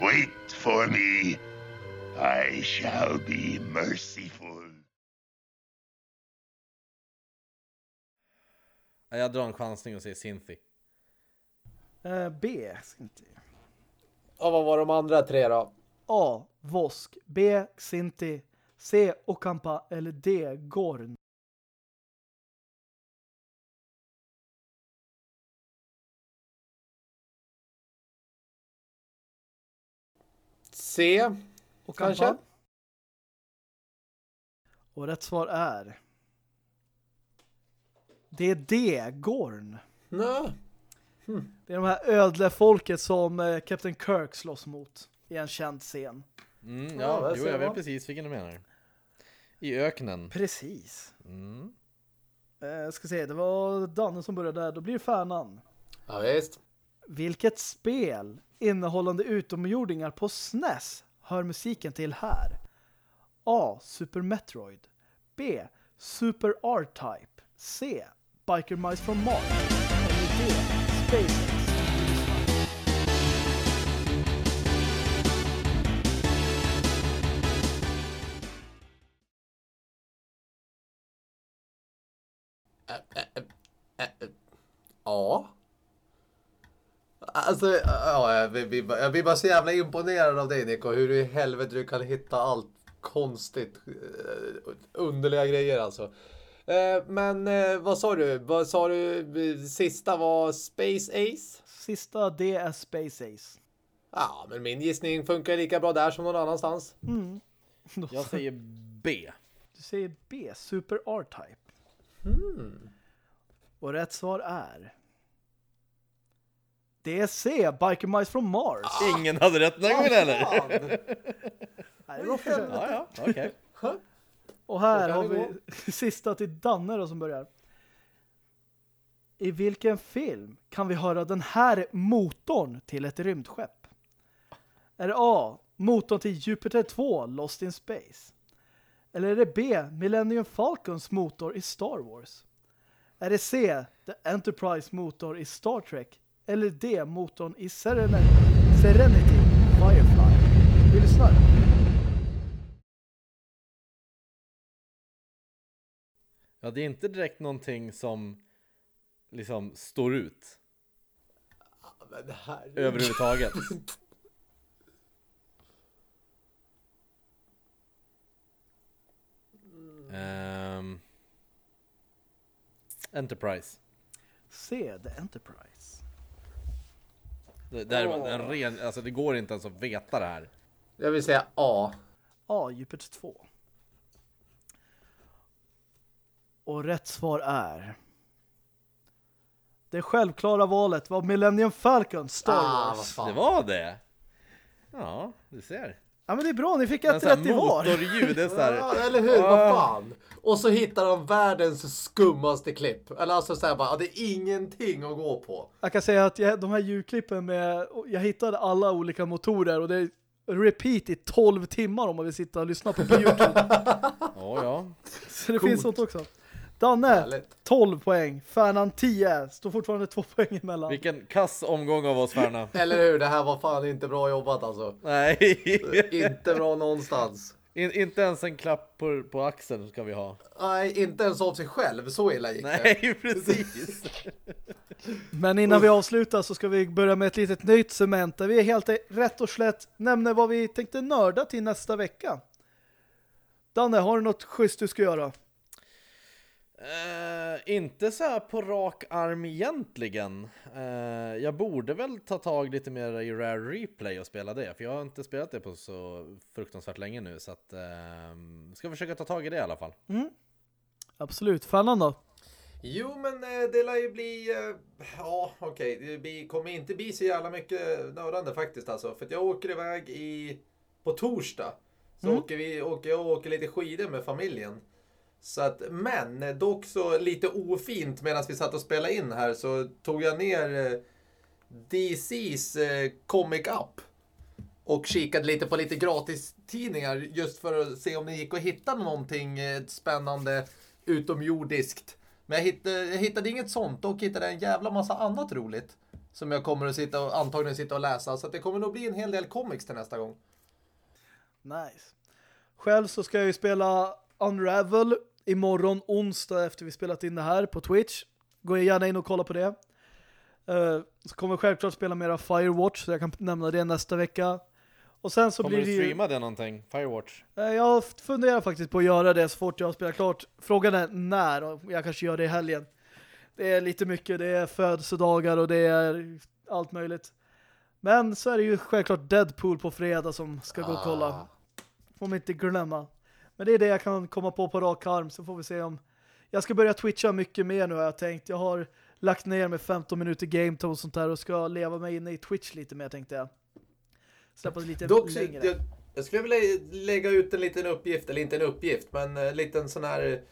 Wait for me. I shall be merciful. Ja, Jag drar en chansning och säger Cynthia. Eh, B. Xinti. Och vad var de andra tre då? A. Vosk B. Xinti C. Okampa eller D. Gorn. C. Okampa. Kanske. Och rätt svar är det är D. Gorn. Nå. Det är de här ödlefolket som eh, Captain Kirk slåss mot i en känd scen. Mm, Ja, ja, jo, jag vet precis vilken du menar. I öknen. Precis. Mm. Eh, ska se, det var Danne som började där. Då blir Färnan. Ja, visst. Vilket spel innehållande utomjordingar på SNES hör musiken till här? A. Super Metroid B. Super R-Type C. Biker Mice from Mars eller D. SpaceX Ja. Alltså, ja, jag blir, jag blir bara så jävla imponerad av dig Nico. Hur i helvete du kan hitta allt konstigt, eh, underliga grejer alltså. Eh, Men eh, vad sa du? Vad sa du? Sista var Space Ace? Sista D är Space Ace. Ja, men min gissning funkar lika bra där som någon annanstans. Jag säger B. Du säger B. Super R-Type. Och rätt svar är det är C. Biker Mice from Mars. Ingen hade rätt den gången eller? Nej, det var försök. Ja, ja, okej. Och här har vi sista till Danne då som börjar. I vilken film kan vi höra den här motorn till ett rymdskepp? Är det A. Motorn till Jupiter 2 Lost in Space? Eller är det B. Millennium Falcons motor i Star Wars? Är det C. The Enterprise motor i Star Trek? Eller D. Motorn i Serenity, Serenity Firefly? Vi lyssnar. Ja, det är inte direkt någonting som liksom står ut Men det här... överhuvudtaget. Ehm, Enterprise. C. The Enterprise. Det, här var en ren, alltså det går inte ens att veta det här. Jag vill säga A. Ja, Jupiter 2. Och rätt svar är... Det självklara valet var Millennium Falcon, Star Ah, Wars. fan. Det var det? Ja, du ser. Ja, men det är bra, ni fick ett här rätt i var. motorljud, det är så här. Ja, eller hur? Vad fan? Och så hittar de världens skummaste klipp. Eller alltså såhär bara, ja, det är ingenting att gå på. Jag kan säga att jag, de här ljudklippen med, jag hittade alla olika motorer och det är repeat i 12 timmar om man vill sitta och lyssna på på Youtube. Ja, ja. Så det Coolt. finns sånt också. Danne, Härligt. 12 poäng. Färnan 10. Står fortfarande två poäng emellan. Vilken kass omgång av oss Färna. Eller hur? Det här var fan inte bra jobbat alltså. Nej, Inte bra någonstans. In, inte ens en klapp på, på axeln ska vi ha. Nej, inte ens av sig själv. Så illa gick det. Nej, precis. Men innan vi avslutar så ska vi börja med ett litet nytt cement där vi helt rätt och slätt nämner vad vi tänkte nörda till nästa vecka. Danne, har du något schysst du ska göra? Eh, inte så här på rak arm egentligen. Eh, jag borde väl ta tag lite mer i Rare Replay och spela det. För jag har inte spelat det på så fruktansvärt länge nu. Så att, eh, ska försöka ta tag i det i alla fall. Absolut. Färnan då? Jo, men det lär ju bli... Ja, okej. Det blir- kommer inte bli så jävla mycket nördande faktiskt alltså. För att jag åker iväg i... På torsdag. Så åker vi, åker, jag åker lite skidor med familjen. Så att, men dock så lite ofint medan vi satt och spelade in här så tog jag ner eh, DC's eh, Comic Up. Och kikade lite på lite gratistidningar just för att se om det gick att hitta någonting eh, spännande utomjordiskt. Men jag hittade, jag hittade inget sånt och hittade en jävla massa annat roligt. Som jag kommer att sitta och, antagligen sitta och läsa. Så att det kommer nog bli en hel del comics till nästa gång. Nice. Själv så ska jag ju spela Unravel imorgon onsdag efter vi spelat in det här på Twitch. Gå gärna in och kolla på det. Uh, så kommer jag självklart spela mera Firewatch så jag kan nämna det nästa vecka. Och sen så Kommer blir du streama det någonting? Firewatch? Eh, Jag funderar faktiskt på att göra det så fort jag har spelat klart. Frågan är när och jag kanske gör det i helgen. Det är lite mycket, det är födelsedagar och det är allt möjligt. Men så är det ju självklart Deadpool på fredag som ska gå och kolla. Får man inte glömma. Men det är det jag kan komma på på rak arm så får vi se om... Jag ska börja twitcha mycket mer nu har jag tänkt. Jag har lagt ner med 15 minuter game och sånt där och ska leva mig inne i Twitch lite mer tänkte jag. Släppa lite Dock, längre. jag, jag skulle vilja lägga ut en liten uppgift, eller inte en uppgift, men en liten sån här...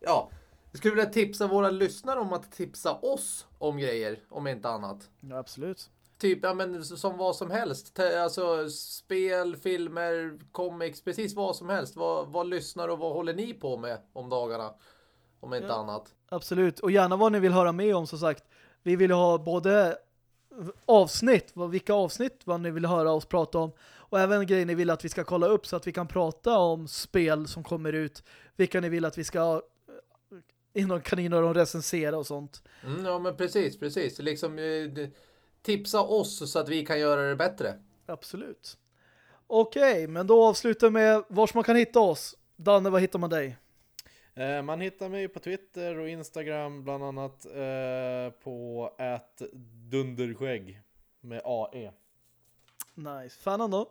Ja, jag skulle vilja tipsa våra lyssnare om att tipsa oss om grejer, om inte annat. Ja, absolut. Typ, ja men som vad som helst. Alltså spel, filmer, comics, precis vad som helst. Vad, vad lyssnar och vad håller ni på med om dagarna? Om inte Ja. annat. Absolut. Och gärna vad ni vill höra med om som sagt. Vi vill ha både avsnitt, vilka avsnitt vad ni vill höra oss prata om. Och även grejer ni vill att vi ska kolla upp så att vi kan prata om spel som kommer ut. Vilka ni vill att vi ska eh, inom kaniner och recensera och sånt. Mm, ja men precis, precis. Liksom, eh, d- tipsa oss så att vi kan göra det bättre. Absolut. Okej, men då avslutar med vars man kan hitta oss. Danne, var hittar man dig? Eh, man hittar mig på Twitter och Instagram bland annat eh, på ät dunderskägg med AE. Nice. Fanan då?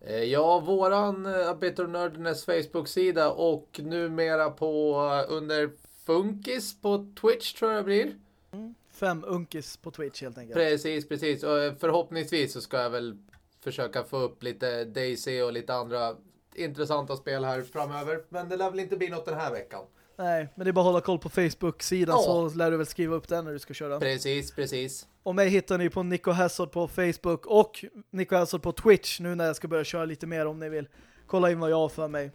Eh, Ja, våran A Bit of Nerdness Facebook-sida och numera på under Funkis på Twitch tror jag det blir. Fem unkis på Twitch helt enkelt. Precis, precis. Och eh, förhoppningsvis så ska jag väl försöka få upp lite Daisy och lite andra intressanta spel här framöver. Men det lär väl inte bli något den här veckan. Nej, men det är bara att hålla koll på Facebook-sidan Ja. så lär du väl skriva upp den när du ska köra. Precis, precis. Och mig hittar ni på Nico Hassard på Facebook och Nico Hassard på Twitch nu när jag ska börja köra lite mer om ni vill kolla in vad jag har för mig.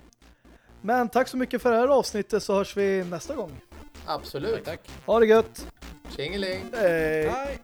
Men tack så mycket för det här avsnittet så hörs vi nästa gång. Absolut. Tack, tack. Ha det gött! Tjingeling! Hej! Hej!